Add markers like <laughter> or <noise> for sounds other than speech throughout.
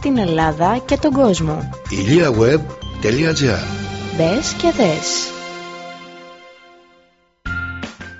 την Ελλάδα και τον κόσμο. iliaweb.gr Μπες και δες.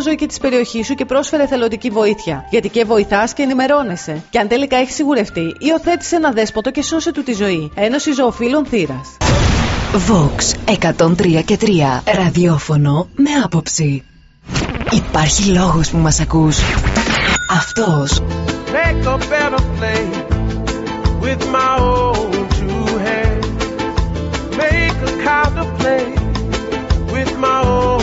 ζωή και της περιοχής σου και πρόσφερε θελοντική βοήθεια. Γιατί και βοηθάς και ενημερώνεσαι. Και αν τελικά έχεις σιγουρευτεί, υιοθέτησε ένα δέσποτο και σώσε του τη ζωή. Ένωση Ζωοφύλων Θήρα. Vox 103 και 3 Ραδιόφωνο με άποψη. Υπάρχει λόγος που μας ακούς. Αυτός. Make a better place with my own two hands. Make a kinder place with my own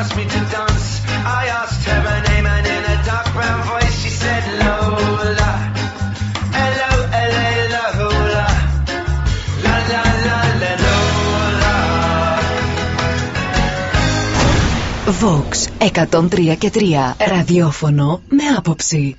asked me to dance. I asked her her name and in a dark brown voice she said Lola. Hello, hello, Lola. La la la la Lola. Vox 103 και 3 Ραδιόφωνο με άποψη.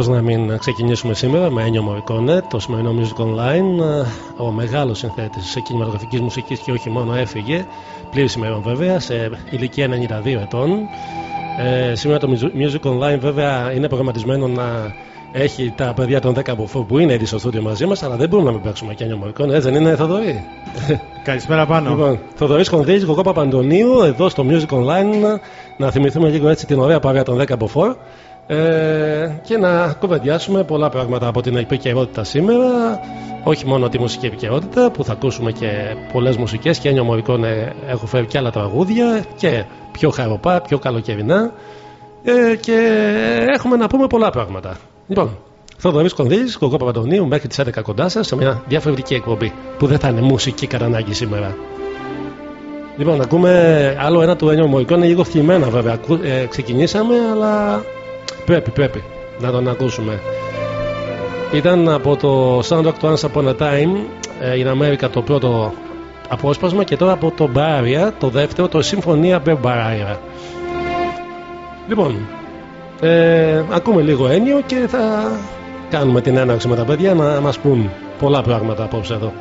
Πώς να μην ξεκινήσουμε σήμερα με Ένιο Μωρικόνε, το σημερινό Music Online. Ο μεγάλος συνθέτης κινηματογραφικής μουσικής και όχι μόνο έφυγε, πλήρης ημερών βέβαια, σε ηλικία 92 ετών. Ε, σήμερα το Music Online βέβαια είναι προγραμματισμένο να έχει τα παιδιά των 10 από που είναι ήδη στο στούντιο μαζί μας, αλλά δεν μπορούμε να μην παίξουμε και Ένιο Μωρικόνε, έτσι δεν είναι, Θοδωρή; <laughs> Καλησπέρα πάνω. Λοιπόν, Θοδωρής Κονδύλη, Κοκό Παπαντονίου, εδώ στο Music Online. Να θυμηθούμε λίγο έτσι την ωραία παρέα των 10 από ε, και να κουβεντιάσουμε πολλά πράγματα από την επικαιρότητα σήμερα. Όχι μόνο τη μουσική επικαιρότητα που θα ακούσουμε και πολλές μουσικές και έννοιο μορικών έχω φέρει και άλλα τραγούδια και πιο χαροπά, πιο καλοκαιρινά ε, και έχουμε να πούμε πολλά πράγματα. Λοιπόν, Θοδωρής Κονδύλης, Κοκό Παπαντονίου μέχρι τις 11 κοντά σας σε μια διαφορετική εκπομπή που δεν θα είναι μουσική κατά ανάγκη σήμερα. Λοιπόν, ακούμε άλλο ένα του Ένιο Μωρικό, είναι λίγο θυμμένα βέβαια. Ε, ξεκινήσαμε, αλλά Πρέπει, πρέπει να τον ακούσουμε. Ήταν από το Soundtrack του Once Upon a Time in America το πρώτο απόσπασμα και τώρα από το Barrier το δεύτερο, το Συμφωνία Barrier. Λοιπόν, ε, ακούμε λίγο έννοιο και θα κάνουμε την έναρξη με τα παιδιά να μας πούν πολλά πράγματα απόψε εδώ.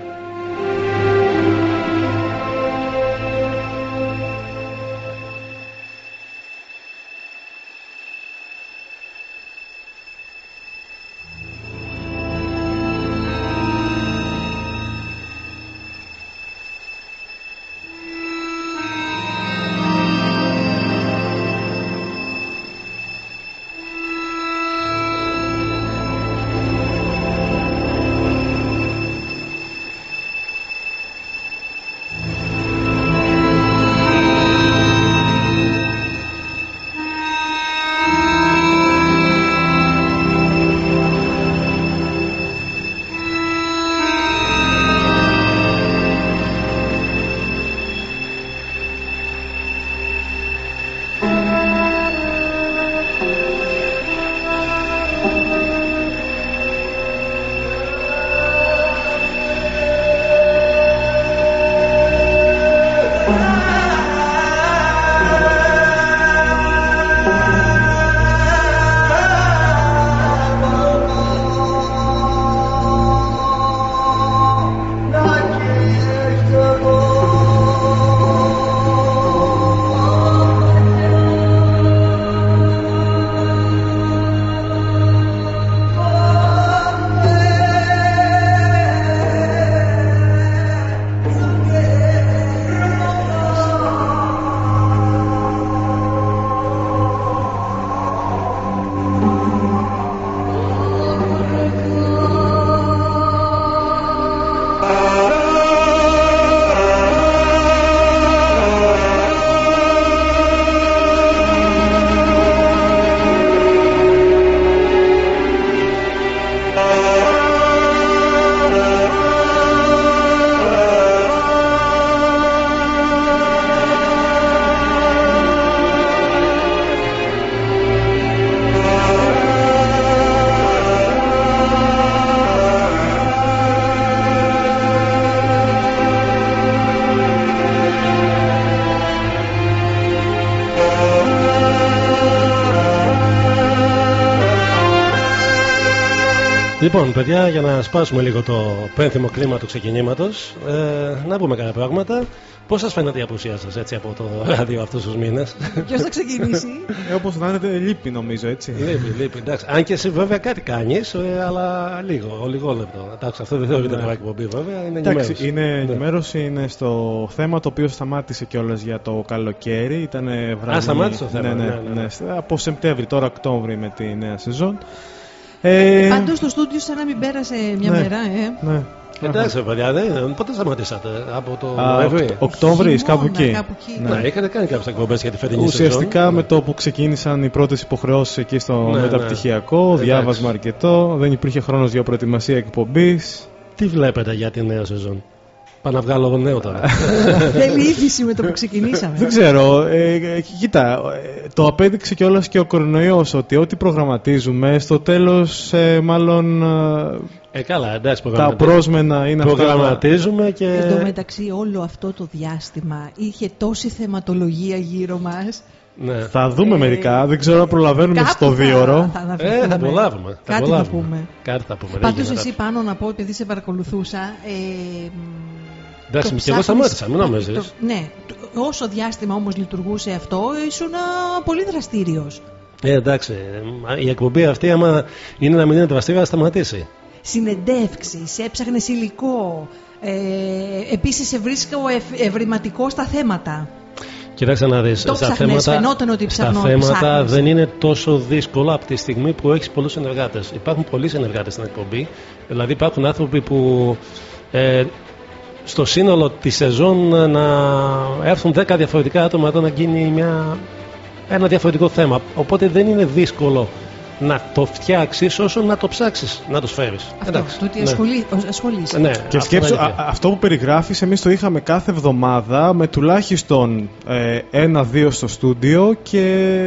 Λοιπόν, παιδιά, για να σπάσουμε λίγο το πένθυμο κλίμα του ξεκινήματος, ε, να πούμε κάποια πράγματα. Πώς σας φαίνεται η απουσία σας έτσι από το ράδιο αυτούς τους μήνες, Ποιος θα ξεκινήσει, ε, Όπως φαίνεται, λείπει νομίζω έτσι. Λείπει, λείπει. Εντάξει. Αν και εσύ βέβαια κάτι κάνεις, ε, αλλά λίγο, λίγο λεπτό. Εντάξει, αυτό δεν θεωρείται ναι. εκπομπή βέβαια. Είναι Εντάξει, ενημέρωση. Είναι ναι. ενημέρωση, είναι στο θέμα το οποίο σταμάτησε κιόλας για το καλοκαίρι. Ήταν βραδινή. Α, σταμάτησε το θέμα. Ναι, ναι, ναι, ναι, ναι. Από Σεπτέμβρη, τώρα Οκτώβρη με τη νέα σεζόν. Ε... Πάντως το στούντιο σαν να μην πέρασε μια ναι, μέρα, ε. Ναι. Εντάξει, παιδιά, δεν, πότε σταματήσατε, από το Νοέμβρη; Οκτώβρη, κάπου εκεί. Ναι. ναι, είχατε κάνει κάποιες εκπομπές για τη φετινή Ουσιαστικά σεζόν. με το που ξεκίνησαν οι πρώτες υποχρεώσεις εκεί στο ναι, μεταπτυχιακό, ναι. διάβασμα αρκετό, δεν υπήρχε χρόνος για προετοιμασία εκπομπής. Τι βλέπετε για τη νέα σεζόν; Πάω να βγάλω νέο τώρα. <laughs> Θέλει είδηση με το που ξεκινήσαμε. Δεν ξέρω. Ε, κοίτα, το απέδειξε κιόλας και ο κορονοϊός ότι ό,τι προγραμματίζουμε στο τέλος ε, μάλλον. Ε, καλά, εντάξει, τα πρόσμενα είναι αυτά. Προγραμματίζουμε και. Εν τω μεταξύ, όλο αυτό το διάστημα είχε τόση θεματολογία γύρω μας. Ναι. Θα δούμε Ε, μερικά, δεν ξέρω αν προλαβαίνουμε Κάπου στο θα- δίωρο. θα Ε, αναφερθούμε. θα προλάβουμε. Θα Κάτι θα προλάβουμε. πούμε. Κάτι θα πούμε. δεν Πάντως γίνεται. εσύ πάνω να πω, επειδή σε παρακολουθούσα. Ε, Εντάξει, το και εγώ ψάχνεις- σταμάτησα, μην νομίζεις. το- Ναι, το- όσο διάστημα όμως λειτουργούσε αυτό, ήσουν α, πολύ δραστήριος. Ε, εντάξει, ε, η εκπομπή αυτή, άμα είναι να μην είναι δραστήρια, θα σταματήσει. Συνεντεύξεις, έψαχνες υλικό. Ε, επίσης σε βρίσκω ευ- ευρηματικό στα θέματα. Κοιτάξτε να δεις, Το στα ψάχνες, θέματα, φαινόταν ότι στα ψαχνό- θέματα ψάχνεις. δεν είναι τόσο δύσκολο από τη στιγμή που έχεις πολλούς συνεργάτες. Υπάρχουν πολλοί συνεργάτες στην εκπομπή, δηλαδή υπάρχουν άνθρωποι που ε, στο σύνολο της σεζόν ε, να έρθουν 10 διαφορετικά άτομα εδώ να γίνει μια, ένα διαφορετικό θέμα. Οπότε δεν είναι δύσκολο να το φτιάξεις όσο να το ψάξεις να το φέρει. Αυτό, το ότι ασχολεί, ασχολείσαι. Ναι, Και αυτό σκέψου, είναι α- αλήθεια. αυτό που περιγράφεις εμείς το είχαμε κάθε εβδομάδα με τουλάχιστον ε, ένα-δύο στο στούντιο και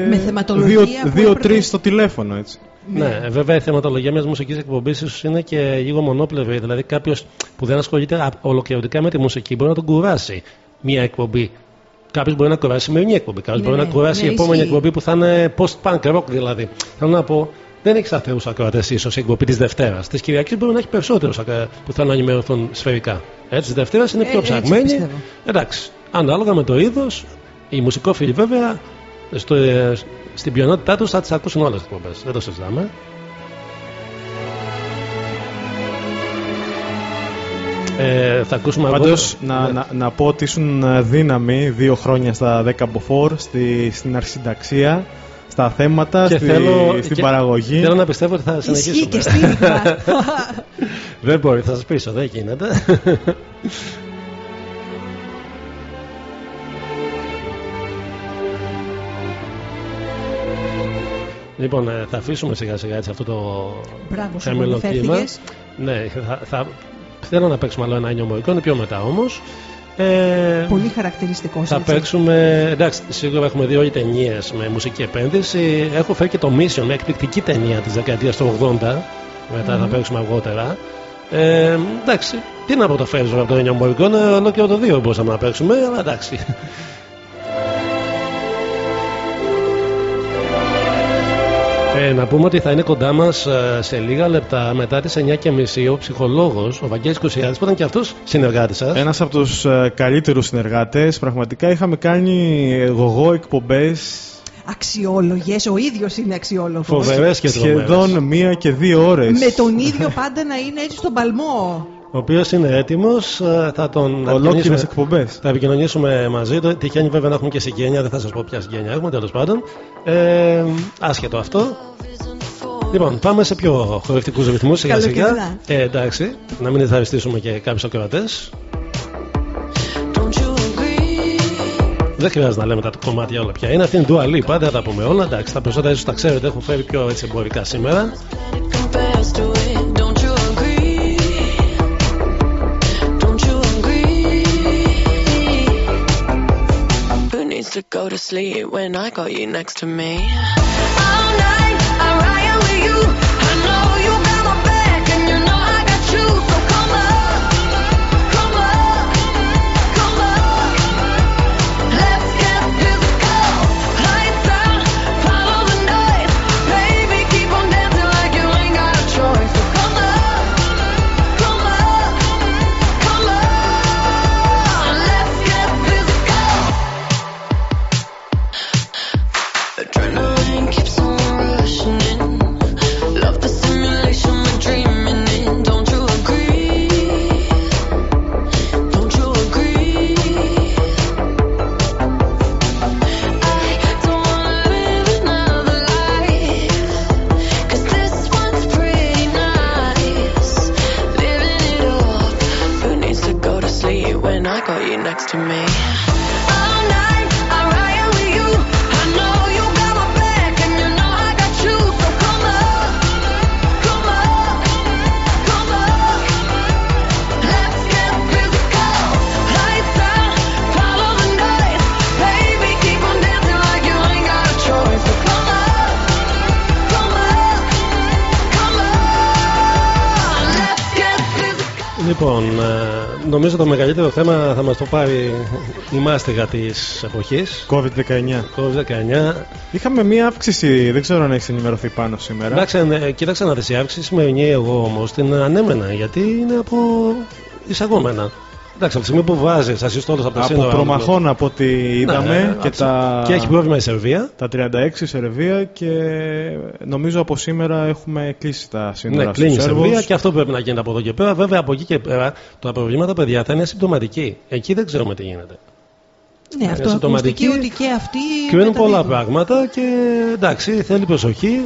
Με θεματολογία που δύο-τρεις έπρεπε- στο τηλέφωνο έτσι. Ναι, βέβαια η θεματολογία μιας μουσικής εκπομπής ίσως είναι και λίγο μονόπλευρη. Δηλαδή κάποιος που δεν ασχολείται α- ολοκληρωτικά με τη μουσική μπορεί να τον κουράσει μια εκπομπή. Κάποιος μπορεί να κουράσει η σημερινή εκπομπή. Κάποιος Ναι, μπορεί να ναι, κουράσει ναι, η επόμενη ισχύει. εκπομπή που θα είναι post-punk rock δηλαδή. Θέλω να πω, δεν έχει σταθερούς ακροατές ίσως η εκπομπή της Δευτέρας. Της Κυριακής μπορεί να έχει περισσότερους που θέλουν να ενημερωθούν σφαιρικά. Έτσι, της Δευτέρας είναι Ε, πιο έτσι ψαγμένη. πιστεύω. Εντάξει, ανάλογα με το είδος, οι μουσικόφιλοι βέβαια στο, ε, στην πλειονότητά τους θα τις ακούσουν όλες τις εκπομπές. Δεν το συζητάμε. Ε, θα ακούσουμε Πάντως αργότερα- να, Ναι. να, να πω ότι ήσουν ε, δύναμη δύο χρόνια στα 10 μποφόρ, στη, στην αρχισυνταξία, στα θέματα, Και στη, θέλω- στην και- παραγωγή. Θέλω να πιστεύω ότι θα Ισχύει συνεχίσουμε. και στήριγμα. <laughs> δεν μπορεί, θα σας πείσω, δεν γίνεται. <laughs> λοιπόν, ε, θα αφήσουμε σιγά σιγά έτσι αυτό το Μπράβο σου, χαμηλό που κύμα. αναφέρθηκες. Ναι, θα, θα, θέλω να παίξουμε άλλο ένα νιωμορικό, είναι πιο μετά όμως. Ε, Πολύ χαρακτηριστικό. θα παίξουμε. Εντάξει, σίγουρα έχουμε δει όλοι ταινίες με μουσική επένδυση. Έχω φέρει και το Mission, μια εκπληκτική ταινία της δεκαετίας του 80. Μετά θα παίξουμε αργότερα. Ε, εντάξει, τι να πω το φέρεις από το νιωμορικό, είναι ολόκληρο το δύο μπορούσαμε να παίξουμε, αλλά εντάξει. Ε, να πούμε ότι θα είναι κοντά μας σε λίγα λεπτά μετά τις 9.30 ο ψυχολόγος, ο Βαγγέλης Κουσιάδης, που ήταν και αυτός συνεργάτης σας. Ένας από τους ε, καλύτερους συνεργάτες. Πραγματικά είχαμε κάνει γογό εκπομπές Αξιόλογες, ο ίδιος είναι αξιόλογος. Φοβερές και τρομερές. σχεδόν μία και δύο ώρες. Με τον ίδιο πάντα να είναι έτσι στον παλμό. Ο οποίος είναι έτοιμος, θα τον Ολόκληρες επικοινωνήσουμε- εκπομπές. Θα επικοινωνήσουμε μαζί του. Τυχαίνει βέβαια να έχουμε και συγγένεια, δεν θα σας πω ποια συγγένεια έχουμε τέλος πάντων. Ε, άσχετο αυτό. Λοιπόν, πάμε σε πιο χορευτικούς ρυθμούς σιγά σιγά. Καλοκαιρινά. Ε, εντάξει, να μην ευχαριστήσουμε και κάποιους ακροατές. Δεν χρειάζεται να λέμε τα κομμάτια όλα πια. Είναι αυτή η Dua Lipa, δεν θα τα πούμε όλα. Εντάξει, τα περισσότερα ίσως τα ξέρετε, έχω φέρει πιο έτσι εμπορικά σήμερα. To go to sleep when I got you next to me? All night I ride with you. Λοιπόν, ε, νομίζω το μεγαλύτερο θέμα θα μας το πάρει η μάστιγα της εποχής. COVID-19. COVID-19. Είχαμε μία αύξηση, δεν ξέρω αν έχεις ενημερωθεί πάνω σήμερα. Εντάξει, ε, κοίταξε να δεις, η αύξηση σημερινή εγώ όμως την ανέμενα γιατί είναι από εισαγόμενα. Εντάξει, από τη στιγμή που βάζει ασυστόλου από τα από σύνορα. προμαχών από ό,τι είδαμε Ναι, και, από- τα... και έχει πρόβλημα η Σερβία. τα 36 η Σερβία και νομίζω από σήμερα έχουμε κλείσει τα σύνορα Ναι, κλείνει η στους Σερβία Σέρβους. και αυτό πρέπει να γίνεται από εδώ και πέρα. Βέβαια, από εκεί και πέρα τα προβλήματα, παιδιά, θα είναι συμπτωματικοί. Εκεί δεν ξέρουμε τι γίνεται. Ναι, αυτό συμπτωματική. ακούστηκε ότι και αυτοί. Κρίνουν πολλά μεταδίδουν. πράγματα και εντάξει, θέλει προσοχή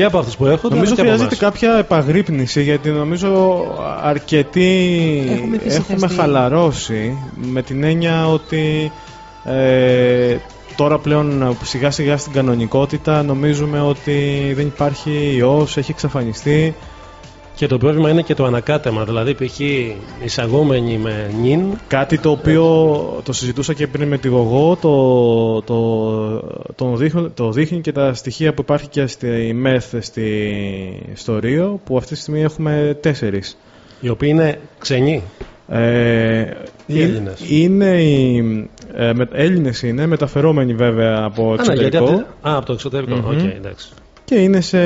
και από αυτούς που έρχονται. Νομίζω αλλά και από χρειάζεται εμάς. κάποια επαγρύπνηση γιατί νομίζω αρκετοί Έχουμε εφησυχαστεί. χαλαρώσει με την έννοια ότι ε, τώρα πλέον σιγά σιγά στην κανονικότητα νομίζουμε ότι δεν υπάρχει ιός, έχει εξαφανιστεί. Και το πρόβλημα είναι και το ανακάτεμα. Δηλαδή, π.χ. εισαγόμενοι με νυν. Κάτι το οποίο το συζητούσα και πριν με τη Γογό, το, το, το, δείχνει, το δείχνει και τα στοιχεία που υπάρχει και στη ΜΕΘ στη, στο Ρίο, που αυτή τη στιγμή έχουμε τέσσερις. Οι οποίοι είναι ξενοί. Ε, Οι είναι- Έλληνες; Είναι οι ε, με, Έλληνες είναι, μεταφερόμενοι βέβαια από Α, ναι, γιατί εξωτερικό αυτή- Α, από το εξωτερικό. Μμμ. Οκ, εντάξει. και είναι σε,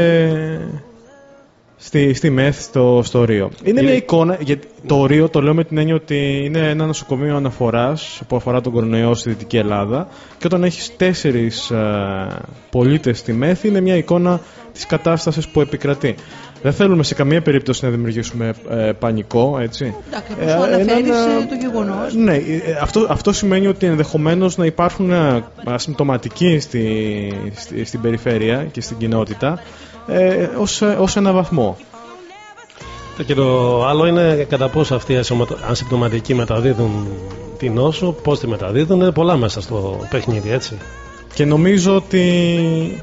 στη, στη ΜΕΘ στο, στο Ρίο. Είναι Είναι- μια εικόνα, γιατί το Ρίο το λέω με την έννοια ότι είναι ένα νοσοκομείο αναφοράς που αφορά τον κορονοϊό στη Δυτική Ελλάδα και όταν έχεις τέσσερις ε, πολίτες στη ΜΕΘ είναι μια εικόνα της κατάστασης που επικρατεί. Δεν θέλουμε σε καμία περίπτωση να δημιουργήσουμε ε, πανικό, έτσι. Εντάξει, Ε, απλώς το αναφέρεις έναν, ε, το γεγονός. Ναι, ε, αυτό, αυτό σημαίνει ότι ενδεχομένως να υπάρχουν ε, ασυμπτωματικοί στη, στη- στην περιφέρεια και στην κοινότητα ε, ως, ε, ως ένα βαθμό. Και το άλλο είναι κατά πόσο αυτοί οι ασυμπτωμα- ασυμπτωματικοί μεταδίδουν την νόσο, πώς τη μεταδίδουν. Είναι πολλά μέσα στο παιχνίδι, έτσι. Και νομίζω ότι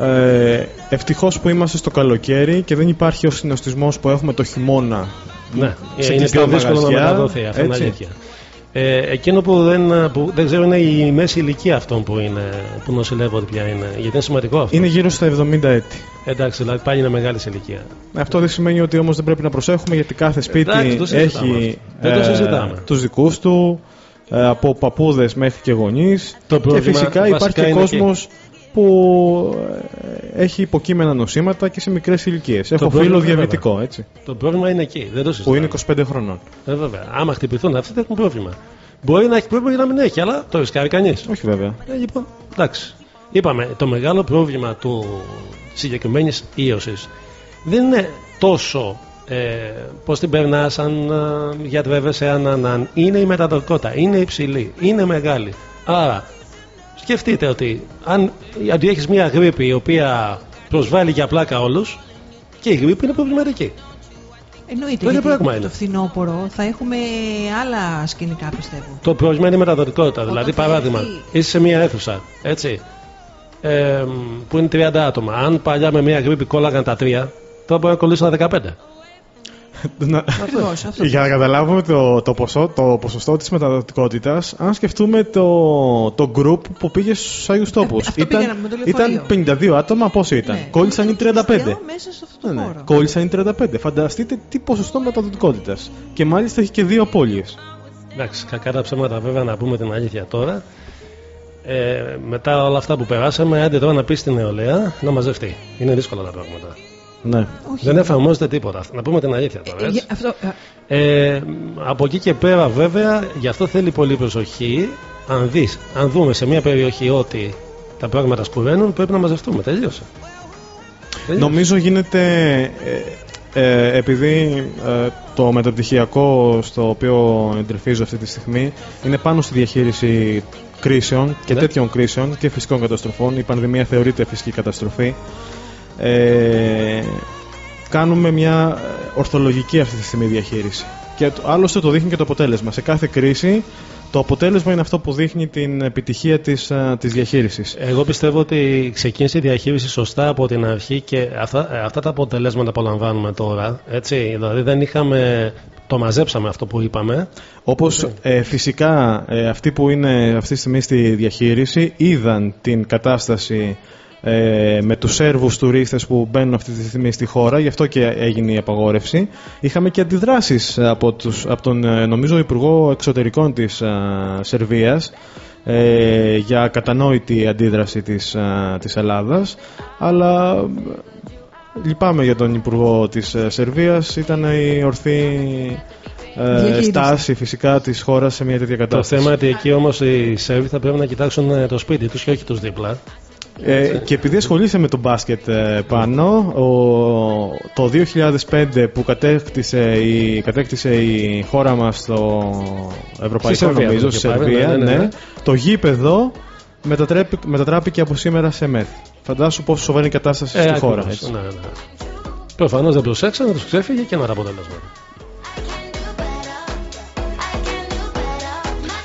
ε, ευτυχώς που είμαστε στο καλοκαίρι και δεν υπάρχει ο συνοστισμός που έχουμε το χειμώνα Ναι, σε είναι κλειστά πιο δύσκολο να μαγαζιά, μεταδοθεί. Αυτό είναι έτσι. αλήθεια. Ε, εκείνο που δεν, που δεν ξέρω είναι η μέση ηλικία αυτών που, είναι, που νοσηλεύονται πια είναι. Γιατί είναι σημαντικό αυτό. Είναι γύρω στα 70 έτη. Εντάξει, δηλαδή πάλι είναι μεγάλης ηλικία. Αυτό δεν σημαίνει ότι όμως δεν πρέπει να προσέχουμε γιατί κάθε σπίτι Εντάξει, το συζητάμε έχει αυτό. Δεν το συζητάμε. τους δικούς του ε, από παππούδες μέχρι και γονείς Το και πρόβλημα φυσικά βασικά υπάρχει και είναι κόσμος που ε, έχει υποκείμενα νοσήματα και σε μικρές ηλικίες. Έχω πρόβλημα, φίλο βέβαια. διαβητικό έτσι, Το πρόβλημα είναι εκεί. Δεν το που συζητάμε. είναι 25 χρονών. Ε, βέβαια. Άμα χτυπηθούν αυτοί δεν έχουν πρόβλημα. Μπορεί να έχει πρόβλημα ή να μην έχει, αλλά το ρισκάρει κανείς. Όχι βέβαια. Ε, λοιπόν, εντάξει. Είπαμε, το μεγάλο πρόβλημα του συγκεκριμένης ίωσης δεν είναι τόσο ε, πώς την περνάς, αν ε, γιατρεύεσαι, αν, αν, αν. Είναι η μεταδοτικότητα. Είναι υψηλή. Είναι μεγάλη. Άρα, σκεφτείτε ότι αν αντί έχεις μια γρήπη η οποία προσβάλλει για πλάκα όλους, και η γρήπη είναι προβληματική. Εννοείται. Το ίδιο γιατί πράγμα είναι. Το φθινόπωρο θα έχουμε άλλα σκηνικά πιστεύω. Το πρόβλημα είναι η μεταδοτικότητα. Όταν δηλαδή, θα παράδειγμα, έρθει- είσαι σε μια αίθουσα, έτσι, ε, που είναι 30 άτομα. Αν παλιά με μια γρήπη κόλλαγαν τα τρία, τώρα μπορεί να κολλήσουν τα 15. Να- Ακριβώς, αυτό. Για να καταλάβουμε το, το, ποσό, το ποσοστό της μεταδοτικότητας, αν σκεφτούμε το, το group που πήγε στους Άγιους Τόπους. αυτό Ήταν, πήγαμε με το λεωφορείο. ήταν 52 άτομα, πόσο ήταν; Ναι. Κόλλησαν οι 35. Χριστιανό Μέσα σε αυτό το Ναι, ναι. χώρο. Κόλλησαν οι 35. Φανταστείτε τι ποσοστό μεταδοτικότητας. Και μάλιστα έχει και δύο απώλειες. Εντάξει, κακά τα ψέματα βέβαια να πούμε την αλήθεια τώρα. Ε, μετά όλα αυτά που περάσαμε, άντε τώρα να πεις στην νεολαία να μαζευτεί. Είναι δύσκολα τα πράγματα. Ναι. Όχι. Δεν εφαρμόζεται τίποτα. Να πούμε την αλήθεια τώρα. Ε, Έτσι. για- αυτό, ε, Ε, από εκεί και πέρα βέβαια γι' αυτό θέλει πολύ προσοχή αν δεις, αν δούμε σε μια περιοχή ότι τα πράγματα σπουδαίνουν πρέπει να μαζευτούμε, τελείωσε. Τελείωσε. Νομίζω γίνεται ε, ε, επειδή ε, το μεταπτυχιακό στο οποίο εντρυφίζω αυτή τη στιγμή είναι πάνω στη διαχείριση κρίσεων και Ναι. τέτοιων κρίσεων και φυσικών καταστροφών. Η πανδημία θεωρείται φυσική καταστροφή. Ε, κάνουμε μια ε, ορθολογική αυτή τη στιγμή διαχείριση. Και το- άλλωστε το δείχνει και το αποτέλεσμα. Σε κάθε κρίση το αποτέλεσμα είναι αυτό που δείχνει την επιτυχία της, α, της διαχείρισης. Εγώ πιστεύω ότι ξεκίνησε η διαχείριση σωστά από την αρχή και αυτά, ε, αυτά τα αποτελέσματα που λαμβάνουμε τώρα. Έτσι, δηλαδή δεν είχαμε. Το μαζέψαμε αυτό που είπαμε. Όπως ε, φυσικά ε, αυτοί που είναι αυτή τη στιγμή στη διαχείριση είδαν την κατάσταση ε, με τους Σέρβους τουρίστες που μπαίνουν αυτή τη στιγμή στη χώρα, γι' αυτό και έγινε η απαγόρευση. Είχαμε και αντιδράσεις από, τους, από τον ε, νομίζω Υπουργό Εξωτερικών της ε, Σερβίας ε, για κατανόητη αντίδραση της, ε, της Ελλάδας, αλλά ε, λυπάμαι για τον Υπουργό της ε, Σερβίας, ήταν η ορθή ε, Διαχείριση. στάση φυσικά της χώρας σε μια τέτοια Το κατάσταση. θέμα είναι ότι εκεί όμως οι Σέρβοι θα πρέπει να κοιτάξουν ε, το σπίτι τους και όχι τους δίπλα. Ε, και επειδή ασχολείσαι με τον μπάσκετ ε, πάνω, ο, το 2005 που κατέκτησε η, κατέκτησε η χώρα μας στο Ευρωπαϊκό Στη Σερβία νομίζω, το στη είχε πάρει, Σερβία, ναι, ναι, ναι. ναι, το γήπεδο μετατρέπει, μετατράπηκε από σήμερα σε μεθ. Φαντάσου πόσο σοβαρή είναι η κατάσταση στη χώρα. ακριβώς. έτσι. Ναι, ναι. Προφανώς δεν προσέξανε, τους ξέφυγε και ένα αποτέλεσμα.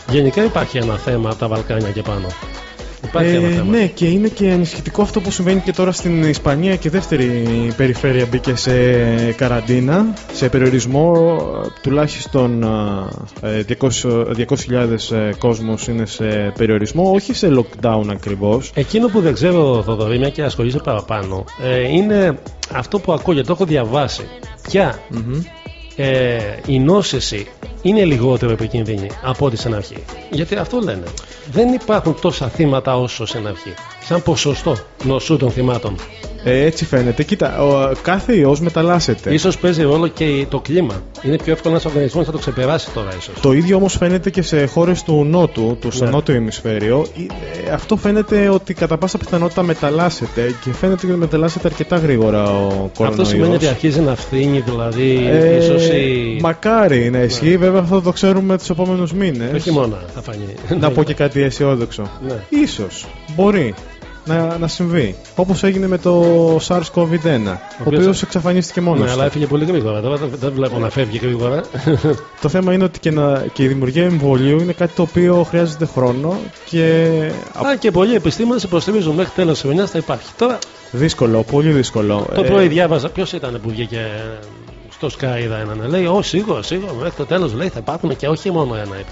Γενικά υπάρχει ένα θέμα από τα Βαλκάνια και πάνω. Υπάρχει ένα Ε, θέμα. ναι, και είναι και ανησυχητικό αυτό που συμβαίνει και τώρα στην Ισπανία και δεύτερη περιφέρεια μπήκε σε καραντίνα, σε περιορισμό. Τουλάχιστον ε, 200 200.000 ε, κόσμος είναι σε περιορισμό, όχι σε lockdown ακριβώς. Εκείνο που δεν ξέρω, Θοδωρή, μια και ασχολείσαι παραπάνω, ε, είναι αυτό που ακούγεται, το έχω διαβάσει. Ποια ε, η νόσηση είναι λιγότερο επικίνδυνη από ό,τι στην αρχή. Γιατί αυτό λένε. Δεν υπάρχουν τόσα θύματα όσο στην αρχή. Σαν ποσοστό νοσού των θυμάτων. Ε, έτσι φαίνεται. Κοίτα, ο, κάθε ιός μεταλλάσσεται. Ίσως παίζει ρόλο και το κλίμα. Είναι πιο εύκολο ένας οργανισμός να το ξεπεράσει τώρα, ίσως. Το ίδιο όμως φαίνεται και σε χώρες του Νότου, του στο Ναι. νότιο ημισφαίριο. Ε, Αυτό φαίνεται ότι κατά πάσα πιθανότητα μεταλλάσσεται και φαίνεται ότι μεταλλάσσεται αρκετά γρήγορα ο κορονοϊός. Αυτό σημαίνει ότι αρχίζει να φθήνει, δηλαδή Ε, ίσως η... Μακάρι να ισχύει, βέβαια αυτό το ξέρουμε τους επόμενους μήνες. Όχι μόνο θα φανεί. Να πω και κάτι αισιόδοξο. Ναι. Ίσως, μπορεί να, να συμβεί. Όπως έγινε με το SARS-CoV-1, ο οποίος- οποίος εξαφανίστηκε μόνος. Ναι, αλλά έφυγε πολύ γρήγορα. Τώρα δεν- δεν βλέπω να φεύγει γρήγορα. Το θέμα είναι ότι και, να, και η δημιουργία εμβολίου είναι κάτι το οποίο χρειάζεται χρόνο και Α, και πολλοί επιστήμονες υποστηρίζουν μέχρι τέλος της χρονιάς θα υπάρχει. Τώρα δύσκολο, πολύ δύσκολο. το Ε, πρωί διάβαζα. Ποιος ήταν που βγήκε στο Sky, είδα έναν. Λέει, Ω, σίγουρα, σίγουρα, μέχρι το τέλος λέει θα υπάρχουν και όχι μόνο ένα. είπε.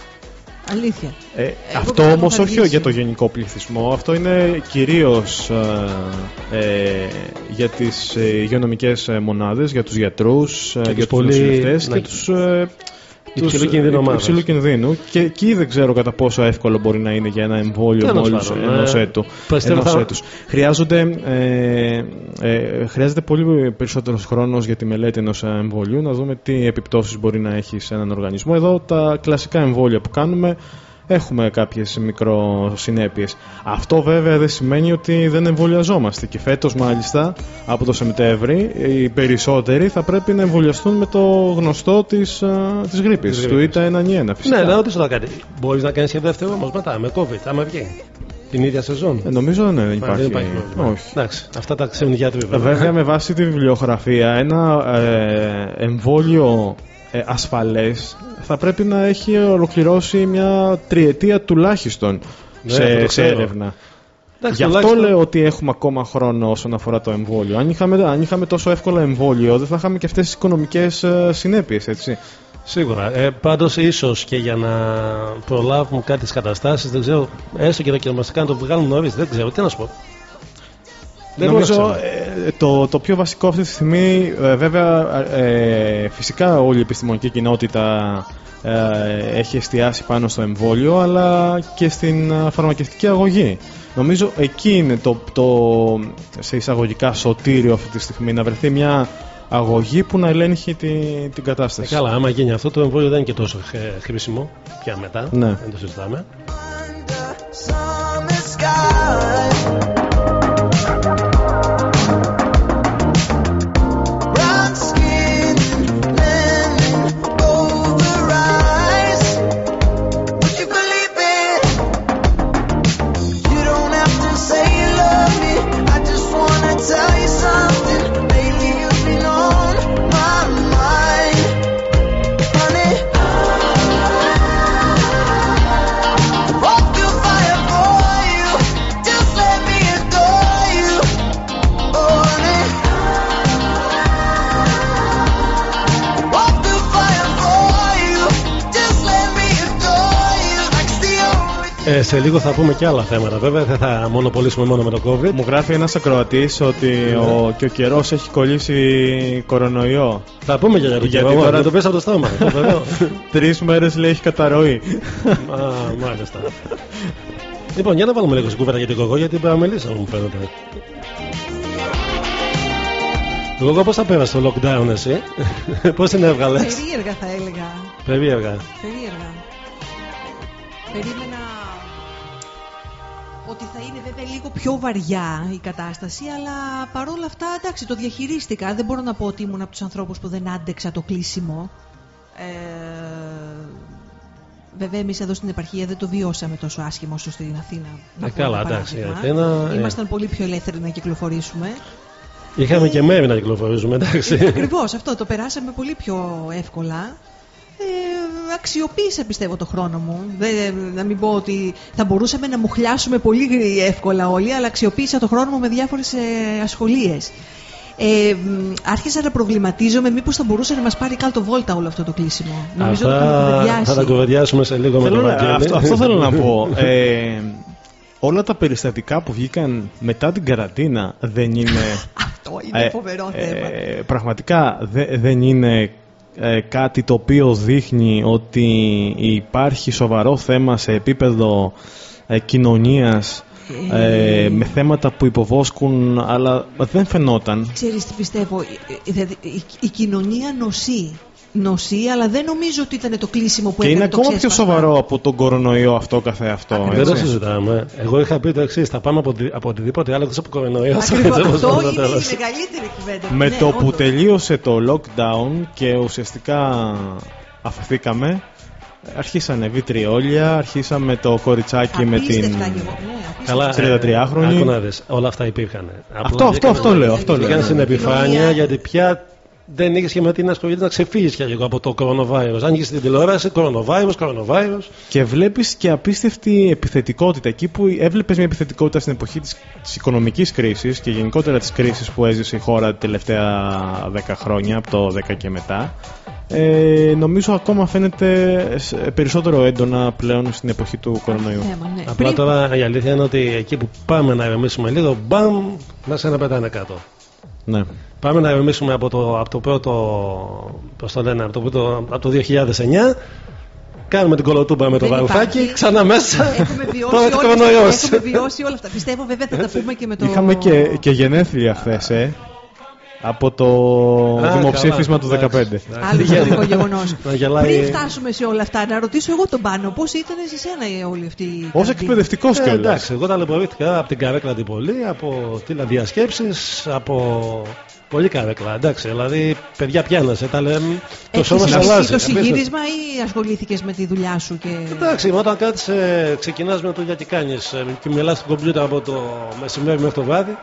Αλήθεια. Ε, Εγώ αυτό πιστεύω όμως θα όχι αργήσει. για το γενικό πληθυσμό. Αυτό είναι κυρίως ε, ε, για τις ε, υγειονομικές ε, μονάδες, για τους γιατρούς, ε, Και για τους τους πολύ- νοσηλευτές ναι. και τους... Ε, τους, Υψηλού κινδύνου ε, ομάδες. υψηλού κινδύνου. Και εκεί δεν ξέρω κατά πόσο εύκολο μπορεί να είναι για ένα εμβόλιο Τέλος μόλις πάντων, ενός ε, έτου. πιστεύω ενός θα- έτους. Χρειάζονται, ε, ε, χρειάζεται πολύ περισσότερος χρόνος για τη μελέτη ενός εμβολίου, να δούμε τι επιπτώσεις μπορεί να έχει σε έναν οργανισμό. Εδώ τα κλασικά εμβόλια που κάνουμε έχουμε κάποιες μικροσυνέπειες. Αυτό βέβαια δεν σημαίνει ότι δεν εμβολιαζόμαστε και φέτος μάλιστα από το Σεπτέμβρη οι περισσότεροι θα πρέπει να εμβολιαστούν με το γνωστό της, α, της γρήπης, Της του γρήπης. ΙΤΑ 1 φυσικά. Ναι, να ρωτήσω τώρα κάτι. Μπορείς να κάνεις και δεύτερο όμως μετά με COVID, άμα βγει. Την ίδια σεζόν. Ε, νομίζω ναι, δεν Α, υπάρχει. δεν υπάρχει πρόβλημα. Όχι. Εντάξει, αυτά τα ξέρουν οι γιατροί Ε, Βέβαια με βάση τη βιβλιογραφία ένα ε, εμβόλιο ε, ασφαλές θα πρέπει να έχει ολοκληρώσει μια τριετία τουλάχιστον Ναι, αυτό σε, το σε ξέρω. έρευνα. Εντάξει, Γι' αυτό τουλάχιστον- λέω ότι έχουμε ακόμα χρόνο όσον αφορά το εμβόλιο. Αν είχαμε, αν είχαμε τόσο εύκολα εμβόλιο, δεν θα είχαμε και αυτές τις οικονομικές ε, συνέπειες, έτσι. Σίγουρα. Ε, Πάντως, ίσως και για να προλάβουμε κάτι τι καταστάσεις, δεν ξέρω, έστω και δοκιμαστικά να το βγάλουν νωρίς, δεν ξέρω. Τι να σου πω. Δεν Νομίζω μπορώ να ε, το, το πιο βασικό αυτή τη στιγμή, ε, βέβαια, ε, φυσικά όλη η επιστημονική κοινότητα ε, έχει εστιάσει πάνω στο εμβόλιο, αλλά και στην ε, φαρμακευτική αγωγή. Νομίζω εκεί είναι το, το σε εισαγωγικά σωτήριο αυτή τη στιγμή, να βρεθεί μια αγωγή που να ελέγχει την, την κατάσταση. Ε, Καλά, άμα γίνει αυτό το εμβόλιο δεν είναι και τόσο ε, χρήσιμο πια μετά. Ναι. Δεν το συζητάμε. Σε λίγο θα πούμε και άλλα θέματα. Βέβαια, δεν θα μονοπολίσουμε μόνο με το COVID. Μου γράφει ένας ακροατής ότι Ναι. ο, και ο καιρός έχει κολλήσει κορονοϊό. Θα πούμε και για το Γιατί καιρό. τώρα- Να το πεις από το στόμα. το βεβαίω. <laughs> Τρεις μέρες λέει έχει καταρροή. Α, μάλιστα. Λοιπόν, για να βάλουμε λίγο στην κουβέντα για την κοκό, γιατί παραμελήσαμε, μου φαίνεται. Εγώ πώς θα πέρασε το lockdown εσύ, <laughs> πώς την έβγαλες; Περίεργα θα έλεγα. Περίεργα. Περίεργα. Περίμενα ότι θα είναι βέβαια λίγο πιο βαριά η κατάσταση, αλλά παρόλα αυτά εντάξει το διαχειρίστηκα. Δεν μπορώ να πω ότι ήμουν από τους ανθρώπους που δεν άντεξα το κλείσιμο. Ε, βέβαια εμείς εδώ στην επαρχία δεν το βιώσαμε τόσο άσχημα όσο στην Αθήνα. να Ε, πω καλά, ένα εντάξει, η παράδειγμα. Αθήνα, ε. Ήμασταν πολύ πιο ελεύθεροι να κυκλοφορήσουμε. Είχαμε και μέρη να κυκλοφορήσουμε, εντάξει. Ακριβώς αυτό το περάσαμε πολύ πιο εύκολα. Ε, αξιοποίησα πιστεύω το χρόνο μου. Δεν, να μην πω ότι θα μπορούσαμε να μουχλιάσουμε πολύ εύκολα όλοι, αλλά αξιοποίησα το χρόνο μου με διάφορες ε, ασχολίες. Ε, μ, άρχισα να προβληματίζομαι μήπως θα μπορούσε να μας πάρει κάλτο βόλτα όλο αυτό το κλείσιμο. Νομίζω ότι το έχουμε Αυτά κουβεντιάσει. θα τα κουβεντιάσουμε σε λίγο με Θέλω τον να- Βαγγέλη. αυτό, αυτό θέλω να <laughs> πω. Ε, όλα τα περιστατικά που βγήκαν μετά την καραντίνα δεν είναι. <laughs> Αυτό είναι ε, φοβερό ε, θέμα. πραγματικά δε- δεν είναι ε, κάτι το οποίο δείχνει ότι υπάρχει σοβαρό θέμα σε επίπεδο ε, κοινωνίας ε, με θέματα που υποβόσκουν αλλά δεν φαινόταν Ξέρεις τι πιστεύω, η, η- η- η κοινωνία νοσεί. Νοσεί, αλλά δεν νομίζω ότι ήταν το κλείσιμο που και έκανε είναι το ακόμα πιο ξέσπασμα. σοβαρό από τον κορονοϊό αυτό καθεαυτό Δεν το έτσι. συζητάμε. Εγώ είχα πει το εξής: Θα πάμε από, οτι- από οτιδήποτε άλλο εκτός από κορονοϊό. Ακριβώς, Έτσι, όπως αυτό είπαμε είναι στο η τέλος. μεγαλύτερη κουβέντα. Με Ναι, το που όντως. τελείωσε το lockdown και ουσιαστικά αφαιθήκαμε, αρχίσανε βιτριόλια, αρχίσαμε το κοριτσάκι με την. Απίστευτα γεγονότα. Ναι, Καλά, απίστευτα. 33χρονη. Άκου να δεις, όλα αυτά υπήρχαν. Αυτό, αυτό, αυτό λέω, αυτό λέω. Βγήκαν στην επιφάνεια Κοινωνία. γιατί πια δεν είχες και με την ασχολείται να ξεφύγεις και λίγο από το κορονοβάιρος. Αν είχες την τηλεόραση, κορονοβάιρος, κορονοβάιρος. Και βλέπεις και απίστευτη επιθετικότητα. Εκεί που έβλεπες μια επιθετικότητα στην εποχή της οικονομικής κρίσης και γενικότερα της κρίσης που έζησε η χώρα τα τελευταία 10 χρόνια, από το 10 και μετά, ε, νομίζω ακόμα φαίνεται σε- περισσότερο έντονα πλέον στην εποχή του κορονοϊού. Θέμα, ναι. Απλά Πριν- τώρα η αλήθεια είναι ότι εκεί που πάμε να ηρεμήσουμε λίγο, μπαμ, μέσα να πετάνε κάτω. Ναι. Πάμε να ηρεμήσουμε από το, από το πρώτο, πώς το λένε, από το, πρώτο, από το 2009. Κάνουμε την κολοτούμπα με το Δεν βαρουφάκι, υπάρχει. ξανά μέσα. Έχουμε <laughs> βιώσει, Τώρα όλες- το κορονοϊός. έχουμε βιώσει όλα αυτά. Πιστεύω βέβαια θα τα πούμε και με το. Είχαμε και, και γενέθλια χθες, ε, από το Α, δημοψήφισμα καλά, του 15. εντάξει. Άλλο ιστορικό <laughs> γεγονός. Να γελάει- Πριν φτάσουμε σε όλα αυτά, να ρωτήσω εγώ τον πάνω, πώς ήταν σε σένα η- όλη αυτή η. Ω καραντίνα; εκπαιδευτικός Ε, κιόλας. εντάξει, εγώ ταλαιπωρήθηκα από την καρέκλα την πολύ, από τηλεδιασκέψει, από. Πολύ καρέκλα, εντάξει. Δηλαδή, παιδιά πιάνασε, τα λέμε. Το Έχεις σώμα σε εσύ αλλάζει. το συγγύρισμα ή ασχολήθηκες με τη δουλειά σου και. Εντάξει, όταν κάτσε, ξεκινάς με το για τι κάνεις και μιλάς στο κομπιούτερ από το μεσημέρι μέχρι το βράδυ.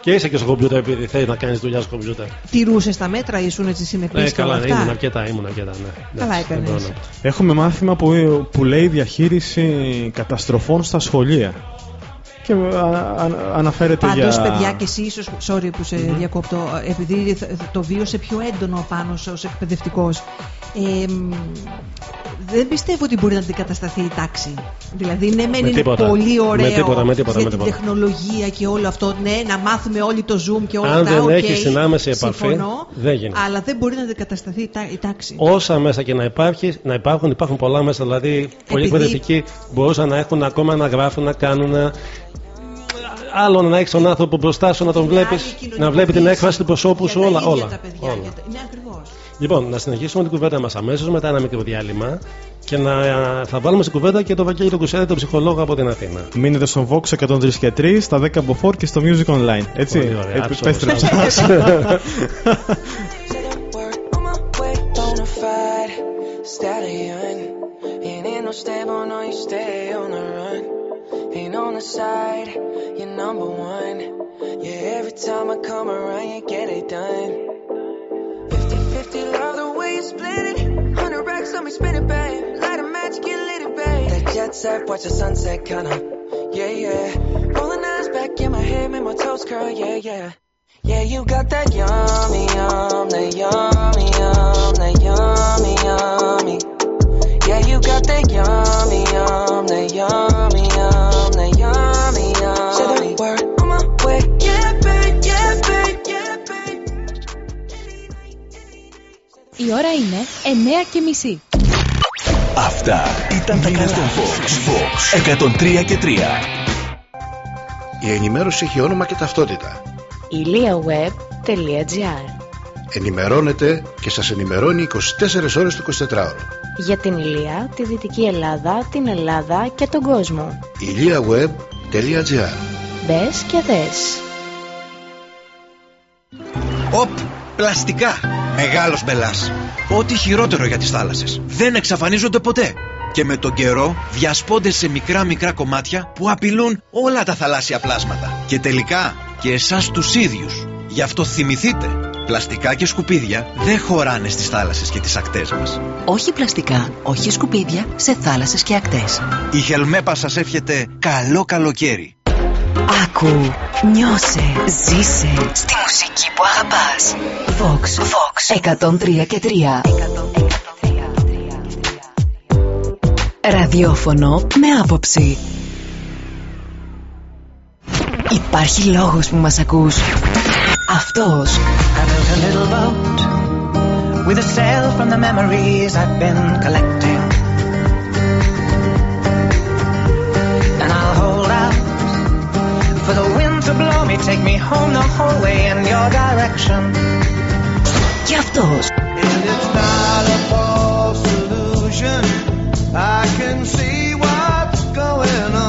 Και είσαι και στο κομπιούτερ επειδή θέλεις να κάνεις δουλειά στο κομπιούτερ. Τηρούσες τα μέτρα, ήσουν έτσι συνεπής Ναι, και όλα καλά, αυτά; ήμουν αρκετά, ήμουν αρκετά, ναι. Καλά Εντάξει, δεν έκανες. μπορώ να- Έχουμε μάθημα που, που λέει διαχείριση καταστροφών στα σχολεία. Και α, α, αναφέρεται Πάντως, για. παιδιά, και εσύ, ίσως. Sorry που σε διακόπτω, επειδή θ- το βίωσε πιο έντονο πάνω ως εκπαιδευτικός. Ε, μ, δεν πιστεύω ότι μπορεί να αντικατασταθεί η τάξη. Δηλαδή, ναι, μεν Με είναι τίποτα. πολύ ωραίο Με τίποτα, με τίποτα, για με την τίποτα. τεχνολογία και όλο αυτό. Ναι, να μάθουμε όλοι το Zoom και όλα Αν αυτά. δεν οκ, έχεις την άμεση επαφή, συμφωνώ, δεν γίνεται. Αλλά δεν μπορεί να αντικατασταθεί η τά- η τάξη. Όσα μέσα και να, υπάρχει, να υπάρχουν, υπάρχουν πολλά μέσα. Δηλαδή, πολλοί Επειδή- εκπαιδευτικοί μπορούσαν να έχουν ακόμα να γράφουν, να κάνουν. Άλλο να έχεις τον άνθρωπο μπροστά σου, να τον βλέπεις, να βλέπει την έκφραση του προσώπου σου, Για τα όλα. ίδια όλα, τα παιδιά, όλα. για τα- Ναι, ακριβώς. Λοιπόν, να συνεχίσουμε την κουβέντα μας αμέσως μετά ένα μικρό διάλειμμα και να, θα βάλουμε στην κουβέντα και τον Βαγγέλη τον Κουσιάδη, τον ψυχολόγο από την Αθήνα. Μείνετε στον Vox 103 και 3, στα 10 από 4 και στο Music Online. Έτσι. Πολύ ωραία, Ε, άψογος. επέστρεψα. <laughs> Work on my way, bona fide stallion. Ain't in no stable, no, you stay on the run. Ain't on the side, you're number one. Yeah, every time I come around, you get it done. 50-50, love the way you split it. 100 racks on me, spin it, babe. Light a match, get lit, it, babe. That jet set, watch the sunset, kinda. Yeah, yeah. Rolling eyes back in my head, make my toes curl, yeah, yeah. Yeah, you got that yummy, yum, that yummy, yum, that yummy, yummy. Yeah, you got the yummy, yum, the yummy, yum, the yummy, yum. Say the word on my way. Yeah, babe, yeah, babe, yeah, babe. Η ώρα είναι 9 και μισή. Αυτά ήταν τα καλά στον Fox. Fox 103 και 3. Η ενημέρωση έχει όνομα και ταυτότητα. iliaweb.gr Ενημερώνετε και σας ενημερώνει 24 ώρες το 24ωρο. Για την Ηλία, τη Δυτική Ελλάδα, την Ελλάδα και τον κόσμο. iliaweb.gr Μπες και δες. Οπ, πλαστικά. Μεγάλος μπελάς. Ό,τι χειρότερο για τις θάλασσες. Δεν εξαφανίζονται ποτέ. Και με τον καιρό διασπώνται σε μικρά μικρά κομμάτια που απειλούν όλα τα θαλάσσια πλάσματα. Και τελικά και εσάς τους ίδιους. Γι' αυτό θυμηθείτε, πλαστικά και σκουπίδια δεν χωράνε στις θάλασσες και τις ακτές μας. Όχι πλαστικά, όχι σκουπίδια σε θάλασσες και ακτές. Η Χελμέπα σας εύχεται καλό καλοκαίρι. Άκου, νιώσε, ζήσε στη μουσική που αγαπάς. Vox, Vox 103 και 3. Ραδιόφωνο με άποψη. Υπάρχει λόγος που μας ακούς. Αυτός. I built a little boat with a sail from the memories I've been collecting. And I'll hold out for the wind to blow me, take me home the whole way in your direction. Και αυτός. And it's not a false illusion. I can see what's going on.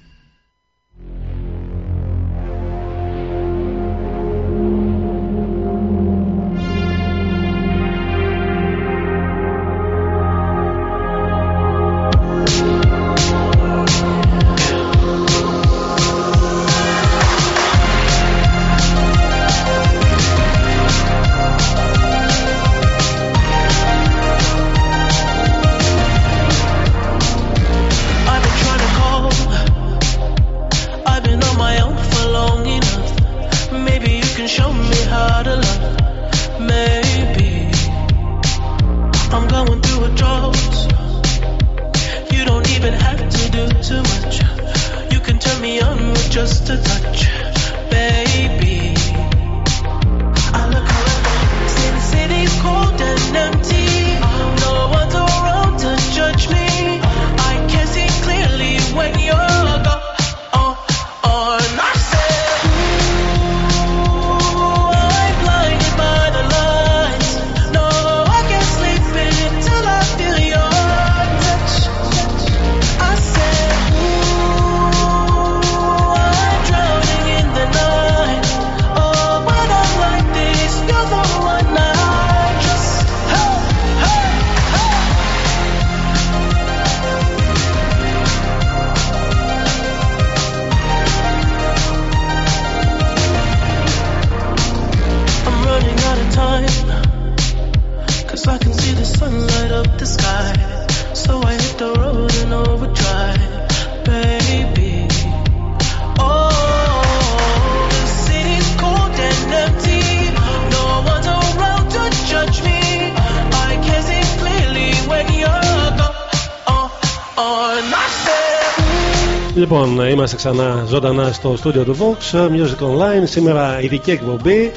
Λοιπόν, είμαστε ξανά ζωντανά στο στούντιο του Vox Music Online. Σήμερα ειδική εκπομπή.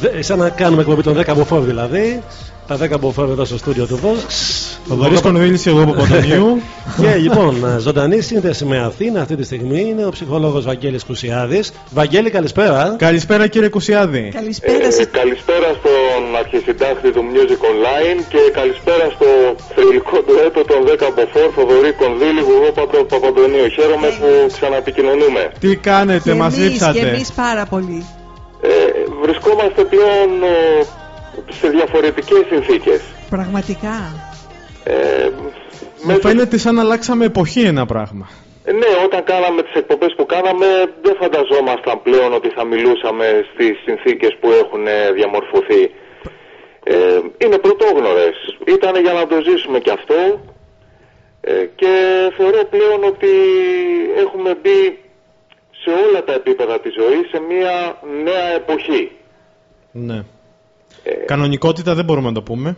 Δε- Σαν να κάνουμε εκπομπή των 10 από φόρ δηλαδή. Τα 10 από φόρ εδώ στο στούντιο του Vox. Ο Βαρύς Κονδύλης και εγώ από Παντονίου. <laughs> Και λοιπόν, ζωντανή σύνδεση με Αθήνα αυτή τη στιγμή είναι ο ψυχολόγος Βαγγέλης Κουσιάδης. Βαγγέλη, καλησπέρα. Καλησπέρα κύριε Κουσιάδη. Καλησπέρα Ε, καλησπέρα στον αρχισυντάκτη του Music Online και καλησπέρα στο θρηλυκό ντουέτο των 10 από 4 Θοδωρή Κονδύλη Γουγό Πατρο Παπαντονίου. Χαίρομαι που ξαναεπικοινωνούμε. Τι κάνετε, Και μας εμείς, και λείψατε. εμείς πάρα πολύ. Ε, βρισκόμαστε πλέον ε, σε διαφορετικές συνθήκες. Πραγματικά. Ε, Μου φαίνεται σαν να αλλάξαμε εποχή ένα πράγμα. Ε, Ναι, όταν κάναμε τις εκπομπές που κάναμε δεν φανταζόμασταν πλέον ότι θα μιλούσαμε στις συνθήκες που έχουν ε, διαμορφωθεί. Ε, είναι πρωτόγνωρες. Ήταν για να το ζήσουμε και αυτό. Ε, και θεωρώ πλέον ότι έχουμε μπει σε όλα τα επίπεδα της ζωής σε μια νέα εποχή. Ναι. Κανονικότητα δεν μπορούμε να το πούμε.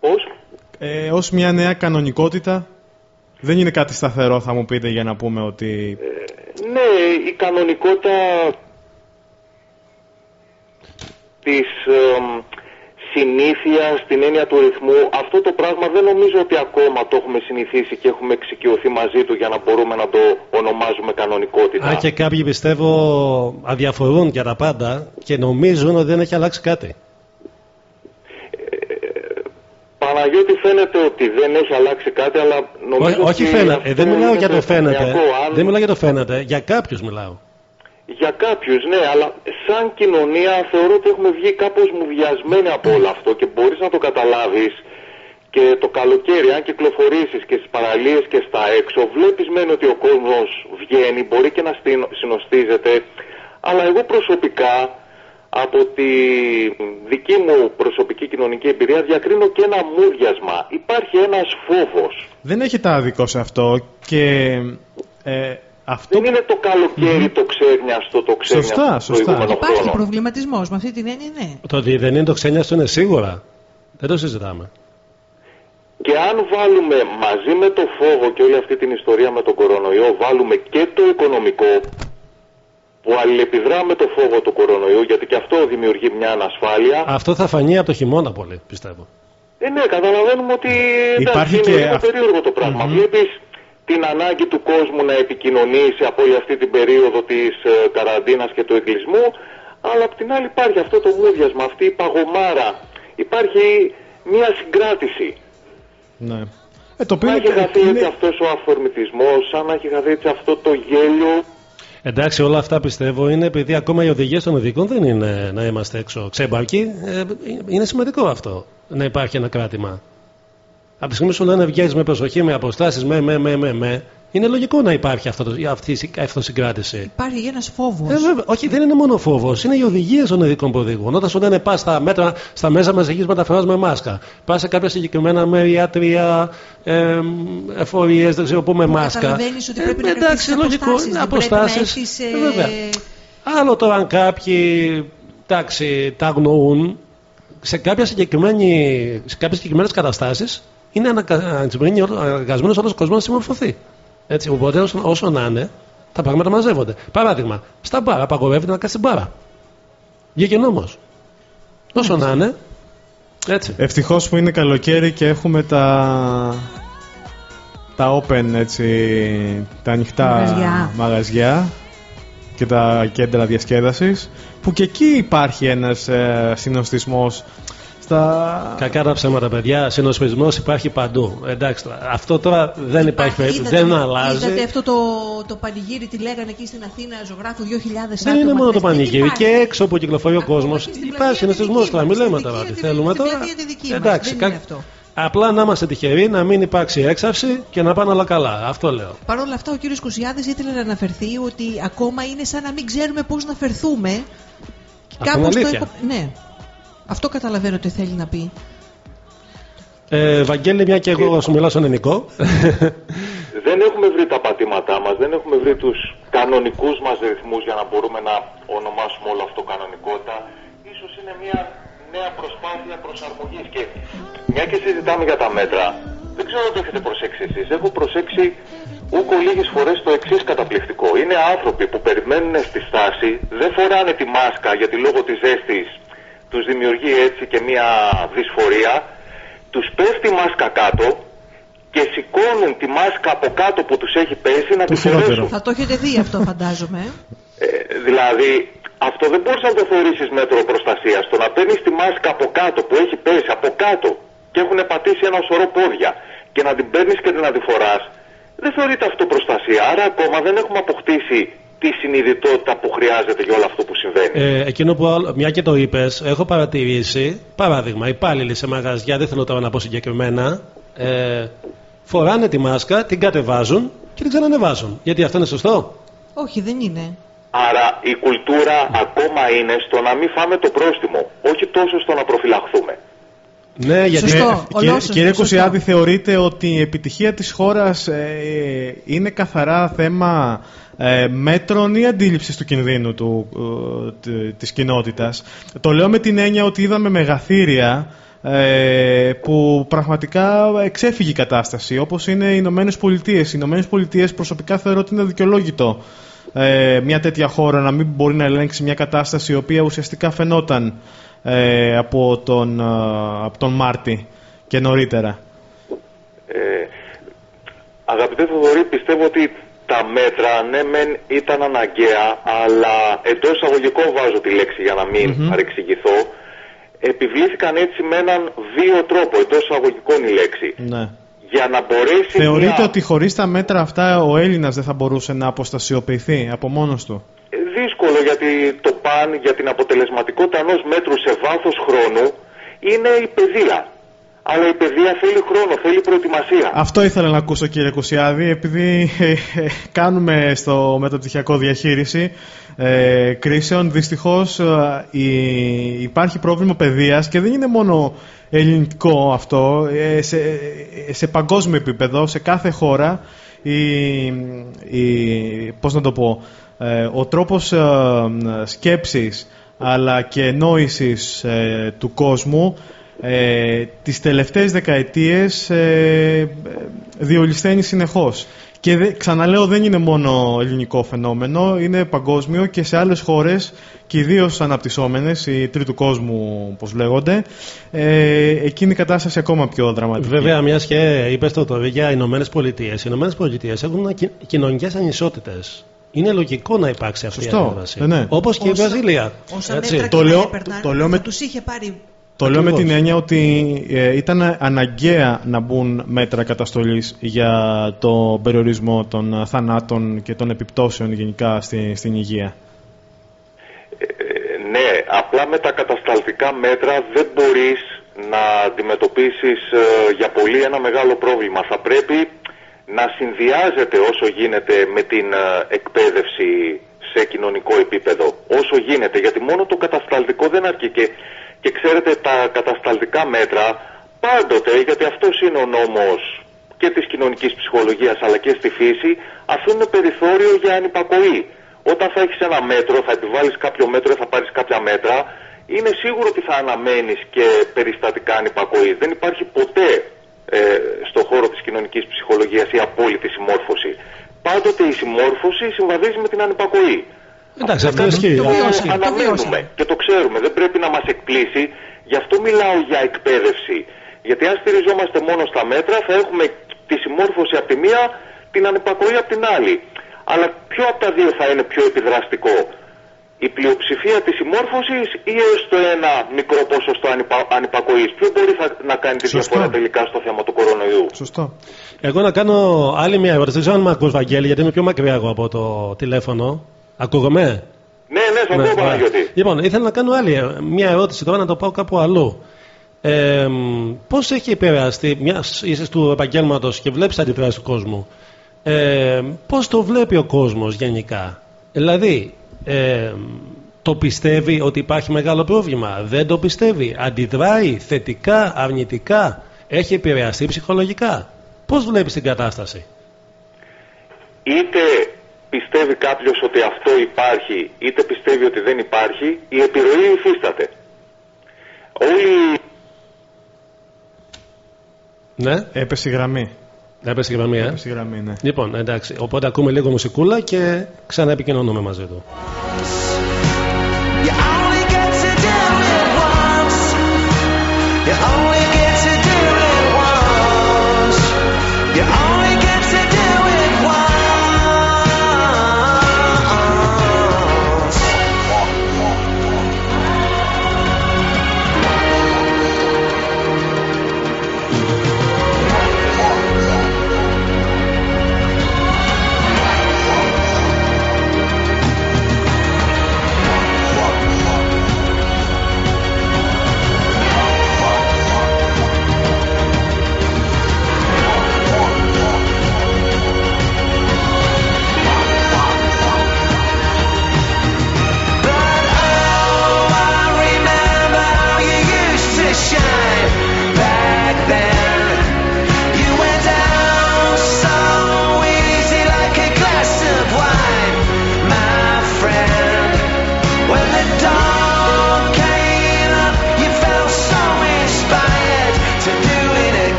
Πώς; Ε, ως μια νέα κανονικότητα δεν είναι κάτι σταθερό θα μου πείτε για να πούμε ότι... Ναι, η κανονικότητα της εμ, συνήθειας, την έννοια του ρυθμού, αυτό το πράγμα δεν νομίζω ότι ακόμα το έχουμε συνηθίσει και έχουμε εξοικειωθεί μαζί του για να μπορούμε να το ονομάζουμε κανονικότητα. Αν και κάποιοι πιστεύω αδιαφορούν για τα πάντα και νομίζουν ότι δεν έχει αλλάξει κάτι. Παναγιώτη φαίνεται ότι δεν έχει αλλάξει κάτι, αλλά νομίζω Ό, όχι ότι φαίνεται. αυτό Ε, δεν μιλάω είναι για το φαίνεται. τεχνιακό. Αν- Δεν μιλάω για το φαίνεται. Για κάποιους μιλάω. Για κάποιους ναι, αλλά σαν κοινωνία θεωρώ ότι έχουμε βγει κάπως μουδιασμένοι από όλο αυτό και μπορείς να το καταλάβεις και το καλοκαίρι αν κυκλοφορήσεις και στις παραλίες και στα έξω βλέπεις μεν ότι ο κόσμος βγαίνει, μπορεί και να στην- συνοστίζεται αλλά εγώ προσωπικά από τη δική μου προσωπική κοινωνική εμπειρία διακρίνω και ένα μούδιασμα. Υπάρχει ένας φόβος. Δεν έχετε άδικο σε αυτό και ε, αυτό... Δεν είναι το καλοκαίρι το ξένιαστο, το ξένιαστο Σωστά, του σωστά. προηγούμενου Υπάρχει χρόνου. προβληματισμός με αυτή την έννοια, ναι. Το ότι δεν είναι το ξένιαστο είναι σίγουρα. Δεν το συζητάμε. Και αν βάλουμε μαζί με το φόβο και όλη αυτή την ιστορία με τον κορονοϊό, βάλουμε και το οικονομικό που αλληλεπιδρά με το φόβο του κορονοϊού, γιατί και αυτό δημιουργεί μια ανασφάλεια. Αυτό θα φανεί από το χειμώνα πολύ, πιστεύω. Ε, ναι, καταλαβαίνουμε ότι εντάξει, Υπάρχει είναι και λίγο αυ- περίεργο το πραγμα Βλέπεις την ανάγκη του κόσμου να επικοινωνήσει από όλη αυτή την περίοδο της ε, καραντίνας και του εγκλισμού, αλλά απ' την άλλη υπάρχει αυτό το μούδιασμα, αυτή η παγωμάρα. Υπάρχει μια συγκράτηση. Ναι. Ε, το οποίο Σαν να έχει είναι- χαθεί είναι- έτσι αυτός ο αφορμητισμός, σαν να έχει χαθεί έτσι αυτό το γέλιο. Εντάξει, όλα αυτά πιστεύω είναι επειδή ακόμα οι οδηγίες των οδικών δεν είναι να είμαστε έξω ξέμπαρκοι. Ε, είναι σημαντικό αυτό να υπάρχει ένα κράτημα. Από τη στιγμή που σου λένε βγαίνει με προσοχή, με αποστάσεις, με, με, με, με, με, είναι λογικό να υπάρχει αυτό, το- αυτή η αυτοσυγκράτηση. Υπάρχει ένας φόβος. Ε, βέβαια. όχι, δεν είναι μόνο φόβος, είναι οι οδηγίε των ειδικών που οδηγούν. Όταν σου λένε πας στα μέτρα, στα μέσα μαζική μεταφορά με μάσκα, πας σε κάποια συγκεκριμένα μέρη, ιατρία, ε, εφορίες, δεν ξέρω πού με μάσκα. Καταλαβαίνεις ότι πρέπει να εντάξει, κρατήσεις λογικό, αποστάσεις, είναι δεν πρέπει να αποστάσεις. έχεις, Ε, ε, βέβαια. Άλλο τώρα αν κάποιοι εντάξει, τα αγνοούν, σε, κάποια συγκεκριμένη, σε κάποιες συγκεκριμένες καταστάσεις είναι αναγκασμένο όλος ο κόσμος να συμμορφωθεί. Έτσι, οπότε όσο, όσο να είναι, τα πράγματα μαζεύονται. Παράδειγμα, στα μπάρα απαγορεύεται να κάτσει στην μπάρα. Βγήκε νόμος. Όσο να είναι, έτσι. Ευτυχώς που είναι καλοκαίρι και έχουμε τα τα open έτσι τα ανοιχτά Μαγαζιά. μαγαζιά και τα κέντρα διασκέδασης που και εκεί υπάρχει ένας ε, συνοστισμός στα... Κακά τα ψέματα, παιδιά. Συνοσπισμό υπάρχει παντού. Εντάξει, τώρα, αυτό τώρα δεν υπάρχει περίπτωση. Είδατε- Δεν αλλάζει. Είδατε αυτό το, το πανηγύρι, τι λέγανε εκεί στην Αθήνα, ζωγράφου 2.000 άτομα. Δεν είναι μόνο το χθες. πανηγύρι. υπάρχει; Και έξω που κυκλοφορεί ο κόσμος υπάρχει συναισθησμό τώρα. Μην λέμε τώρα τι θέλουμε τώρα. πλατεία τη δική μας. Εντάξει, Δεν κα- είναι αυτό. Απλά να είμαστε τυχεροί, να μην υπάρξει έξαυση και να πάνε όλα καλά. Αυτό λέω. Παρ' όλα αυτά, ο κύριος Κουσιάδης ήθελε να αναφερθεί ότι ακόμα είναι σαν να μην ξέρουμε πώς να φερθούμε. Αυτό είναι αλήθεια. έχω... Ναι. Αυτό καταλαβαίνω τι θέλει να πει. Ε, Βαγγέλη, μια και εγώ σου μιλάω στον ελληνικό. <laughs> Δεν έχουμε βρει τα πατήματά μας, δεν έχουμε βρει τους κανονικούς μας ρυθμούς για να μπορούμε να ονομάσουμε όλο αυτό κανονικότητα. Ίσως είναι μια νέα προσπάθεια προσαρμογής και μια και συζητάμε για τα μέτρα, δεν ξέρω αν το έχετε προσέξει εσείς. Έχω προσέξει ούκο λίγες φορές το εξής καταπληκτικό. Είναι άνθρωποι που περιμένουν στη στάση, δεν φοράνε τη μάσκα γιατί λόγω της ζέστης τους δημιουργεί έτσι και μια δυσφορία, τους πέφτει η μάσκα κάτω και σηκώνουν τη μάσκα από κάτω που τους έχει πέσει να τη φορέσουν. Θα το έχετε δει αυτό, φαντάζομαι. Ε, δηλαδή, αυτό δεν μπορείς να το θεωρήσεις μέτρο προστασίας. Το να παίρνεις τη μάσκα από κάτω που έχει πέσει, από κάτω και έχουν πατήσει ένα σωρό πόδια και να την παίρνεις και να τη φοράς, δεν θεωρείται αυτό προστασία. Άρα ακόμα δεν έχουμε αποκτήσει τη συνειδητότητα που χρειάζεται για όλο αυτό που συμβαίνει. Ε, εκείνο που, άλλο- μια και το είπες, έχω παρατηρήσει, παράδειγμα, υπάλληλοι σε μαγαζιά, δεν θέλω τώρα να πω συγκεκριμένα, ε, φοράνε τη μάσκα, την κατεβάζουν και την ξανανεβάζουν. Γιατί αυτό είναι σωστό; Όχι, δεν είναι. Άρα η κουλτούρα ακόμα είναι στο να μην φάμε το πρόστιμο, όχι τόσο στο να προφυλαχθούμε. Ναι, γιατί Σωστό, Ε, ολόσωστο, κύριε, κύριε σωστό. Κουσιάδη, θεωρείτε ότι η επιτυχία της χώρας ε, είναι καθαρά θέμα ε, μέτρων ή αντίληψης του κινδύνου του, ε, т- της κοινότητας; Το λέω με την έννοια ότι είδαμε μεγαθύρια ε, που πραγματικά εξέφυγε η κατάσταση, όπως είναι οι Ηνωμένες Πολιτείες. Οι Ηνωμένες Πολιτείες προσωπικά θεωρώ ότι είναι δικαιολόγητο ε, μια τέτοια χώρα να μην μπορεί να ελέγξει μια κατάσταση η οποία ουσιαστικά φαινόταν ε, από, τον, ε, από τον Μάρτι και νωρίτερα. Ε, αγαπητέ Θοδωρή, πιστεύω ότι τα μέτρα ναι μεν ήταν αναγκαία, αλλά εντός εισαγωγικών βάζω τη λέξη για να μην Μμμ. παρεξηγηθώ, επιβλήθηκαν έτσι με έναν βίο τρόπο, εντός εισαγωγικών η λέξη, Ναι. για να μπορέσει Θεωρείτε μια... ότι χωρίς τα μέτρα αυτά ο Έλληνας δεν θα μπορούσε να αποστασιοποιηθεί από μόνος του; Δύσκολο γιατί το παν για την αποτελεσματικότητα ενός μέτρου σε βάθος χρόνου είναι η παιδεία. Αλλά η παιδεία θέλει χρόνο, θέλει προετοιμασία. Αυτό ήθελα να ακούσω κύριε Κουσιάδη επειδή ε, ε, κάνουμε στο μεταπτυχιακό διαχείριση ε, κρίσεων δυστυχώς ε, η- υπάρχει πρόβλημα παιδείας και δεν είναι μόνο ελληνικό αυτό ε, σε, ε, σε παγκόσμιο επίπεδο σε κάθε χώρα η, η, πώς να το πω ε, ο τρόπος ε, σκέψης αλλά και νόησης ε, του κόσμου ε, τις τελευταίες δεκαετίες ε, διολυσθένει συνεχώς. Και δε, ξαναλέω δεν είναι μόνο ελληνικό φαινόμενο, είναι παγκόσμιο και σε άλλες χώρες και ιδίως αναπτυσσόμενες, οι τρίτου κόσμου όπως λέγονται, ε, εκείνη η κατάσταση ακόμα πιο δραματική. Βέβαια, μιας και είπες το τώρα για Ηνωμένες Πολιτείες. Οι Ηνωμένες Πολιτείες έχουν κοινωνικές ανισότητες. Είναι λογικό να υπάρξει αυτή Σωστό. η αντίδραση. Ναι, ναι. Όπως και η Όσα- Βραζιλία. Όσα Έτσι. μέτρα Το και να λέω- έπαιρναν, το λέω θα με- τους είχε πάρει Το λέω με Ακριβώς. την έννοια ότι ε, ήταν αναγκαία να μπουν μέτρα καταστολής για το περιορισμό των ε, θανάτων και των επιπτώσεων γενικά στη, στην υγεία. Ε, ναι, απλά με τα κατασταλτικά μέτρα δεν μπορείς να αντιμετωπίσεις ε, για πολύ ένα μεγάλο πρόβλημα. Θα πρέπει να συνδυάζεται όσο γίνεται με την ε, εκπαίδευση σε κοινωνικό επίπεδο. Όσο γίνεται, γιατί μόνο το κατασταλτικό δεν αρκεί και, και ξέρετε τα κατασταλτικά μέτρα πάντοτε, γιατί αυτός είναι ο νόμος και της κοινωνικής ψυχολογίας αλλά και στη φύση, αφήνουν περιθώριο για ανυπακοή. Όταν θα έχεις ένα μέτρο, θα επιβάλλεις κάποιο μέτρο, θα πάρεις κάποια μέτρα, είναι σίγουρο ότι θα αναμένεις και περιστατικά ανυπακοή. Δεν υπάρχει ποτέ ε, στον χώρο της κοινωνικής ψυχολογίας η απόλυτη συμμόρφωση. Πάντοτε η συμμόρφωση συμβαδίζει με την ανυπακοή. Εντάξει, αυτό είναι ισχύει. Το Αυτό οποίο ισχύει. αναμένουμε και το ξέρουμε. Δεν πρέπει να μας εκπλήσει. Γι' αυτό μιλάω για εκπαίδευση. Γιατί αν στηριζόμαστε μόνο στα μέτρα θα έχουμε τη συμμόρφωση από τη μία, την ανυπακοή από την άλλη. Αλλά ποιο από τα δύο θα είναι πιο επιδραστικό; Η πλειοψηφία της συμμόρφωσης ή έστω ένα μικρό ποσοστό ανυπα... ανυπακοής. Ποιο μπορεί θα- να κάνει τη Σωστό. διαφορά τελικά στο θέμα του κορονοϊού; Σωστό. Εγώ να κάνω άλλη μια ερώτηση. Δεν ξέρω αν με ακούς, Βαγγέλη, γιατί είμαι πιο μακριά εγώ από το τηλέφωνο. Ακούγομαι; Ναι, ναι, θα πω ωραία. Παναγιώτη. Λοιπόν, ήθελα να κάνω άλλη ε, μια ερώτηση τώρα να το πάω κάπου αλλού. Ε, Πώς έχει επηρεαστεί, μιας είσαι του επαγγέλματος και βλέπεις τα αντιδράσει του κόσμου, ε, πώς το βλέπει ο κόσμος γενικά; Δηλαδή, ε, το πιστεύει ότι υπάρχει μεγάλο πρόβλημα, δεν το πιστεύει, αντιδράει θετικά, αρνητικά, έχει επηρεαστεί ψυχολογικά. Πώς βλέπεις την κατάσταση; είτε πιστεύει κάποιος ότι αυτό υπάρχει, είτε πιστεύει ότι δεν υπάρχει, η επιρροή υφίσταται. Όλοι Ναι, Έπεσε η γραμμή. Έπεσε η γραμμή, ε; Έπεσε η γραμμή, ναι. Λοιπόν, εντάξει. Οπότε ακούμε λίγο μουσικούλα και ξανά επικοινωνούμε μαζί του.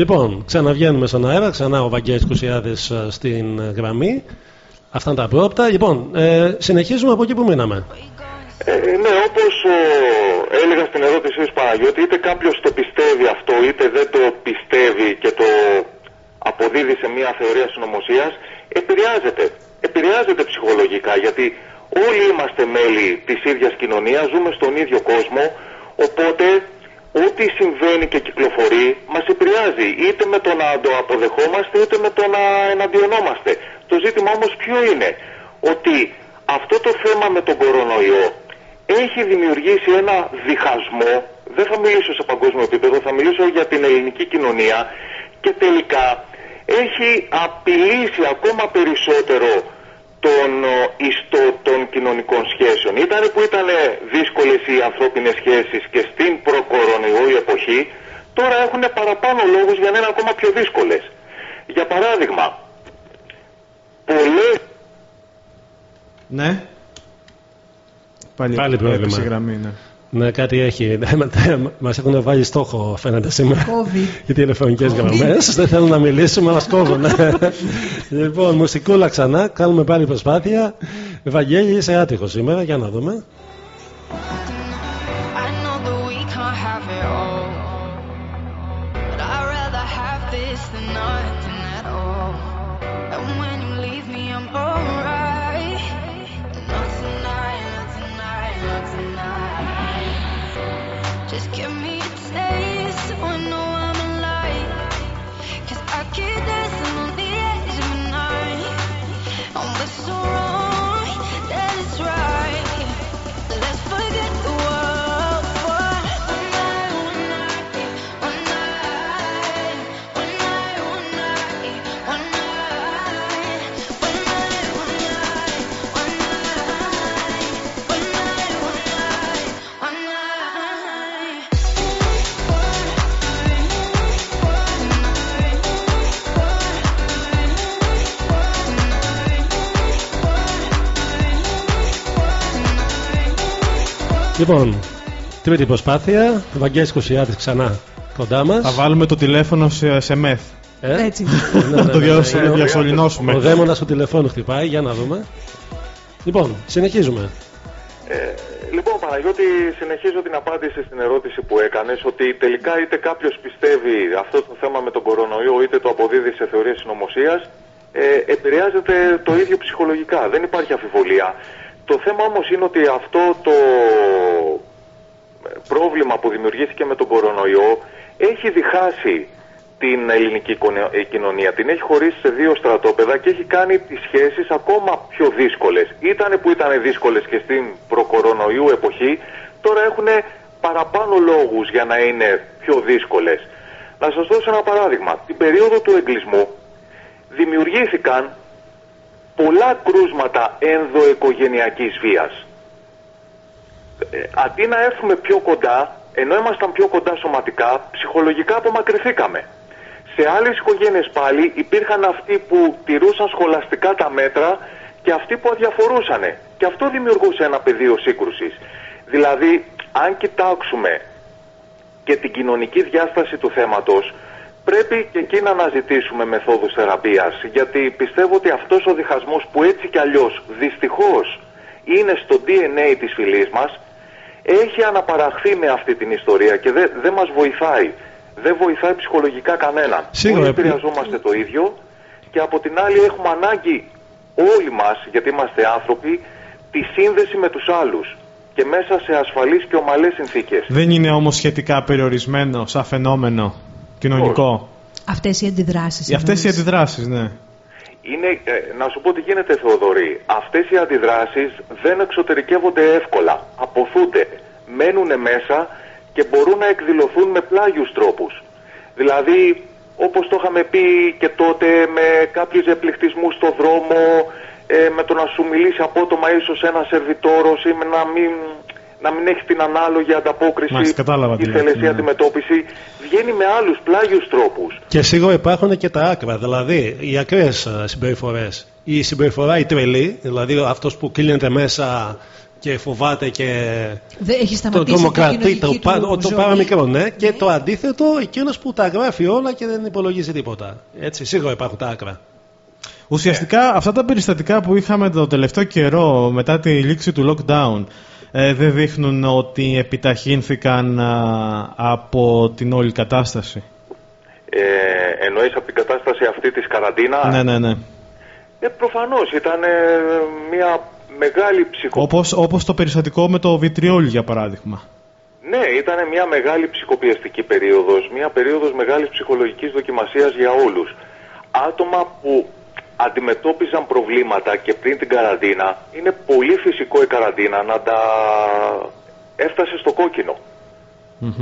Λοιπόν, ξαναβγαίνουμε στον αέρα, ξανά ο Βαγγέλης Κουσιάδης ε, στην ε, γραμμή. Αυτά είναι τα πρώτα. Λοιπόν, ε, συνεχίζουμε από εκεί που μείναμε. Ε, ναι, όπως ο, έλεγα στην ερώτησή σου Παναγιώτη, είτε κάποιος το πιστεύει αυτό, είτε δεν το πιστεύει και το αποδίδει σε μια θεωρία συνωμοσίας, επηρεάζεται. Επηρεάζεται ψυχολογικά, γιατί όλοι είμαστε μέλη της ίδιας κοινωνίας, ζούμε στον ίδιο κόσμο, οπότε ό,τι συμβαίνει και κυκλοφορεί μας επηρεάζει, είτε με το να το αποδεχόμαστε, είτε με το να εναντιονόμαστε. Το ζήτημα όμως ποιο είναι, ότι αυτό το θέμα με τον κορονοϊό έχει δημιουργήσει ένα διχασμό, δεν θα μιλήσω σε παγκόσμιο επίπεδο, θα μιλήσω για την ελληνική κοινωνία και τελικά έχει απειλήσει ακόμα περισσότερο τον ε, ιστό των κοινωνικών σχέσεων. Ήταν που ήταν δύσκολες οι ανθρώπινες σχέσεις και στην προκορονοϊό εποχή, τώρα έχουν παραπάνω λόγους για να είναι ακόμα πιο δύσκολες. Για παράδειγμα, πολλές Ναι. Πάλι, Πάλι πρόβλημα. έπεσε η γραμμή, ναι. Ναι, κάτι έχει. <laughs> Μα έχουν βάλει στόχο, φαίνεται σήμερα. Κόβει. <laughs> Οι τηλεφωνικές γραμμές. Δεν θέλουν να μιλήσουμε, μας κόβουν. <laughs> λοιπόν, μουσικούλα ξανά. Κάνουμε πάλι προσπάθεια. Ευαγγέλη, είσαι άτυχος σήμερα. Για να δούμε. Λοιπόν, τρίτη προσπάθεια. Βαγγέλης Κουσιάδης ξανά κοντά μας. Θα βάλουμε το τηλέφωνο σε, σε μεθ. Έτσι. Να το διασ- διασωληνώσουμε. Ο δαίμονας του τηλεφώνου χτυπάει, για να δούμε. Λοιπόν, συνεχίζουμε. Ε, λοιπόν, Παναγιώτη, συνεχίζω την απάντηση στην ερώτηση που έκανες ότι τελικά είτε κάποιος πιστεύει αυτό το θέμα με τον κορονοϊό είτε το αποδίδει σε θεωρίες συνωμοσίας ε, επηρεάζεται το ίδιο ψυχολογικά. Δεν υπάρχει αμφιβολία. Το θέμα όμως είναι ότι αυτό το πρόβλημα που δημιουργήθηκε με τον κορονοϊό έχει διχάσει την ελληνική εικονο- ε, κοινωνία. Την έχει χωρίσει σε δύο στρατόπεδα και έχει κάνει τις σχέσεις ακόμα πιο δύσκολες. Ήτανε που ήταν δύσκολες και στην προκορονοϊού εποχή, τώρα έχουν παραπάνω λόγους για να είναι πιο δύσκολες. Να σας δώσω ένα παράδειγμα. Την περίοδο του εγκλισμού δημιουργήθηκαν πολλά κρούσματα ενδοοικογενειακής βίας. Ε, αντί να έρθουμε πιο κοντά, ενώ ήμασταν πιο κοντά σωματικά, ψυχολογικά απομακρυνθήκαμε. Σε άλλες οικογένειες πάλι υπήρχαν αυτοί που τηρούσαν σχολαστικά τα μέτρα και αυτοί που αδιαφορούσαν. Και αυτό δημιουργούσε ένα πεδίο σύγκρουσης. Δηλαδή, αν κοιτάξουμε και την κοινωνική διάσταση του θέματος, πρέπει και εκεί να αναζητήσουμε μεθόδους θεραπείας. Γιατί πιστεύω ότι αυτός ο διχασμός που έτσι κι αλλιώς δυστυχώς είναι στο DNA της φυλής μας, έχει αναπαραχθεί με αυτή την ιστορία και δεν δεν μας βοηθάει. Δεν βοηθάει ψυχολογικά κανέναν. Σίγουρα. Όλοι επηρεαζόμαστε το ίδιο και από την άλλη έχουμε ανάγκη όλοι μας, γιατί είμαστε άνθρωποι, τη σύνδεση με τους άλλους και μέσα σε ασφαλείς και ομαλές συνθήκες. Δεν είναι όμως σχετικά περιορισμένο σαν φαινόμενο; Κοινωνικό. Αυτές οι αντιδράσεις. Οι αυτές οι εννοείς. αντιδράσεις, ναι. Είναι, ε, να σου πω τι γίνεται Θεοδωρή. Αυτές οι αντιδράσεις δεν εξωτερικεύονται εύκολα. Αποθούνται, μένουν μέσα και μπορούν να εκδηλωθούν με πλάγιους τρόπους. Δηλαδή, όπως το είχαμε πει και τότε, με κάποιους επληκτισμούς στο δρόμο, ε, με το να σου μιλήσει απότομα ίσως ένας σερβιτόρος ή με να μην, να μην έχει την ανάλογη ανταπόκριση Μάλιστα, κατάλαβα τι η λέτε, θελεσία ναι. αντιμετώπιση. Βγαίνει με άλλους πλάγιους τρόπους. Και σίγουρα υπάρχουν και τα άκρα, δηλαδή οι ακραίες συμπεριφορές. Η συμπεριφορά η τρελή, δηλαδή αυτός που κλείνεται μέσα και φοβάται και Δεν έχει το σταματήσει την τρομοκρατεί το, κοινωνική πα- του το ζωή. παραμικρό, ναι. Και το αντίθετο, εκείνος που τα γράφει όλα και δεν υπολογίζει τίποτα. Έτσι, σίγουρα υπάρχουν τα άκρα. Ουσιαστικά αυτά τα περιστατικά που είχαμε το τελευταίο καιρό μετά τη λήξη του lockdown ε, δεν δείχνουν ότι επιταχύνθηκαν α, από την όλη κατάσταση. Ε, εννοείς από την κατάσταση αυτή της καραντίνας; Ναι, ναι, ναι. Ε, προφανώς ήταν ε, μια μεγάλη ψυχο... Όπως, όπως το περιστατικό με το βιτριόλι για παράδειγμα. Ναι, ήταν μια μεγάλη ψυχοπιεστική περίοδος, μια περίοδος μεγάλης ψυχολογικής δοκιμασίας για όλους. Άτομα που αντιμετώπιζαν προβλήματα και πριν την καραντίνα, είναι πολύ φυσικό η καραντίνα να τα έφτασε στο κόκκινο.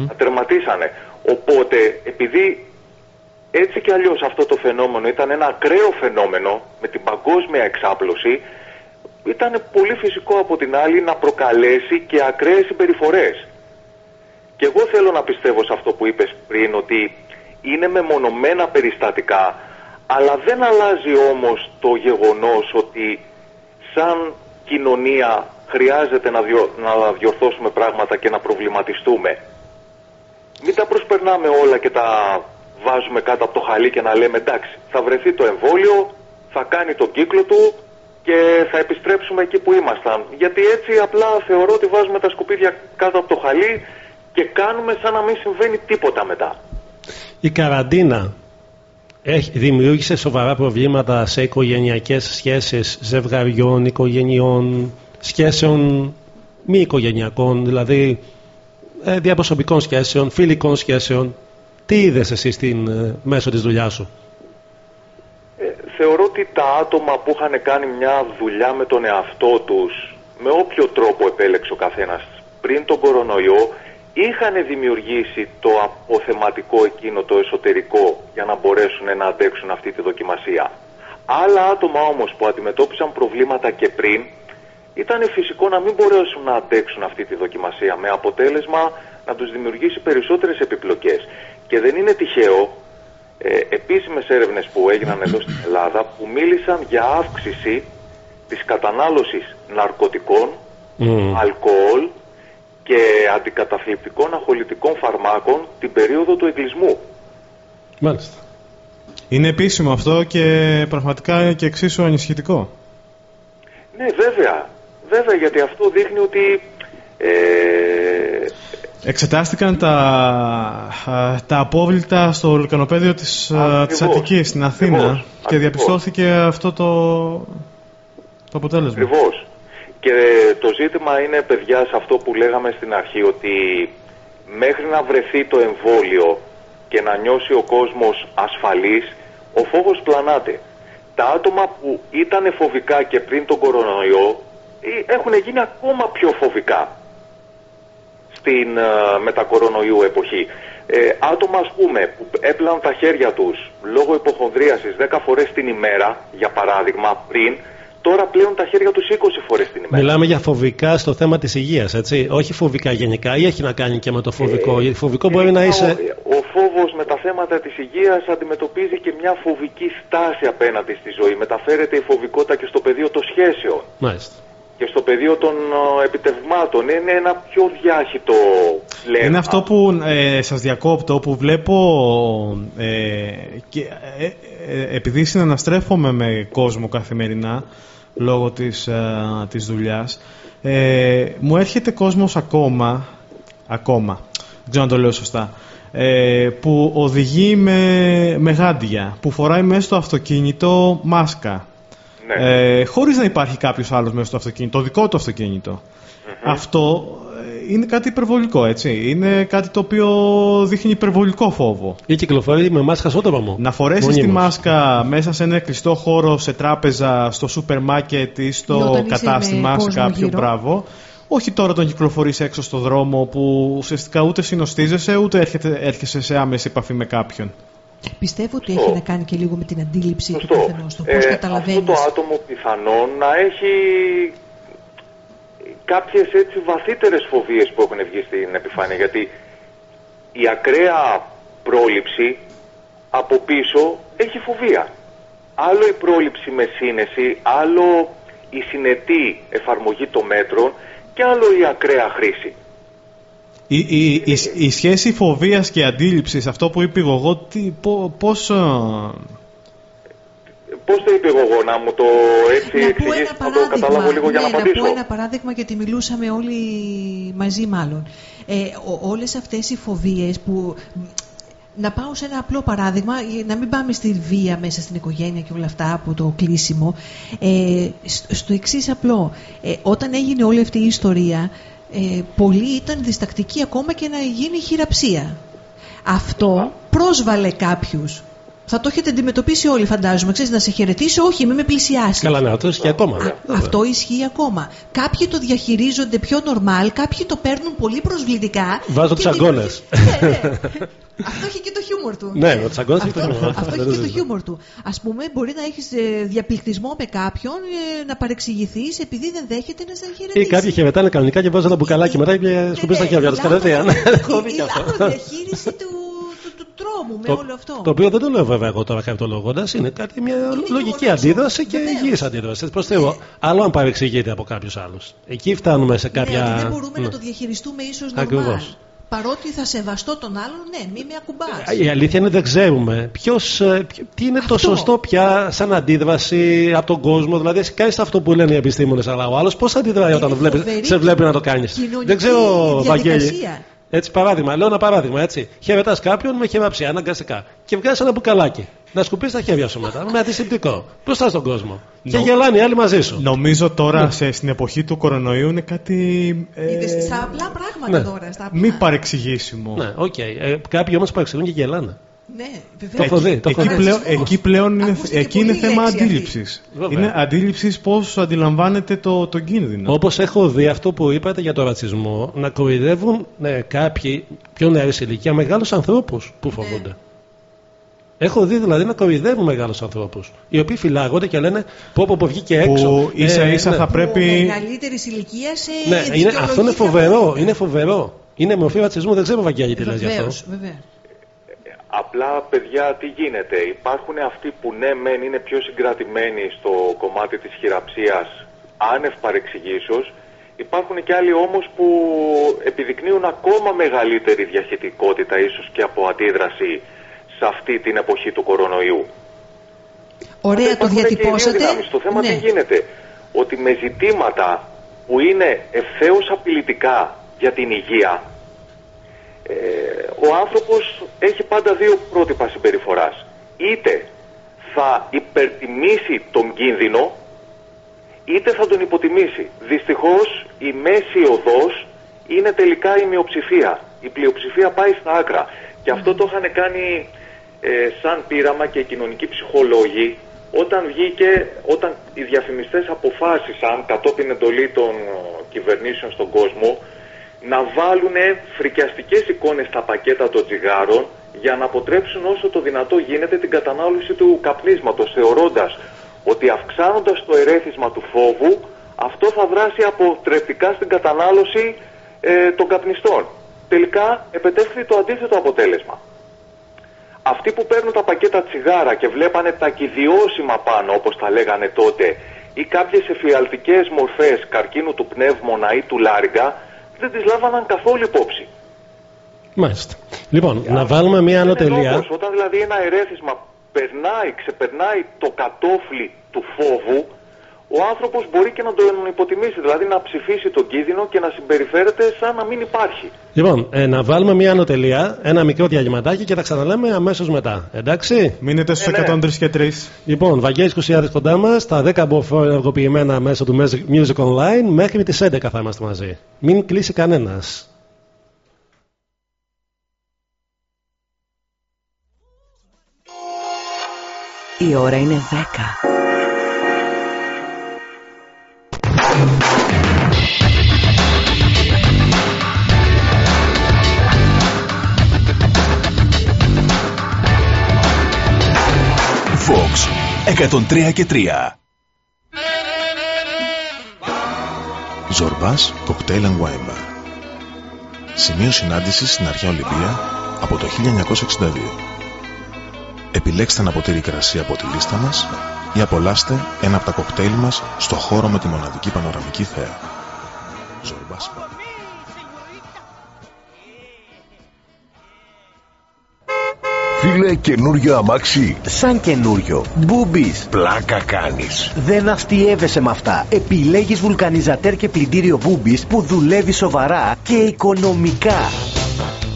Να τερματίσανε. Οπότε, επειδή έτσι κι αλλιώς αυτό το φαινόμενο ήταν ένα ακραίο φαινόμενο με την παγκόσμια εξάπλωση, ήταν πολύ φυσικό από την άλλη να προκαλέσει και ακραίες συμπεριφορές. Και εγώ θέλω να πιστεύω σε αυτό που είπες πριν, ότι είναι μεμονωμένα περιστατικά, αλλά δεν αλλάζει όμως το γεγονός ότι σαν κοινωνία χρειάζεται να, διορ- να διορθώσουμε πράγματα και να προβληματιστούμε. Μην τα προσπερνάμε όλα και τα βάζουμε κάτω από το χαλί και να λέμε εντάξει, θα βρεθεί το εμβόλιο, θα κάνει τον κύκλο του και θα επιστρέψουμε εκεί που ήμασταν. Γιατί έτσι απλά θεωρώ ότι βάζουμε τα σκουπίδια κάτω από το χαλί και κάνουμε σαν να μην συμβαίνει τίποτα μετά. Η καραντίνα έχει, δημιούργησε σοβαρά προβλήματα σε οικογενειακές σχέσεις ζευγαριών, οικογενειών, σχέσεων μη οικογενειακών, δηλαδή ε, διαπροσωπικών σχέσεων, φιλικών σχέσεων. Τι είδες εσύ στην, ε, μέσω της δουλειάς σου; Ε, θεωρώ ότι τα άτομα που είχαν κάνει μια δουλειά με τον εαυτό τους, με όποιο τρόπο επέλεξε ο καθένας πριν τον κορονοϊό, είχαν δημιουργήσει το αποθεματικό εκείνο το εσωτερικό για να μπορέσουν να αντέξουν αυτή τη δοκιμασία. Άλλα άτομα όμως που αντιμετώπισαν προβλήματα και πριν, ήταν φυσικό να μην μπορέσουν να αντέξουν αυτή τη δοκιμασία με αποτέλεσμα να τους δημιουργήσει περισσότερες επιπλοκές. Και δεν είναι τυχαίο ε, επίσημες έρευνες που έγιναν εδώ στην Ελλάδα που μίλησαν για αύξηση της κατανάλωσης ναρκωτικών, αλκοόλ και αντικαταθλιπτικών αχολητικών φαρμάκων την περίοδο του εγκλισμού. Μάλιστα. Είναι επίσημο αυτό και πραγματικά είναι και εξίσου ανησυχητικό. Ναι βέβαια, βέβαια γιατί αυτό δείχνει ότι ε, Εξετάστηκαν τα, α, τα απόβλητα στο λικανοπέδιο της, α, της Αττικής στην Αθήνα Ακριβώς. και διαπιστώθηκε αυτό το, το αποτέλεσμα. Ακριβώς. Και το ζήτημα είναι, παιδιά, σε αυτό που λέγαμε στην αρχή, ότι μέχρι να βρεθεί το εμβόλιο και να νιώσει ο κόσμος ασφαλής, ο φόβος πλανάται. Τα άτομα που ήταν φοβικά και πριν τον κορονοϊό ε, έχουν γίνει ακόμα πιο φοβικά στην ε, μετακορονοϊού εποχή. Ε, άτομα, ας πούμε, που έπλαν τα χέρια τους λόγω υποχονδρίασης 10 φορές την ημέρα, για παράδειγμα, πριν, τώρα πλέον τα χέρια τους 20 φορές την ημέρα. Μιλάμε για φοβικά στο θέμα της υγείας, έτσι. Όχι φοβικά γενικά, ή έχει να κάνει και με το φοβικό. Γιατί φοβικό μπορεί να είσαι. Ο φόβος με τα θέματα της υγείας αντιμετωπίζει και μια φοβική στάση απέναντι στη ζωή. Μεταφέρεται η φοβικότητα και στο πεδίο των σχέσεων Μάλιστα. και στο πεδίο των ε, επιτευγμάτων. Είναι ένα πιο διάχυτο πλέον. Είναι αυτό που ε, σας διακόπτω, που βλέπω ε, και, ε, ε, επειδή συναναστρέφομαι με κόσμο καθημερινά λόγω της, ε, της δουλειάς. Ε, μου έρχεται κόσμος ακόμα ακόμα, δεν ξέρω αν το λέω σωστά ε, που οδηγεί με, με γάντια που φοράει μέσα στο αυτοκίνητο μάσκα. Ε, χωρίς να υπάρχει κάποιος άλλος μέσα στο αυτοκίνητο, το δικό του αυτοκίνητο. Αυτό ε, είναι κάτι υπερβολικό, έτσι. Είναι κάτι το οποίο δείχνει υπερβολικό φόβο. Ή κυκλοφορεί με μάσκα στο δρόμο. Να φορέσεις τη μάσκα μέσα σε ένα κλειστό χώρο, σε τράπεζα, στο σούπερ μάρκετ ή Ή στο όταν είσαι κατάστημα με σε κόσμο κάποιο γύρω. μπράβο. Όχι τώρα τον κυκλοφορείς έξω στο δρόμο που ουσιαστικά ούτε συνοστίζεσαι ούτε έρχεται, έρχεσαι σε άμεση επαφή με κάποιον. Πιστεύω ότι έχει να κάνει και λίγο με την αντίληψη του καθενός. Το πώς Ε, καταλαβαίνει. αυτό το άτομο πιθανόν να έχει κάποιες έτσι βαθύτερες φοβίες που έχουν βγει στην επιφάνεια γιατί η ακραία πρόληψη από πίσω έχει φοβία. Άλλο η πρόληψη με σύνεση, άλλο η συνετή εφαρμογή των μέτρων και άλλο η ακραία χρήση. Η, η, η, η σχέση φοβίας και αντίληψης, αυτό που είπε εγώ, τι, πο- πώς... α, Πώς το είπε εγώ να μου το έτσι εξηγήσει, να το καταλάβω λίγο για να ναι, να απαντήσω. πω ένα παράδειγμα γιατί μιλούσαμε όλοι μαζί μάλλον. Ε, ο- όλες αυτές οι φοβίες που... Να πάω σε ένα απλό παράδειγμα, ε, να μην πάμε στη βία μέσα στην οικογένεια και όλα αυτά από το κλείσιμο. Ε, σ- στο εξής απλό, ε, όταν έγινε όλη αυτή η ιστορία, ε, πολλοί ήταν διστακτικοί ακόμα και να γίνει χειραψία. Αυτό πρόσβαλε κάποιους. Θα το έχετε αντιμετωπίσει όλοι, φαντάζομαι. Ξέρεις, να σε χαιρετήσω, όχι, μην με πλησιάσεις. Καλά, ναι, αυτό και ακόμα. βέβαια. Αυτό ισχύει ακόμα. Κάποιοι το διαχειρίζονται πιο νορμάλ, κάποιοι το παίρνουν πολύ προσβλητικά. Βάζω και του αγώνε. <laughs> Αυτό έχει και το χιούμορ του. Ναι, ο τσαγκώνας έχει το Αυτό- χιούμορ. Αυτό Δεν έχει το και το συζητώ. χιούμορ του. Α πούμε, μπορεί να έχεις διαπληκτισμό με κάποιον, ε, να παρεξηγηθείς επειδή δεν δέχεται να σε χαιρετήσει. Ή κάποιοι χαιρετάνε κανονικά και βάζουν ένα μπουκαλάκι μετά και σκουπίζουν τα χέρια τους κατευθείαν. Έχω δει Η και αυτό. λάθος διαχείριση του, του, του τρόμου με όλο αυτό. Το οποίο δεν το λέω βέβαια εγώ τώρα χαριτολογώντα, είναι κάτι μια λογική αντίδραση και υγιής αντίδραση. Προς Θεού. Άλλο αν παρεξηγείται από κάποιους άλλους. Εκεί φτάνουμε σε κάποια. Ναι, ότι δεν μπορούμε Ναι. να το διαχειριστούμε ίσως Ακριβώς. νορμάλ. Παρότι θα σεβαστώ τον άλλον, ναι, μη με ακουμπάς. Η αλήθεια είναι δεν ξέρουμε ποιος, ε, ποιο- τι είναι το σωστό πια σαν αντίδραση από τον κόσμο. Δηλαδή, εσύ κάνεις αυτό που λένε οι επιστήμονες, αλλά ο άλλος πώς αντιδράει όταν βλέπει, φοβερή σε βλέπει να το κάνεις. κοινωνική Δεν ξέρω, Βαγγέλη. Διαδικασία. Έτσι, παράδειγμα, λέω ένα παράδειγμα έτσι. Χαιρετάς κάποιον με χειραψία, αναγκαστικά. Και βγάζεις ένα μπουκαλάκι. Να σκουπίσεις τα χέρια σου μετά με αντισηπτικό. Μπροστά στον κόσμο. Και Νο- γελάνε οι άλλοι μαζί σου. Νομίζω τώρα Ναι. σε, στην εποχή του κορονοϊού είναι κάτι ε, Είδες, στα απλά πράγματα ναι. τώρα. Στα απλά. μη παρεξηγήσιμο. Ναι, οκ. Ε, κάποιοι όμως παρεξηγούν και γελάνε. Ναι, Το βεβαίως. έχω δει. Το έχω Εκεί δει. πλέον, εκεί πλέον είναι, Ακούστηκε εκεί είναι πολύ θέμα λέξη αυτή. αντίληψης. Βέβαια. Είναι αντίληψης πώς αντιλαμβάνεται το, τον κίνδυνο. Όπως έχω δει αυτό που είπατε για τον ρατσισμό, να κοροϊδεύουν ναι, κάποιοι πιο νεαρή ηλικία μεγάλους ανθρώπους που φοβούνται. Έχω δει δηλαδή να κοροϊδεύουν μεγάλους ανθρώπους, οι οποίοι φυλάγονται και λένε πω πω, πω βγήκε έξω. Που ίσα ίσα ναι. θα πρέπει. Μεγαλύτερης ηλικίας σε Ναι, είναι, αυτό είναι φοβερό. Είναι φοβερό. Είναι μορφή ρατσισμού, δεν ξέρω Βαγγέλη τι λες γι' αυτό. Βεβαίως, βεβαίως. Απλά, παιδιά, τι γίνεται; Υπάρχουν αυτοί που ναι, μεν είναι πιο συγκρατημένοι στο κομμάτι της χειραψίας άνευ παρεξηγήσεως. Υπάρχουν και άλλοι όμως που επιδεικνύουν ακόμα μεγαλύτερη διαχειτικότητα ίσως και από αντίδραση σε αυτή την εποχή του κορονοϊού. Ωραία, το Υπάρχουν και οι δύο διατυπώσατε. δυνάμεις. Το θέμα Ναι. τι γίνεται; Ότι με ζητήματα που είναι ευθέως απειλητικά για την υγεία, ε, ο άνθρωπος έχει πάντα δύο πρότυπα συμπεριφοράς. Είτε θα υπερτιμήσει τον κίνδυνο, είτε θα τον υποτιμήσει. Δυστυχώς η μέση οδός είναι τελικά η μειοψηφία. Η πλειοψηφία πάει στα άκρα. Και αυτό το είχαν κάνει ε, σαν πείραμα και οι κοινωνικοί ψυχολόγοι όταν βγήκε, όταν οι διαφημιστές αποφάσισαν κατόπιν εντολή των ε, κυβερνήσεων στον κόσμο να βάλουν φρικιαστικές εικόνες στα πακέτα των τσιγάρων για να αποτρέψουν όσο το δυνατό γίνεται την κατανάλωση του καπνίσματος θεωρώντας ότι αυξάνοντας το ερέθισμα του φόβου αυτό θα δράσει αποτρεπτικά στην κατανάλωση ε, των καπνιστών. Τελικά επετέφθη το αντίθετο αποτέλεσμα. Αυτοί που παίρνουν τα πακέτα τσιγάρα και βλέπανε τα κυδιώσιμα πάνω όπως τα λέγανε τότε ή κάποιες εφιαλτικές μορφές καρκίνου του πνεύμονα ή του λάριγκα δεν τις λάβαναν καθόλου υπόψη. Μάλιστα. Λοιπόν, να βάλουμε μια άνω Είναι τελεία. λόγος. Όταν δηλαδή ένα ερέθισμα περνάει, ξεπερνάει το κατόφλι του φόβου, ο άνθρωπος μπορεί και να τον υποτιμήσει, δηλαδή να ψηφίσει τον κίνδυνο και να συμπεριφέρεται σαν να μην υπάρχει. Λοιπόν, ε, να βάλουμε μια άνω τελεία, ένα μικρό διαλυματάκι και θα ξαναλέμε αμέσως μετά. Εντάξει; Μείνετε στους Ε, ναι. 103 και 3. Λοιπόν, Βαγγέλης Κουσιάδης κοντά μας, τα 10 μποφόρ ενεργοποιημένα μέσω του Music Online, μέχρι τις 11 θα είμαστε μαζί. Μην κλείσει κανένας. Η ώρα είναι 10. Fox 103 και 3. Ζορμπάς Cocktail and Wine Bar. Σημείο συνάντησης στην αρχαία Ολυμπία από το 1962. Επιλέξτε ένα ποτήρι κρασί από τη λίστα μας ή απολάστε ένα από τα κοκτέιλ μας στο χώρο με τη μοναδική πανοραμική θέα. Ζορμπάσπα. Φίλε καινούριο αμάξι. Σαν καινούριο. Μπούμπι. Πλάκα κάνεις. Δεν αστιεύεσαι με αυτά. Επιλέγεις βουλκανιζατέρ και πλυντήριο μπούμπι που δουλεύει σοβαρά και οικονομικά.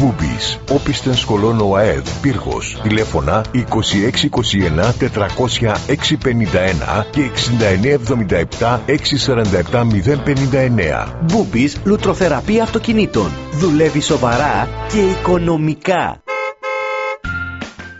Μπούμπης, όπισθεν σχολών ΟΑΕΔ, Πύργος, τηλέφωνα 2621 400 651 και 6977 647 059. Μπούμπης λουτροθεραπεία αυτοκινήτων. Δουλεύει σοβαρά και οικονομικά.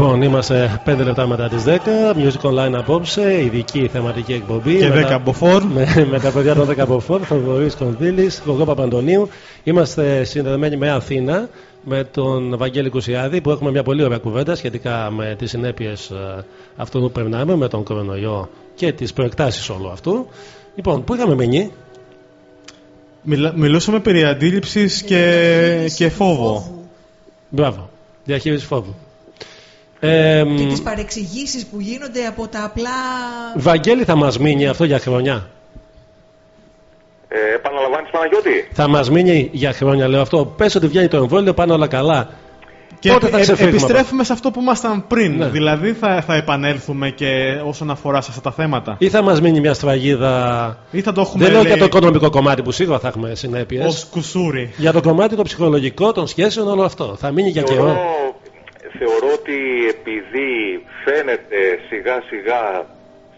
Λοιπόν, είμαστε 5 λεπτά μετά τις 10. Music Online απόψε, ειδική θεματική εκπομπή. Και με 10 τα- από φορ. Με, με τα παιδιά των 10 από φορ, Θοδωρής Κονδύλης, Γογό Παπαντονίου. Είμαστε συνδεδεμένοι με Αθήνα, με τον Βαγγέλη Κουσιάδη, που έχουμε μια πολύ ωραία κουβέντα σχετικά με τις συνέπειες αυτού που περνάμε, με τον κορονοϊό και τις προεκτάσεις όλου αυτού. Λοιπόν, πού είχαμε μείνει, Μιλα- μιλούσαμε περί αντίληψης και, και φόβο. Μπράβο. Διαχείρισης φόβου. Ε, Και τις παρεξηγήσεις που γίνονται από τα απλά... Βαγγέλη, θα μας μείνει αυτό για χρόνια; Ε, επαναλαμβάνεις Παναγιώτη; Θα μας μείνει για χρόνια, λέω αυτό. Πες ότι βγαίνει το εμβόλιο, πάνε όλα καλά. Και Πότε θα επι- ξεφύγουμε από επιστρέφουμε σε αυτό που ήμασταν πριν. Ναι. Δηλαδή θα, θα επανέλθουμε και όσον αφορά σε αυτά τα θέματα. Ή θα μας μείνει μια σφραγίδα; Ή θα το έχουμε Δεν λέω λέει, για το οικονομικό κομμάτι που σίγουρα θα έχουμε συνέπειες. ως κουσούρι. Για το κομμάτι το ψυχολογικό των σχέσεων, όλο αυτό. Θα μείνει για Θεωρώ, καιρό. Θεωρώ ότι επειδή φαίνεται σιγά σιγά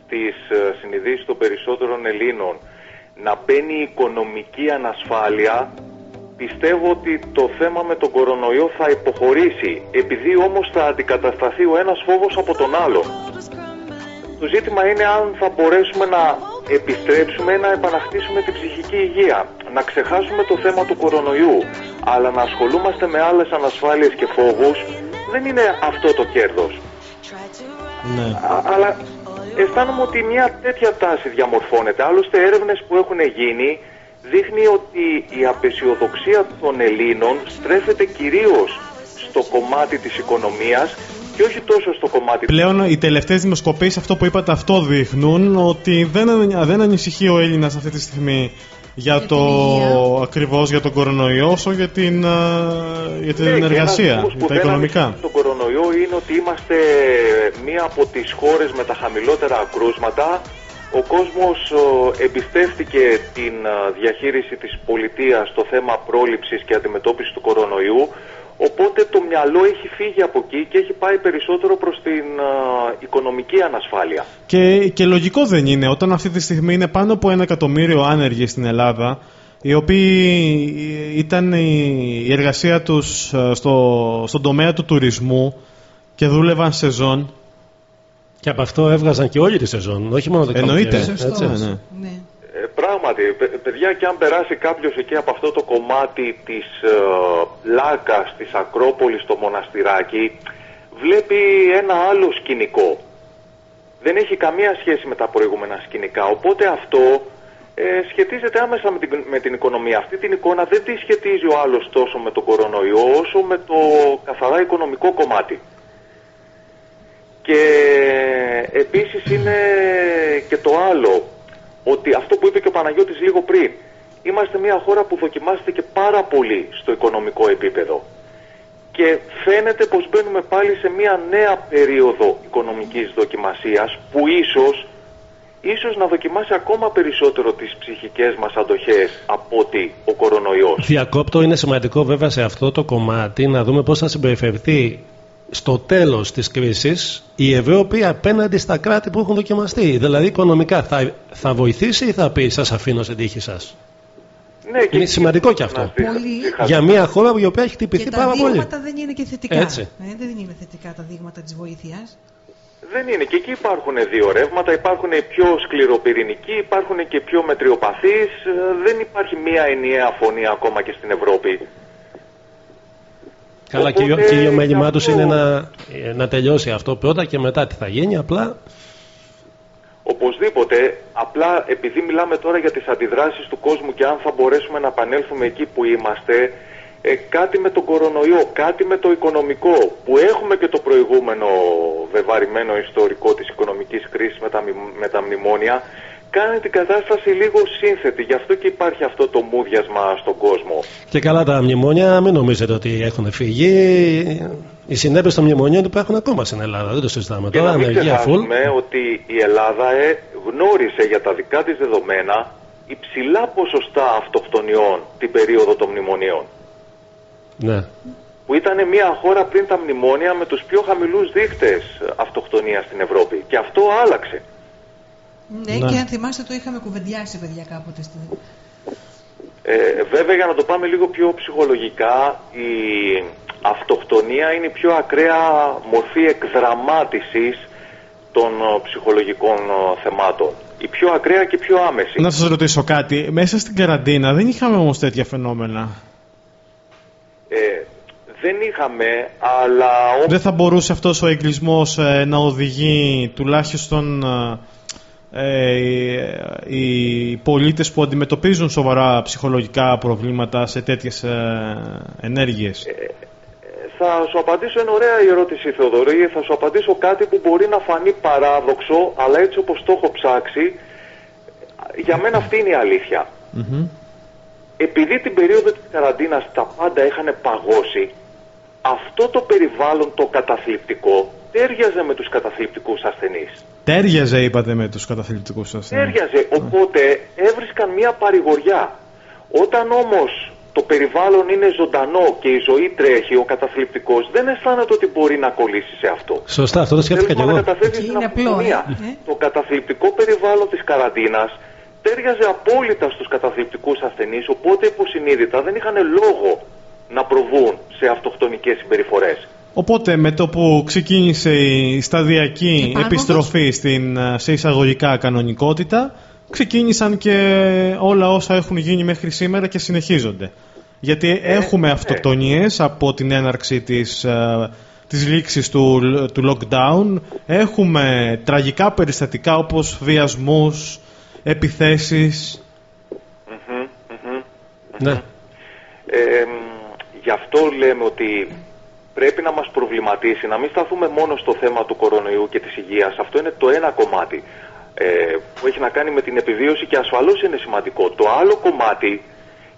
στις ε, συνειδήσεις των περισσότερων Ελλήνων να μπαίνει η οικονομική ανασφάλεια πιστεύω ότι το θέμα με τον κορονοϊό θα υποχωρήσει επειδή όμως θα αντικατασταθεί ο ένας φόβος από τον άλλο. Το ζήτημα είναι αν θα μπορέσουμε να επιστρέψουμε να επαναχτίσουμε την ψυχική υγεία. Να ξεχάσουμε το θέμα του κορονοϊού. Αλλά να ασχολούμαστε με άλλες ανασφάλειες και φόβους δεν είναι αυτό το κέρδος. Ναι. Α- αλλά αισθάνομαι ότι μια τέτοια τάση διαμορφώνεται. Άλλωστε έρευνες που έχουν γίνει δείχνει ότι η απεσιοδοξία των Ελλήνων στρέφεται κυρίως στο κομμάτι της οικονομίας και όχι τόσο στο κομμάτι Πλέον οι τελευταίες δημοσκοπήσεις αυτό που είπατε αυτό δείχνουν ότι δεν, ανη- δεν ανησυχεί ο Έλληνας αυτή τη στιγμή για το ακριβώς για τον κορονοϊό όσο για την, α, για την Ναι, και ένας εργασία, λόγος για που τα δεν οικονομικά. ανησυχεί Στον κορονοϊό είναι ότι είμαστε μία από τις χώρες με τα χαμηλότερα κρούσματα. Ο κόσμος ο, εμπιστεύτηκε την α, διαχείριση της πολιτείας στο θέμα πρόληψης και αντιμετώπισης του κορονοϊού. Οπότε το μυαλό έχει φύγει από εκεί και έχει πάει περισσότερο προς την α, οικονομική ανασφάλεια. Και, και λογικό δεν είναι όταν αυτή τη στιγμή είναι πάνω από ένα εκατομμύριο άνεργοι στην Ελλάδα οι οποίοι ήταν η, η εργασία τους ε, στο, στον τομέα του τουρισμού και δούλευαν σεζόν. Και από αυτό έβγαζαν και όλη τη σεζόν, όχι μόνο το Εννοείται. καλοκαίρι, έτσι. Ναι, ναι. Ε, πράγματι, παι- παιδιά, και αν περάσει κάποιος εκεί από αυτό το κομμάτι της ε, Λάκας, της Ακρόπολης, στο μοναστηράκι, βλέπει ένα άλλο σκηνικό. Δεν έχει καμία σχέση με τα προηγούμενα σκηνικά. Οπότε αυτό ε, σχετίζεται άμεσα με την, με την οικονομία. Αυτή την εικόνα δεν τη σχετίζει ο άλλος τόσο με τον κορονοϊό, όσο με το καθαρά οικονομικό κομμάτι. Και επίσης είναι και το άλλο, ότι αυτό που είπε και ο Παναγιώτης λίγο πριν, είμαστε μια χώρα που δοκιμάστηκε πάρα πολύ στο οικονομικό επίπεδο. Και φαίνεται πως μπαίνουμε πάλι σε μια νέα περίοδο οικονομικής δοκιμασίας που ίσως, ίσως να δοκιμάσει ακόμα περισσότερο τις ψυχικές μας αντοχές από ότι ο κορονοϊός. Διακόπτω, είναι σημαντικό βέβαια σε αυτό το κομμάτι να δούμε πώς θα συμπεριφερθεί στο τέλος της κρίσης η Ευρώπη απέναντι στα κράτη που έχουν δοκιμαστεί. Δηλαδή οικονομικά θα, θα βοηθήσει ή θα πει σας αφήνω στην τύχη σας. Ναι, Είναι σημαντικό και αυτό. Πολύ. Για μια χώρα η οποία έχει χτυπηθεί Και τα πάρα πολύ. δείγματα δεν είναι και θετικά. Έτσι. Ε, δεν είναι θετικά τα δείγματα της βοήθειας. Δεν είναι. Και εκεί υπάρχουν δύο ρεύματα. Υπάρχουν οι πιο σκληροπυρηνικοί, υπάρχουν και πιο μετριοπαθείς. Ε, Δεν υπάρχει μία ενιαία φωνή ακόμα και στην Ευρώπη. Καλά, Οπότε, κύριο, κύριο μέλημά γι' τους αυτό- είναι να, να τελειώσει αυτό πρώτα και μετά τι θα γίνει. Απλά Οπωσδήποτε, απλά επειδή μιλάμε τώρα για τις αντιδράσεις του κόσμου και αν θα μπορέσουμε να επανέλθουμε εκεί που είμαστε, ε, κάτι με τον κορονοϊό, κάτι με το οικονομικό, που έχουμε και το προηγούμενο βεβαρημένο ιστορικό της οικονομικής κρίσης με τα, μνη- με τα μνημόνια, κάνει την κατάσταση λίγο σύνθετη. Γι' αυτό και υπάρχει αυτό το μούδιασμα στον κόσμο. και καλά τα μνημόνια, μην νομίζετε ότι έχουν φύγει. Οι συνέπειες των μνημονίων υπάρχουν ακόμα στην Ελλάδα. Δεν το συζητάμε Και τώρα. να μην Ανεργία full. ξεχάσουμε ότι η Ελλάδα ε, γνώρισε για τα δικά της δεδομένα υψηλά ποσοστά αυτοκτονιών την περίοδο των μνημονίων. Ναι. Που ήταν μια χώρα πριν τα μνημόνια με τους πιο χαμηλούς δείκτες αυτοκτονίας στην Ευρώπη. Και αυτό άλλαξε. Ναι, Ναι. και αν θυμάστε το είχαμε κουβεντιάσει παιδιά κάποτε. Στην... Ε, βέβαια για να το πάμε λίγο πιο ψυχολογικά η αυτοκτονία είναι η πιο ακραία μορφή εκδραμάτισης των ε, ψυχολογικών ε, θεμάτων. Η πιο ακραία και πιο άμεση. Να σας ρωτήσω κάτι. Μέσα στην καραντίνα δεν είχαμε όμως τέτοια φαινόμενα. Ε, δεν είχαμε, αλλά όμως Δεν θα μπορούσε αυτός ο εγκλισμός ε, να οδηγεί τουλάχιστον ε, ε, οι πολίτες που αντιμετωπίζουν σοβαρά ψυχολογικά προβλήματα σε τέτοιες ε, ενέργειες. θα σου απαντήσω, είναι ωραία η ερώτηση Θεοδωρή, θα σου απαντήσω κάτι που μπορεί να φανεί παράδοξο, αλλά έτσι όπως το έχω ψάξει, για μένα αυτή είναι η αλήθεια. Επειδή την περίοδο της καραντίνας τα πάντα είχαν παγώσει, αυτό το περιβάλλον το καταθλιπτικό τέριαζε με τους καταθλιπτικούς ασθενείς. Τέριαζε, είπατε, με τους καταθλιπτικούς ασθενεί. Τέριαζε, οπότε έβρισκαν μια παρηγοριά. Όταν όμως το περιβάλλον είναι ζωντανό και η ζωή τρέχει, ο καταθλιπτικός δεν αισθάνεται ότι μπορεί να κολλήσει σε αυτό. Σωστά, αυτό το σκέφτηκα κι Θέλουμε να εγώ. καταθέσει στην αυτοκτονία. Το καταθλιπτικό περιβάλλον της καραντίνας τέριαζε απόλυτα στους καταθλιπτικούς ασθενείς, οπότε υποσυνείδητα δεν είχαν λόγο να προβούν σε αυτοκτονικές συμπεριφορές. Οπότε με το που ξεκίνησε η σταδιακή Επάνωδος. επιστροφή στην, ε, σε εισαγωγικά κανονικότητα, ξεκίνησαν και όλα όσα έχουν γίνει μέχρι σήμερα και συνεχίζονται. Γιατί έχουμε αυτοκτονίες από την έναρξη της, ε, της λήξης του, του lockdown, έχουμε τραγικά περιστατικά όπως βιασμούς, επιθέσεις. Μμμ, μμμ. Ναι. Ε, μ, γι' αυτό λέμε ότι πρέπει να μας προβληματίσει, να μην σταθούμε μόνο στο θέμα του κορονοϊού και της υγείας. Αυτό είναι το ένα κομμάτι ε, που έχει να κάνει με την επιβίωση και ασφαλώς είναι σημαντικό. Το άλλο κομμάτι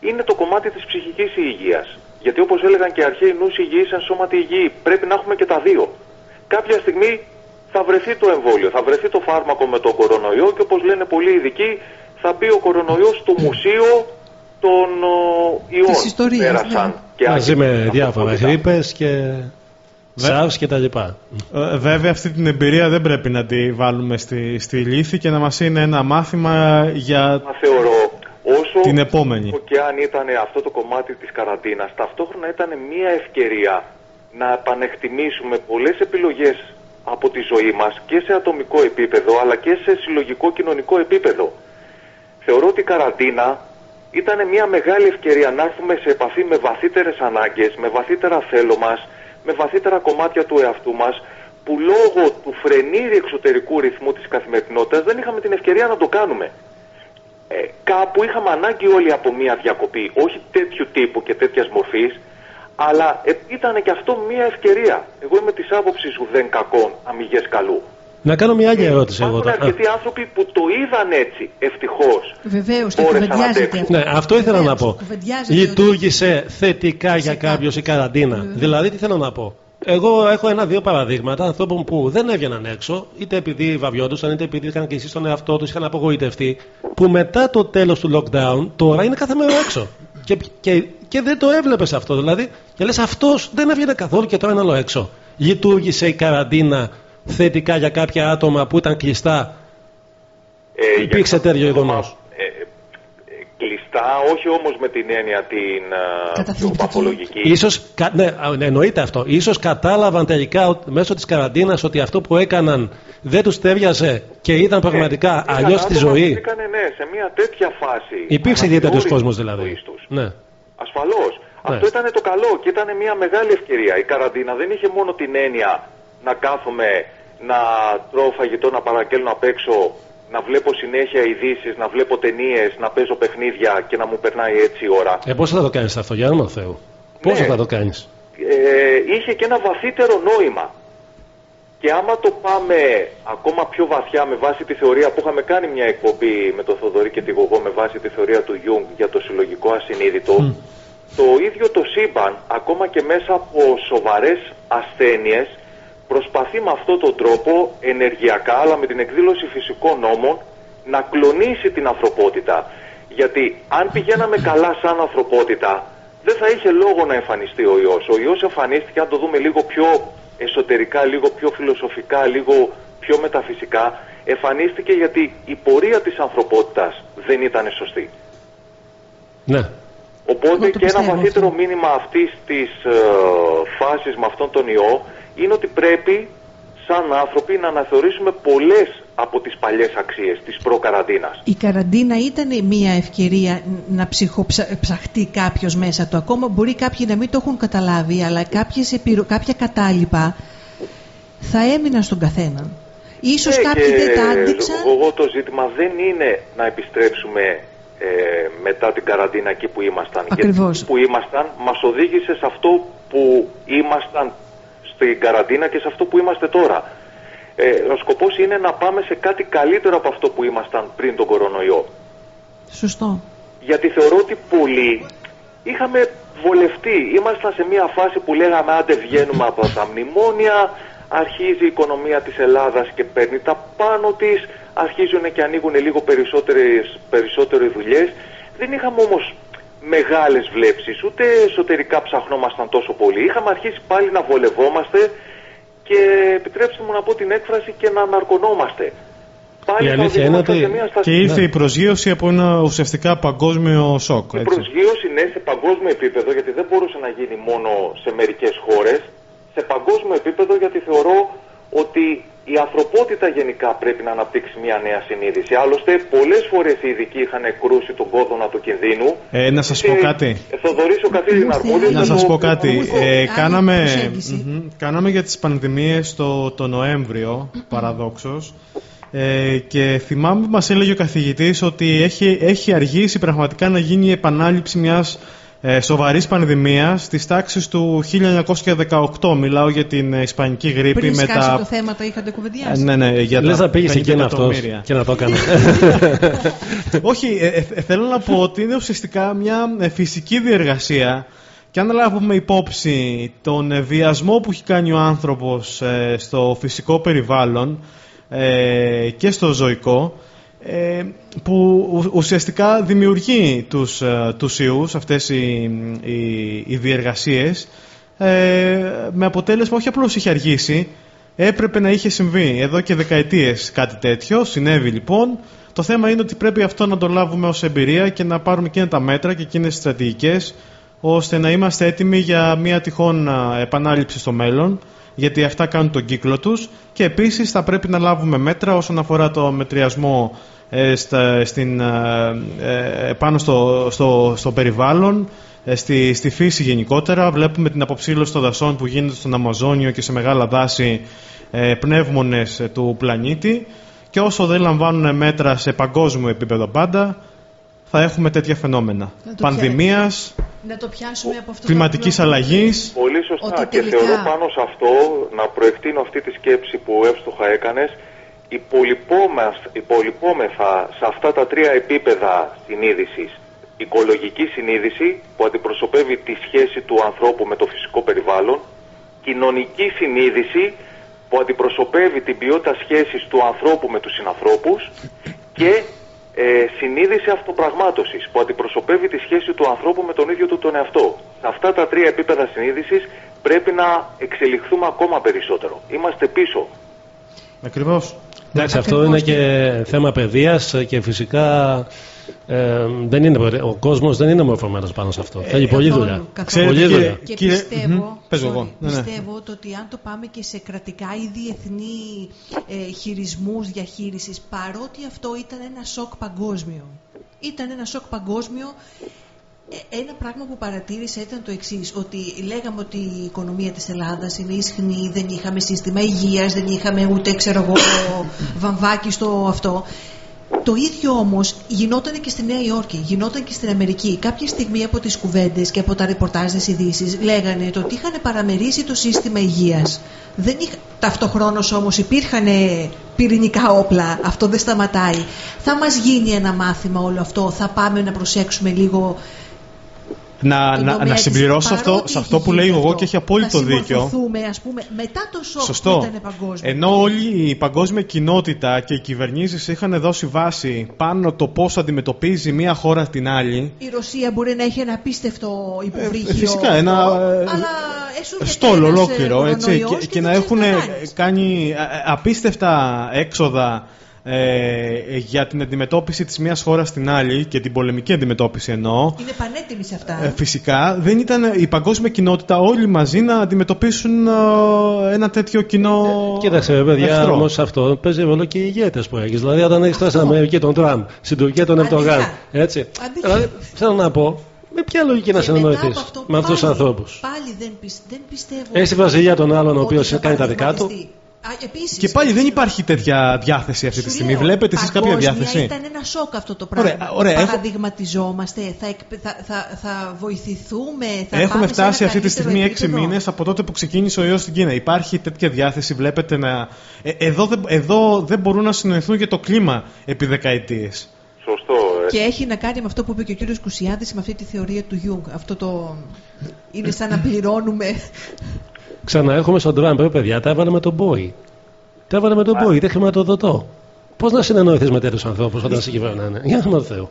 είναι το κομμάτι της ψυχικής υγείας. Γιατί όπως έλεγαν και οι αρχαίοι νους υγιής εν σώματι υγιή, πρέπει να έχουμε και τα δύο. Κάποια στιγμή θα βρεθεί το εμβόλιο, θα βρεθεί το φάρμακο με τον κορονοϊό και όπως λένε πολλοί ειδικοί θα μπει ο κορονοϊός στο μουσείο των ο, ιών Της ιστορίας, πέρασαν ναι. και Μαζί άγγιξαν με την διάφορα ανθρωπότητα. γρήπες και SARS και τα λοιπά. Ε, βέβαια αυτή την εμπειρία δεν πρέπει να τη βάλουμε στη, στη λύθη και να μας είναι ένα μάθημα για Μα θεωρώ όσο την επόμενη. και αν ήταν αυτό το κομμάτι της καραντίνας ταυτόχρονα ήταν μια ευκαιρία να επανεκτιμήσουμε πολλές επιλογές από τη ζωή μας και σε ατομικό επίπεδο αλλά και σε συλλογικό κοινωνικό επίπεδο. Θεωρώ ότι η καραντίνα ήταν μια μεγάλη ευκαιρία να έρθουμε σε επαφή με βαθύτερες ανάγκες, με βαθύτερα θέλω μας, με βαθύτερα κομμάτια του εαυτού μας που λόγω του φρενήρι εξωτερικού ρυθμού της καθημερινότητας δεν είχαμε την ευκαιρία να το κάνουμε. Ε, κάπου είχαμε ανάγκη όλοι από μια διακοπή, όχι τέτοιου τύπου και τέτοιας μορφής, αλλά ε, ήταν και αυτό μια ευκαιρία. Εγώ είμαι της άποψης ουδέν κακών, αμυγές καλού. Να κάνω μια άλλη ερώτηση εγώ Υπάρχουν τώρα. αρκετοί άνθρωποι που το είδαν έτσι, ευτυχώς. Βεβαίως και Μπόρεσαν να κουβεντιάζεται αντέξουν. αυτό. Ναι, αυτό ήθελα να πω. κουβεντιάζεται Λειτουργήσε θετικά για κάποιους η καραντίνα. Δηλαδή, τι θέλω να πω. Εγώ έχω ένα-δύο παραδείγματα ανθρώπων που δεν έβγαιναν έξω, είτε επειδή βαβιόντουσαν, είτε επειδή είχαν κλείσει στον εαυτό τους, είχαν απογοητευτεί, που μετά το τέλος του lockdown τώρα είναι κάθε μέρα έξω. Και, και, και δεν το έβλεπες αυτό. Δηλαδή, και λες αυτός δεν έβγαινε καθόλου και τώρα είναι άλλο έξω. Λειτουργήσε η καραντίνα θετικά για κάποια άτομα που ήταν κλειστά. Ε, Υπήρξε για τέτοιο γεγονό. ε, ε, κλειστά, όχι όμως με την έννοια την ε, παθολογική. Ίσως, κα- ναι, α, ναι, εννοείται αυτό. Ίσως κατάλαβαν τελικά ότι- μέσω της καραντίνας ότι αυτό που έκαναν δεν τους τέριαζε και ήταν πραγματικά Είχαν αλλιώς στη άτομα ζωή. που Μπήκανε, ναι, σε μια τέτοια φάση. Υπήρξε ιδιαίτερος αναθεώρησης κόσμος της δηλαδή. ζωής τους. Ναι. Ασφαλώς. Ναι. Αυτό ήταν το καλό και ήταν μια μεγάλη ευκαιρία. Η καραντίνα δεν είχε μόνο την έννοια να κάθομαι να τρώω φαγητό, να παραγγέλνω απ' έξω, να βλέπω συνέχεια ειδήσεις, να βλέπω ταινίες, να παίζω παιχνίδια και να μου περνάει έτσι η ώρα. Ε, πώς θα το κάνεις αυτό, για όνομα του Θεού; Πώς Ναι. θα το κάνεις; ε, είχε και ένα βαθύτερο νόημα. Και άμα το πάμε ακόμα πιο βαθιά με βάση τη θεωρία που είχαμε κάνει μια εκπομπή με τον Θοδωρή και τη Γογό με βάση τη θεωρία του Γιουνγκ για το συλλογικό ασυνείδητο, το ίδιο το σύμπαν ακόμα και μέσα από σοβαρές ασθένειες προσπαθεί με αυτόν τον τρόπο ενεργειακά αλλά με την εκδήλωση φυσικών νόμων να κλονίσει την ανθρωπότητα. Γιατί αν πηγαίναμε καλά σαν ανθρωπότητα δεν θα είχε λόγο να εμφανιστεί ο ιός. Ο ιός εμφανίστηκε, αν το δούμε λίγο πιο εσωτερικά, λίγο πιο φιλοσοφικά, λίγο πιο μεταφυσικά, εμφανίστηκε γιατί η πορεία της ανθρωπότητας δεν ήταν σωστή. Ναι. Οπότε το και ένα πιστεύω βαθύτερο μήνυμα αυτής της ε, φάσης με αυτόν τον ιό είναι ότι πρέπει σαν άνθρωποι να αναθεωρήσουμε πολλές από τις παλιές αξίες της προκαραντίνας. Η καραντίνα ήταν μια ευκαιρία να ψυχοψαχτεί κάποιος μέσα του. Ακόμα μπορεί κάποιοι να μην το έχουν καταλάβει, αλλά κάποιες επιρρο... κάποια κατάλοιπα θα έμειναν στον καθένα. Ίσως Ναι, κάποιοι και δεν τα άντυξαν. Εγώ το ζήτημα δεν είναι να επιστρέψουμε ε, μετά την καραντίνα εκεί που ήμασταν. Ακριβώς. Γιατί εκεί που ήμασταν μας οδήγησε σε αυτό που ήμασταν στην καραντίνα και σε αυτό που είμαστε τώρα. Ε, ο σκοπός είναι να πάμε σε κάτι καλύτερο από αυτό που ήμασταν πριν τον κορονοϊό. Σωστό. Γιατί θεωρώ ότι πολλοί είχαμε βολευτεί. Ήμασταν σε μια φάση που λέγαμε άντε βγαίνουμε από τα μνημόνια, αρχίζει η οικονομία της Ελλάδας και παίρνει τα πάνω της, αρχίζουν και ανοίγουν λίγο περισσότερες, περισσότερο οι δουλειές. Δεν είχαμε όμως μεγάλες βλέψεις, ούτε εσωτερικά ψαχνόμασταν τόσο πολύ. Είχαμε αρχίσει πάλι να βολευόμαστε και επιτρέψτε μου να πω την έκφραση και να αναρκωνόμαστε. Πάλι Η θα αλήθεια είναι οδηγούμασταν ότι- σε μια στάση- Και ήρθε Ναι. η προσγείωση από ένα ουσιαστικά παγκόσμιο σοκ. Η Έτσι. προσγείωση είναι σε παγκόσμιο επίπεδο, γιατί δεν μπορούσε να γίνει μόνο σε μερικές χώρες. Σε παγκόσμιο επίπεδο, γιατί θεωρώ ότι η ανθρωπότητα γενικά πρέπει να αναπτύξει μια νέα συνείδηση. Άλλωστε, πολλές φορές οι ειδικοί είχαν κρούσει τον κόδωνα του κινδύνου. Ε, να σας πω κάτι. Ε, Θοδωρής ο καθηγητής Ναρκούδης Να θα σας το- πω κάτι. Ε, κάναμε, προσέγγιση. μμμ, κάναμε για τις πανδημίες το, το Νοέμβριο, παραδόξως. Ε, και θυμάμαι που μας έλεγε ο καθηγητής ότι έχει, έχει αργήσει πραγματικά να γίνει η επανάληψη μιας ε, σοβαρής πανδημίας της τάξης του 1918. Μιλάω για την ε, Ισπανική γρήπη Πριν με σκάσει τα... το θέμα τα είχατε Ε, κουβεντιάσει. ναι, ναι, για Λες τα να πήγες 50 εκεί αυτός εκατομμύρια. και να το έκανε. <laughs> Όχι, ε, ε, θέλω να πω ότι είναι ουσιαστικά μια ε, φυσική διεργασία και αν λάβουμε υπόψη τον ε, βιασμό που έχει κάνει ο άνθρωπος ε, στο φυσικό περιβάλλον ε, και στο ζωικό ε, που ου- ουσιαστικά δημιουργεί τους, ε, τους ιούς, αυτές οι, οι, οι διεργασίες ε, με αποτέλεσμα όχι απλώς είχε αργήσει έπρεπε να είχε συμβεί εδώ και δεκαετίες κάτι τέτοιο συνέβη λοιπόν. Το θέμα είναι ότι πρέπει αυτό να το λάβουμε ως εμπειρία και να πάρουμε εκείνα τα μέτρα και εκείνες τις στρατηγικές ώστε να είμαστε έτοιμοι για μια τυχόν α, επανάληψη στο μέλλον γιατί αυτά κάνουν τον κύκλο τους. Και επίσης θα πρέπει να λάβουμε μέτρα όσον αφορά το μετριασμό ε, στα, στην, α, ε, πάνω στο, στο, στο περιβάλλον ε, στη, στη φύση γενικότερα. Βλέπουμε την αποψήλωση των δασών που γίνεται στον Αμαζόνιο και σε μεγάλα δάση ε, πνεύμονες ε, του πλανήτη. Και όσο δεν λαμβάνουν μέτρα σε παγκόσμιο επίπεδο πάντα θα έχουμε τέτοια φαινόμενα. Να το πανδημίας, Να το πιάσουμε από αυτό κλιματικής το απλό- αλλαγής. Πολύ σωστά. Ότι και τελικά- θεωρώ πάνω σε αυτό να προεκτείνω αυτή τη σκέψη που εύστοχα έκανες υπολοιπόμαστε- υπολοιπόμεθα σε αυτά τα τρία επίπεδα συνείδησης οικολογική συνείδηση που αντιπροσωπεύει τη σχέση του ανθρώπου με το φυσικό περιβάλλον κοινωνική συνείδηση που αντιπροσωπεύει την ποιότητα σχέσης του ανθρώπου με τους συνανθρώπους και ε, συνείδηση αυτοπραγμάτωσης που αντιπροσωπεύει τη σχέση του ανθρώπου με τον ίδιο του τον εαυτό. Σε αυτά τα τρία επίπεδα συνείδησης πρέπει να εξελιχθούμε ακόμα περισσότερο. Είμαστε πίσω. Ακριβώς. Εντάξει, αυτό είναι και θέμα παιδείας και φυσικά ε, δεν είναι, προτε- ο κόσμος δεν είναι μορφωμένος πάνω σε αυτό. Θέλει πολλή καθόλου, δουλειά. καθόλου. Πολλή Ξέρετε, δουλειά. Και Κύριε- πιστεύω, Μμμ, παίζω sorry, εγώ. Ναι, ναι. πιστεύω το ότι αν το πάμε και σε κρατικά ή διεθνή ε, χειρισμούς διαχείρισης, παρότι αυτό ήταν ένα σοκ παγκόσμιο. Ήταν ένα σοκ παγκόσμιο. Ε, Ένα πράγμα που παρατήρησα ήταν το εξής, ότι λέγαμε ότι η οικονομία της Ελλάδας είναι ισχνή, δεν είχαμε σύστημα υγείας, δεν είχαμε ούτε ξέρω εγώ <laughs> βαμβάκι στο αυτό. Το ίδιο όμως γινόταν και στη Νέα Υόρκη, γινόταν και στην Αμερική. Κάποια στιγμή από τις κουβέντες και από τα ρεπορτάζ της ειδήσεις λέγανε το ότι είχαν παραμερίσει το σύστημα υγείας. Δεν είχα... Ταυτοχρόνως όμως υπήρχαν πυρηνικά όπλα, αυτό δεν σταματάει. Θα μας γίνει ένα μάθημα όλο αυτό, θα πάμε να προσέξουμε λίγο να, τον να, τομέα να της, συμπληρώσω αυτό, παρότι σε έχει αυτό που γίνει λέει εγώ αυτό. και έχει απόλυτο θα δίκιο. συμμορφωθούμε, ας πούμε, μετά το σοκ Σωστό. που ήταν παγκόσμιο. Ενώ όλη η παγκόσμια κοινότητα και οι κυβερνήσεις είχαν δώσει βάση πάνω το πώς αντιμετωπίζει μία χώρα την άλλη. Η Ρωσία μπορεί να έχει ένα απίστευτο υποβρύχιο. Ε, φυσικά, ένα, ε, Αλλά έσουργεται Στόλο ένας, ε, ολόκληρο έτσι, κορονοϊός και, και και να δεν ξέρεις έχουν τι ε, να κάνεις. κάνει ε, ε, απίστευτα έξοδα ε, για την αντιμετώπιση της μίας χώρας στην άλλη και την πολεμική αντιμετώπιση εννοώ Είναι πανέτοιμοι σε αυτά. ε, φυσικά δεν ήταν η παγκόσμια κοινότητα όλοι μαζί να αντιμετωπίσουν ε, ένα τέτοιο κοινό Κοίταξε, ρε παιδιά, εχθρό. όμως αυτό παίζει ρόλο και οι ηγέτες που έχεις. Δηλαδή, όταν έχεις τώρα στην Αμερική τον Τραμπ, στην Τουρκία τον Ερντογάν. Έτσι. Δηλαδή, θέλω να πω, με ποια λογική να Και μετά συνεννοηθείς από αυτό με αυτούς τους πάλι- ανθρώπους; Πάλι δεν, πισ- δεν πιστεύω. Έχει στη Βραζιλία τον άλλον ο ότι οποίος θα κάνει τα δικά του; Παραδειγματιστεί. Α, επίσης, Και πάλι δεν υπάρχει τέτοια διάθεση αυτή τη σου στιγμή. λέω, Βλέπετε εσείς κάποια παγκόσμια διάθεση; Ήταν ένα σοκ αυτό το πράγμα. Ωραία, ωραία, έχω- Παραδειγματιζόμαστε, θα, εκπ- θα, θα, θα βοηθηθούμε, θα Έχουμε πάμε σε ένα φτάσει αυτή τη καλύτερο στιγμή έξι επίπεδο; μήνες από τότε που ξεκίνησε ο ιός στην Κίνα. Υπάρχει τέτοια διάθεση, βλέπετε να. Ε, εδώ, δεν, εδώ δεν μπορούν να συνοηθούν και το κλίμα επί δεκαετίες. Σωστό. ε, Και έχει να κάνει με αυτό που είπε και ο κύριος Κουσιάδης με αυτή τη θεωρία του Jung. Αυτό το... Είναι σαν να πληρώνουμε. Ξαναέρχομαι στον Τραμπ, ρε παιδιά, τα έβαλε με τον Boy. Τα έβαλε με τον Boy, δεν χρηματοδοτώ. Πώς να συνεννοηθείς με τέτοιους ανθρώπους όταν σε κυβερνάνε, για να Θεό.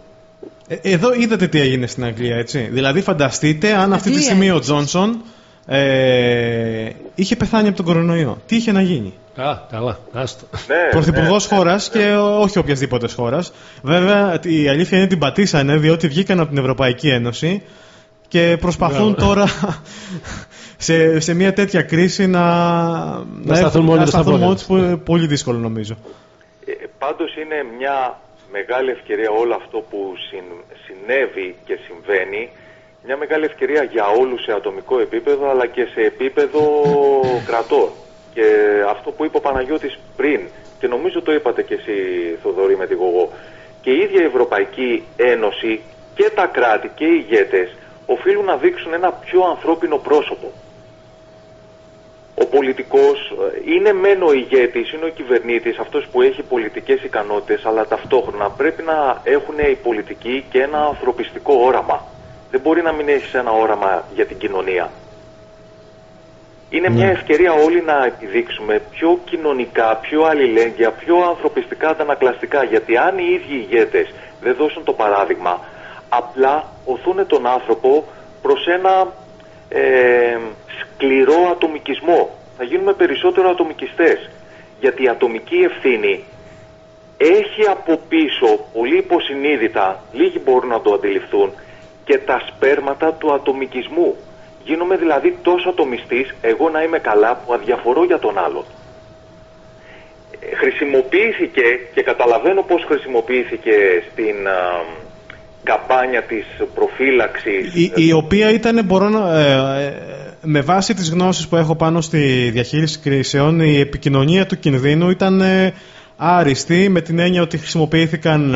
Ε, Εδώ είδατε τι έγινε στην Αγγλία, έτσι. Δηλαδή, φανταστείτε αν αυτή τη Αγγλία στιγμή ο είναι. Τζόνσον ε, είχε πεθάνει από τον κορονοϊό. Τι είχε να γίνει; Α, καλά, άστο. ναι, Πρωθυπουργός ναι, χώρας και όχι οποιασδήποτε χώρας. Βέβαια, η αλήθεια είναι ότι την πατήσανε διότι βγήκαν από την Ευρωπαϊκή Ένωση και προσπαθούν Μπράβο. τώρα <laughs> σε, σε μια τέτοια κρίση να, να, σταθούν έχουν- μόνοι να τους στα σταθούν πόδια μόνοι τους. τους, που είναι πολύ δύσκολο νομίζω. Ε, πάντως είναι μια μεγάλη ευκαιρία όλο αυτό που συν- συνέβη και συμβαίνει μια μεγάλη ευκαιρία για όλους σε ατομικό επίπεδο αλλά και σε επίπεδο <laughs> κρατών. Και αυτό που είπε ο Παναγιώτης πριν και νομίζω το είπατε και εσύ Θοδωρή με τη Γογό και η ίδια η Ευρωπαϊκή Ένωση και τα κράτη και οι ηγέτες οφείλουν να δείξουν ένα πιο ανθρώπινο πρόσωπο. Ο πολιτικός ε, είναι μεν ο ηγέτης, είναι ο κυβερνήτης, αυτός που έχει πολιτικές ικανότητες, αλλά ταυτόχρονα πρέπει να έχουν οι πολιτικοί και ένα ανθρωπιστικό όραμα. Δεν μπορεί να μην έχεις ένα όραμα για την κοινωνία. Είναι μια ευκαιρία όλοι να επιδείξουμε πιο κοινωνικά, πιο αλληλέγγυα, πιο ανθρωπιστικά αντανακλαστικά. Γιατί αν οι ίδιοι ηγέτες δεν δώσουν το παράδειγμα, απλά οθούν τον άνθρωπο προς ένα ε, σκληρό ατομικισμό. Θα γίνουμε περισσότερο ατομικιστές. Γιατί η ατομική ευθύνη έχει από πίσω, πολύ υποσυνείδητα, λίγοι μπορούν να το αντιληφθούν, και τα σπέρματα του ατομικισμού. Γίνομαι δηλαδή τόσο ατομιστής, εγώ να είμαι καλά, που αδιαφορώ για τον άλλον. Ε, Χρησιμοποιήθηκε και καταλαβαίνω πώς χρησιμοποιήθηκε στην α, καμπάνια της προφύλαξης. Η, η οποία ήταν, μπορώ να, ε, ε, με βάση τις γνώσεις που έχω πάνω στη διαχείριση κρίσεων, η επικοινωνία του κινδύνου ήταν ε, άριστη με την έννοια ότι χρησιμοποιήθηκαν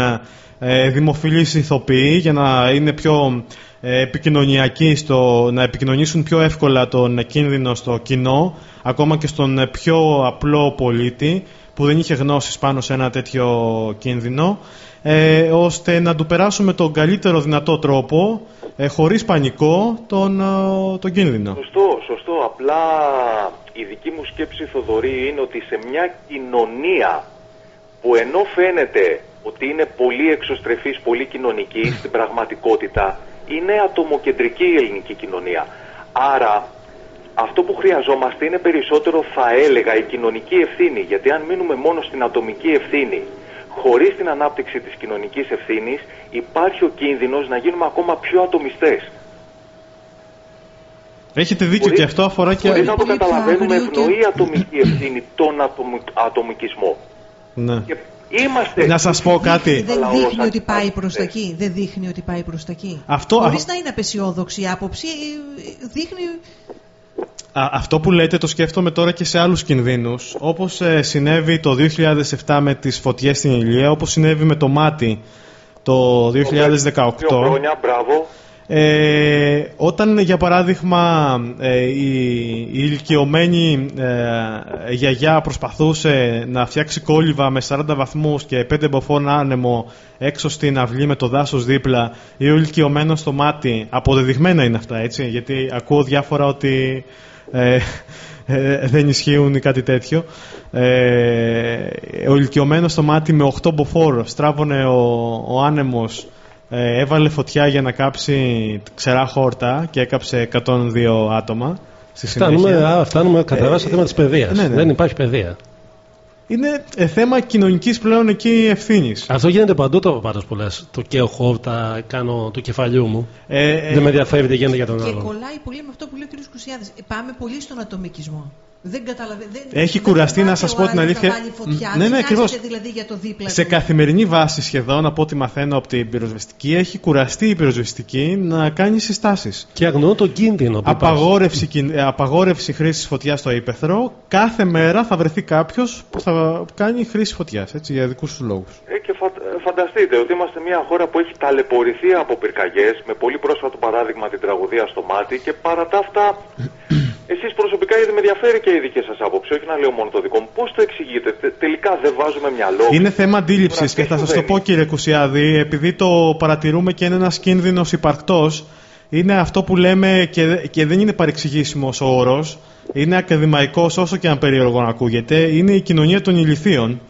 ε, δημοφιλείς ηθοποιοί για να είναι πιο ε, επικοινωνιακοί, στο, να επικοινωνήσουν πιο εύκολα τον κίνδυνο στο κοινό, ακόμα και στον ε, πιο απλό πολίτη που δεν είχε γνώσεις πάνω σε ένα τέτοιο κίνδυνο ε, ώστε να του περάσουμε τον καλύτερο δυνατό τρόπο ε, χωρίς πανικό τον, ε, τον κίνδυνο. Σωστό, σωστό. Απλά η δική μου σκέψη, Θοδωρή, είναι ότι σε μια κοινωνία που ενώ φαίνεται ότι είναι πολύ εξωστρεφής, πολύ κοινωνική, στην πραγματικότητα είναι ατομοκεντρική η ελληνική κοινωνία. Άρα αυτό που χρειαζόμαστε είναι περισσότερο, θα έλεγα, η κοινωνική ευθύνη. Γιατί αν μείνουμε μόνο στην ατομική ευθύνη, χωρίς την ανάπτυξη της κοινωνικής ευθύνης, υπάρχει ο κίνδυνος να γίνουμε ακόμα πιο ατομιστές. Έχετε δίκιο και αυτό αφορά και... Χωρίς να το καταλαβαίνουμε, ευνοεί η ατομική ευθύνη τον ατομι- ατομικισμό. Ναι. Είμαστε... Να σας πω κάτι. Δεν δείχνει ότι πάει προς τα εκεί. Δεν δείχνει ότι πάει προς τα εκεί. Αυτό- Χωρίς α- να είναι απεσιόδοξη η άποψη, ε, δείχνει Α, αυτό που λέτε το σκέφτομαι τώρα και σε άλλους κινδύνους όπως ε, συνέβη το 2007 με τις φωτιές στην Ηλία όπως συνέβη με το μάτι το 2018 Δύο χρόνια, μπράβο. Ε, όταν για παράδειγμα ε, η, η ηλικιωμένη ε, γιαγιά προσπαθούσε να φτιάξει κόλληβα με 40 βαθμούς και 5 μποφόρνα άνεμο έξω στην αυλή με το δάσος δίπλα ή ο ηλικιωμένος στο μάτι αποδεδειγμένα είναι αυτά έτσι γιατί ακούω διάφορα ότι ε, ε, δεν ισχύουν ή κάτι τέτοιο ε, ο ηλικιωμένος στο μάτι με 8 μποφόρ στράβωνε ο, ο άνεμος ε, έβαλε φωτιά για να κάψει ξερά χόρτα και έκαψε 102 άτομα στη συνέχεια. Φτάνουμε, α, φτάνουμε κατά βάση στο Ε, θέμα της παιδείας. ναι, ναι. Δεν υπάρχει παιδεία. Είναι ε, θέμα κοινωνικής πλέον εκεί ευθύνης. Αυτό γίνεται παντού το πάντω που λες. Το καίω χόρτα, κάνω του κεφαλιού μου. Ε, ε, δεν με ενδιαφέρει τι γίνεται για τον και άλλον. κολλάει πολύ με αυτό που λέει ο κ. Κουσιάδης. Ε, Πάμε πολύ στον ατομικισμό. Δεν καταλαβαίνω. Δεν, Έχει δεν κουραστεί, θυμάται να σας ο πω την άλλος αλήθεια. Να βάλει φωτιά. Ναι, δεν ναι, κάθεται ακριβώς. δηλαδή για το δίπλα Σε του. καθημερινή βάση σχεδόν από ό,τι μαθαίνω από την πυροσβεστική έχει κουραστεί η πυροσβεστική να κάνει συστάσεις. Και αγνοώ τον κίνδυνο που Απαγόρευση, κιν- ε, απαγόρευση χρήσης φωτιάς στο ύπεθρο. Κάθε μέρα θα βρεθεί κάποιος που θα κάνει χρήση φωτιάς για δικούς τους λόγους. Ε, και φα- ε, φανταστείτε ότι είμαστε μια χώρα που έχει ταλαιπωρηθεί από πυρκαγιές με πολύ πρόσφατο παράδειγμα την τραγωδία στο μάτι και παρά τα αυτά εσείς προσωπικά γιατί με ενδιαφέρει και η δική σας άποψη, όχι να λέω μόνο το δικό μου. Πώς το εξηγείτε, Τε- τελικά δεν βάζουμε μυαλό. Είναι θέμα αντίληψης Τώρα, και τι θα σας το συμβαίνει; πω κύριε Κουσιάδη, επειδή το παρατηρούμε και είναι ένας κίνδυνος υπαρκτός, είναι αυτό που λέμε και, και δεν είναι παρεξηγήσιμος ο όρος, είναι ακαδημαϊκός όσο και αν περίεργο να ακούγεται, είναι η κοινωνία των ηλιθείων.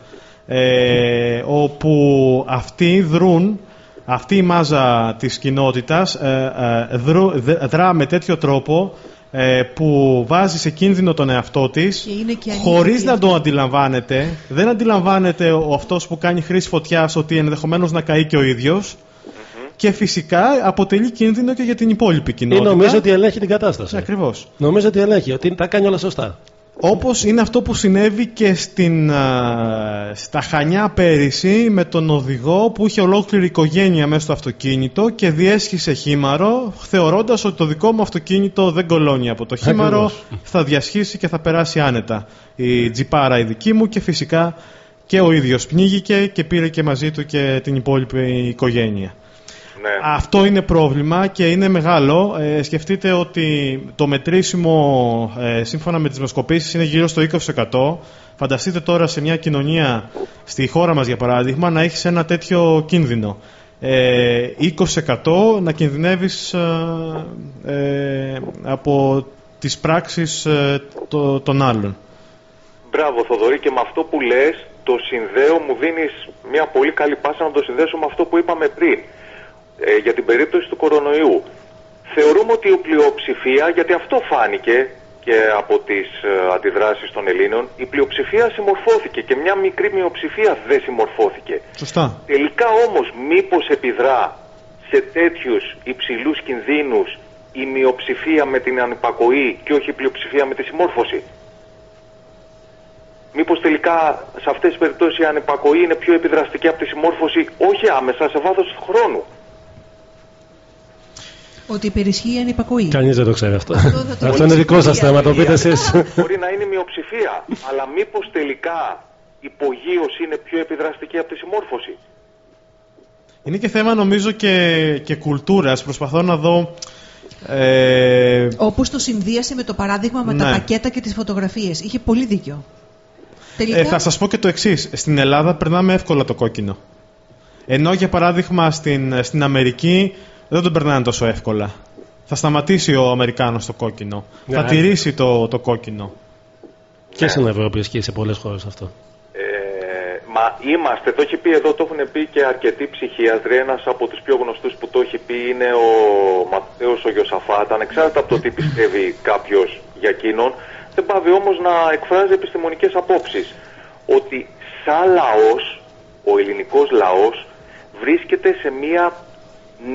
Ε, όπου αυτοί δρούν, αυτή η μάζα της κοινότητας ε, ε, δρου- δε- δρά με τέτοιο τρόπο ε, που βάζει σε κίνδυνο τον εαυτό της Και είναι και χωρίς ανήθικοι να το αντιλαμβάνεται. Δεν αντιλαμβάνεται ο αυτός που κάνει χρήση φωτιάς ότι ενδεχομένως να καεί και ο ίδιος. Και φυσικά αποτελεί κίνδυνο και για την υπόλοιπη Ή κοινότητα. νομίζω ότι ελέγχει την κατάσταση. Ακριβώς. Νομίζω ότι ελέγχει, ότι τα κάνει όλα σωστά. Όπως είναι αυτό που συνέβη και στην, α, στα Χανιά πέρυσι με τον οδηγό που είχε ολόκληρη οικογένεια μέσα στο αυτοκίνητο και διέσχισε χήμαρο θεωρώντας ότι το δικό μου αυτοκίνητο δεν κολώνει από το χήμαρο Ακριβώς. θα διασχίσει και θα περάσει άνετα η τζιπάρα η δική μου και φυσικά και ο ίδιος πνίγηκε και πήρε και μαζί του και την υπόλοιπη οικογένεια. Ναι. Αυτό είναι πρόβλημα και είναι μεγάλο. Ε, σκεφτείτε ότι το μετρήσιμο ε, σύμφωνα με τις δημοσκοπήσεις είναι γύρω στο 20%. Φανταστείτε τώρα σε μια κοινωνία στη χώρα μας για παράδειγμα να έχεις ένα τέτοιο κίνδυνο. Ε, 20% να κινδυνεύεις ε, ε, από τις πράξεις ε, το- των άλλων. Μπράβο Θοδωρή και με αυτό που λες το συνδέω μου δίνεις μια πολύ καλή πάσα να το συνδέσω με αυτό που είπαμε πριν ε, για την περίπτωση του κορονοϊού. Θεωρούμε ότι η πλειοψηφία, γιατί αυτό φάνηκε και από τις ε, αντιδράσεις των Ελλήνων, η πλειοψηφία συμμορφώθηκε και μια μικρή μειοψηφία δεν συμμορφώθηκε. Σωστά. Τελικά όμως μήπως επιδρά σε τέτοιους υψηλούς κινδύνους η μειοψηφία με την ανυπακοή και όχι η πλειοψηφία με τη συμμόρφωση; Μήπως τελικά σε αυτές τις περιπτώσεις η ανυπακοή είναι πιο επιδραστική από τη συμμόρφωση όχι άμεσα σε βάθος χρόνου; Ότι υπερισχύει η ανυπακοή. Κανείς δεν το ξέρει αυτό. το Αυτό είναι δικό σας θέμα, το πείτε εσείς. Μπορεί να είναι η μειοψηφία, αλλά μήπως τελικά η υπογείωση είναι πιο επιδραστική από τη συμμόρφωση; Είναι και θέμα νομίζω και, και κουλτούρας. Προσπαθώ να δω... Ε, Όπως το συνδύασε με το παράδειγμα με τα Ναι. πακέτα και τις φωτογραφίες. Είχε πολύ δίκιο. Τελικά, Ε, θα σας πω και το εξής. Στην Ελλάδα περνάμε εύκολα το κόκκινο. Ενώ για παράδειγμα στην, στην Αμερική δεν τον περνάνε τόσο εύκολα. Θα σταματήσει ο Αμερικάνος το κόκκινο. Ναι. Θα τηρήσει το, το κόκκινο. Και στην Ευρώπη ισχύει σε πολλές χώρες αυτό. Ε, μα είμαστε, το έχει πει εδώ, το έχουν πει και αρκετοί ψυχίατροι. Ένας από τους πιο γνωστούς που το έχει πει είναι ο Ματέος ο Γιωσαφάτα. Ανεξάρτητα από το τι πιστεύει κάποιος για εκείνον, δεν πάβει όμως να εκφράζει επιστημονικές απόψεις. Ότι σαν λαός, ο ελληνικός λαός βρίσκεται σε μια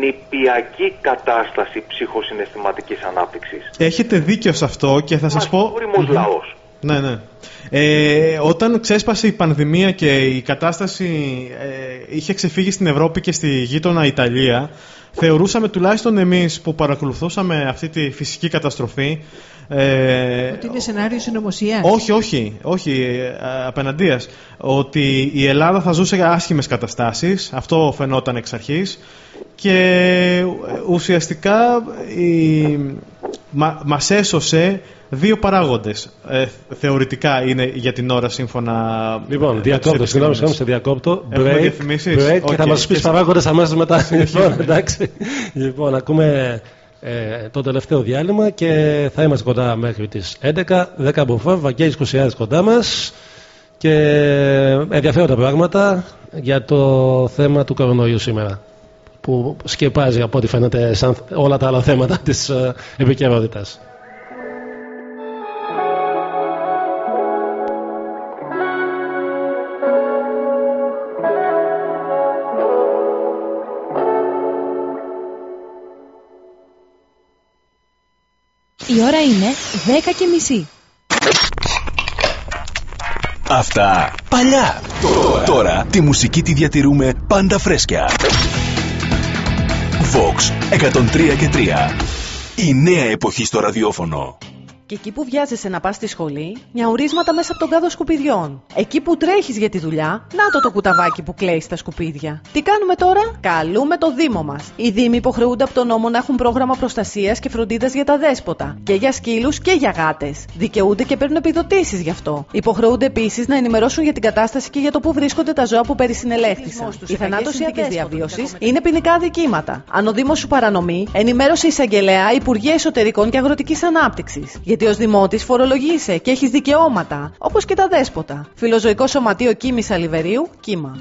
νηπιακή κατάσταση ψυχοσυναισθηματικής ανάπτυξης. Έχετε δίκιο σε αυτό και θα σας πω... Όριμος Μμμ. λαός. Ναι, ναι. Ε, όταν ξέσπασε η πανδημία και η κατάσταση ε, είχε ξεφύγει στην Ευρώπη και στη γείτονα Ιταλία, θεωρούσαμε τουλάχιστον εμείς που παρακολουθούσαμε αυτή τη φυσική καταστροφή ε, ότι είναι σενάριο συνωμοσίας. όχι, όχι, όχι, ε, απέναντίας. Ότι η Ελλάδα θα ζούσε άσχημες καταστάσεις, αυτό φαινόταν εξ αρχής και ε, ουσιαστικά η, μα, μας έσωσε δύο παράγοντες. Ε, θεωρητικά είναι για την ώρα σύμφωνα Λοιπόν, με διακόπτω, τους συγγνώμη, επιστήμονες. συγγνώμη, σε διακόπτω. Έχουμε Break, διαφημίσεις; break και ΟΚ. θα μας πεις Και- παράγοντες αμέσως μετά. Συνεχίζουμε. <laughs> λοιπόν, εντάξει. λοιπόν, ακούμε ε, το τελευταίο διάλειμμα και θα είμαστε κοντά μέχρι τις 11. 10 από φορ, Βαγγέλης Κουσιάδης κοντά μας και ενδιαφέροντα πράγματα για το θέμα του κορονοϊού σήμερα που σκεπάζει από ό,τι φαίνεται σαν όλα τα άλλα θέματα <laughs> της ε, επικαιρότητας. Η ώρα είναι 10 και μισή. Αυτά παλιά. Τώρα, τώρα τη μουσική τη διατηρούμε πάντα φρέσκια. Vox 103 και 3. Η νέα εποχή στο ραδιόφωνο. Και εκεί που βιάζεσαι να πας στη σχολή, νιαουρίσματα μέσα από τον κάδο σκουπιδιών. Εκεί που τρέχεις για τη δουλειά, να το το κουταβάκι που κλαίεις στα σκουπίδια. Τι κάνουμε τώρα; Καλούμε το Δήμο μας. Οι Δήμοι υποχρεούνται από τον νόμο να έχουν πρόγραμμα προστασίας και φροντίδας για τα δέσποτα. Και για σκύλους και για γάτες. Δικαιούνται και παίρνουν επιδοτήσεις γι' αυτό. Υποχρεούνται επίσης να ενημερώσουν για την κατάσταση και για το που βρίσκονται τα ζώα που περισυνελέχθησαν. Η θανάτωση αντί διαβίωση είναι ποινικά αδικήματα. Αν ο Δήμος σου παρανομεί, ενημέρωσε εισαγγελέα Υπουργεία Εσωτερικών και Αγροτικής Ανάπτυξης. Γιατί ως Δημότης φορολογείσαι και έχεις δικαιώματα, όπως και τα δέσποτα. Φιλοζωικό Σωματείο Κίμης Αλιβερίου, κύμα.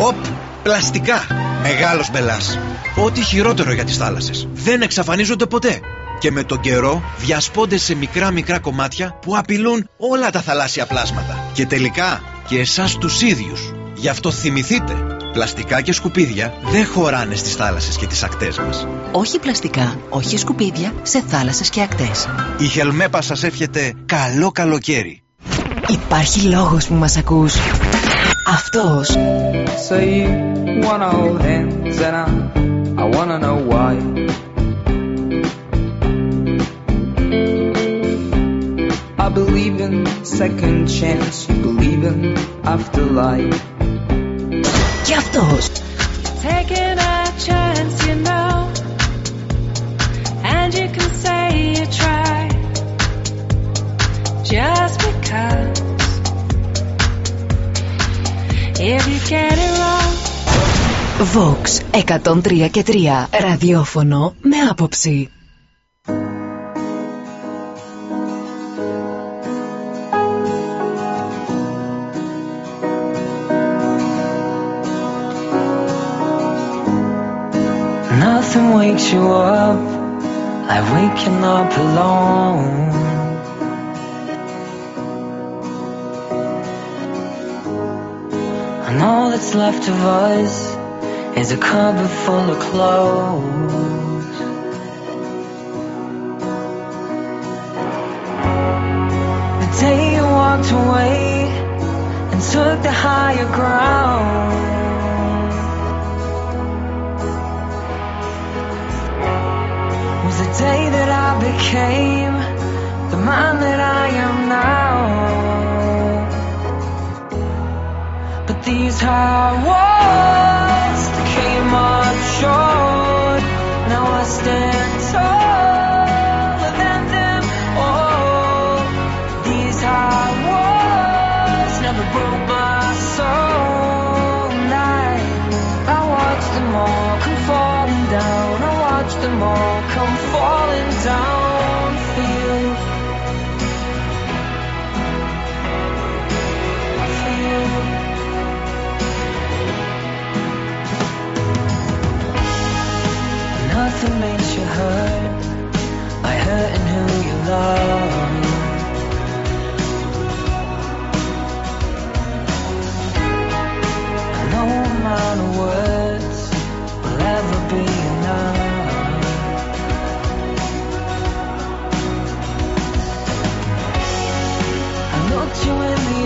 Οπ, πλαστικά. Μεγάλος μπελάς. Ό,τι χειρότερο για τις θάλασσες. Δεν εξαφανίζονται ποτέ. Και με τον καιρό διασπώνται σε μικρά μικρά κομμάτια που απειλούν όλα τα θαλάσσια πλάσματα. Και τελικά και εσάς τους ίδιους. Γι' αυτό θυμηθείτε, πλαστικά και σκουπίδια δεν χωράνε στις θάλασσες και τις ακτές μας. Όχι πλαστικά, όχι σκουπίδια σε θάλασσες και ακτές. Η Χελμέπα σας εύχεται καλό καλοκαίρι. Υπάρχει λόγος που μας ακούς. Αυτός. So you wanna hold hands and I, I wanna know why. I believe in second chance, you believe in afterlife. Και αυτός. Taking a chance, you know, and you can say you tried just because. If you get it wrong, Vox 103 και 3 ραδιόφωνο με άποψη. Nothing wakes you up like waking up alone. And all that's left of us is a cupboard full of clothes. The day you walked away and took the higher ground. Day that I became the man that I am now. But these high walls that came up short. Now I stand taller than them all. These high walls never broke my soul. I, watched them all come falling down. I watched them all Nothing makes you hurt. Like hurting who you love.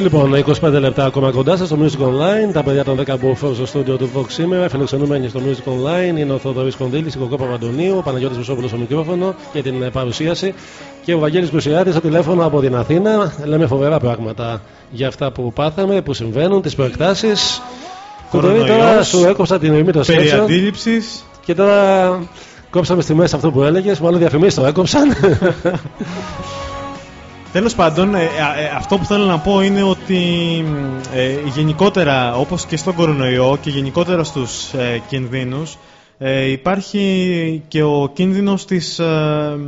Λοιπόν, 25 λεπτά ακόμα κοντά σας στο Music Online. Τα παιδιά των 10 μπουφών στο στούντιο του Vox σήμερα. Φιλοξενούμενοι στο Music Online είναι ο Θοδωρής Κονδύλης, η Κοκό Παπαντονίου, ο Παναγιώτης Μισόπουλος στο μικρόφωνο και την ε, παρουσίαση και ο Βαγγέλης Κουσιάτη στο τηλέφωνο από την Αθήνα. Λέμε φοβερά πράγματα για αυτά που πάθαμε, που συμβαίνουν, τις προεκτάσεις. Θοδωρή, τώρα Κορονοϊός, σου έκοψα την ορμή των περί σχέσεων. αντίληψης. Και τώρα κόψαμε στη μέση αυτό που έλεγες. Μάλλον διαφημίσεις το έκοψαν. <laughs> Τέλος πάντων, ε, ε, ε, αυτό που θέλω να πω είναι ότι ε, γενικότερα, όπως και στον κορονοϊό και γενικότερα στους ε, κινδύνους, ε, υπάρχει και ο κίνδυνος της, ε,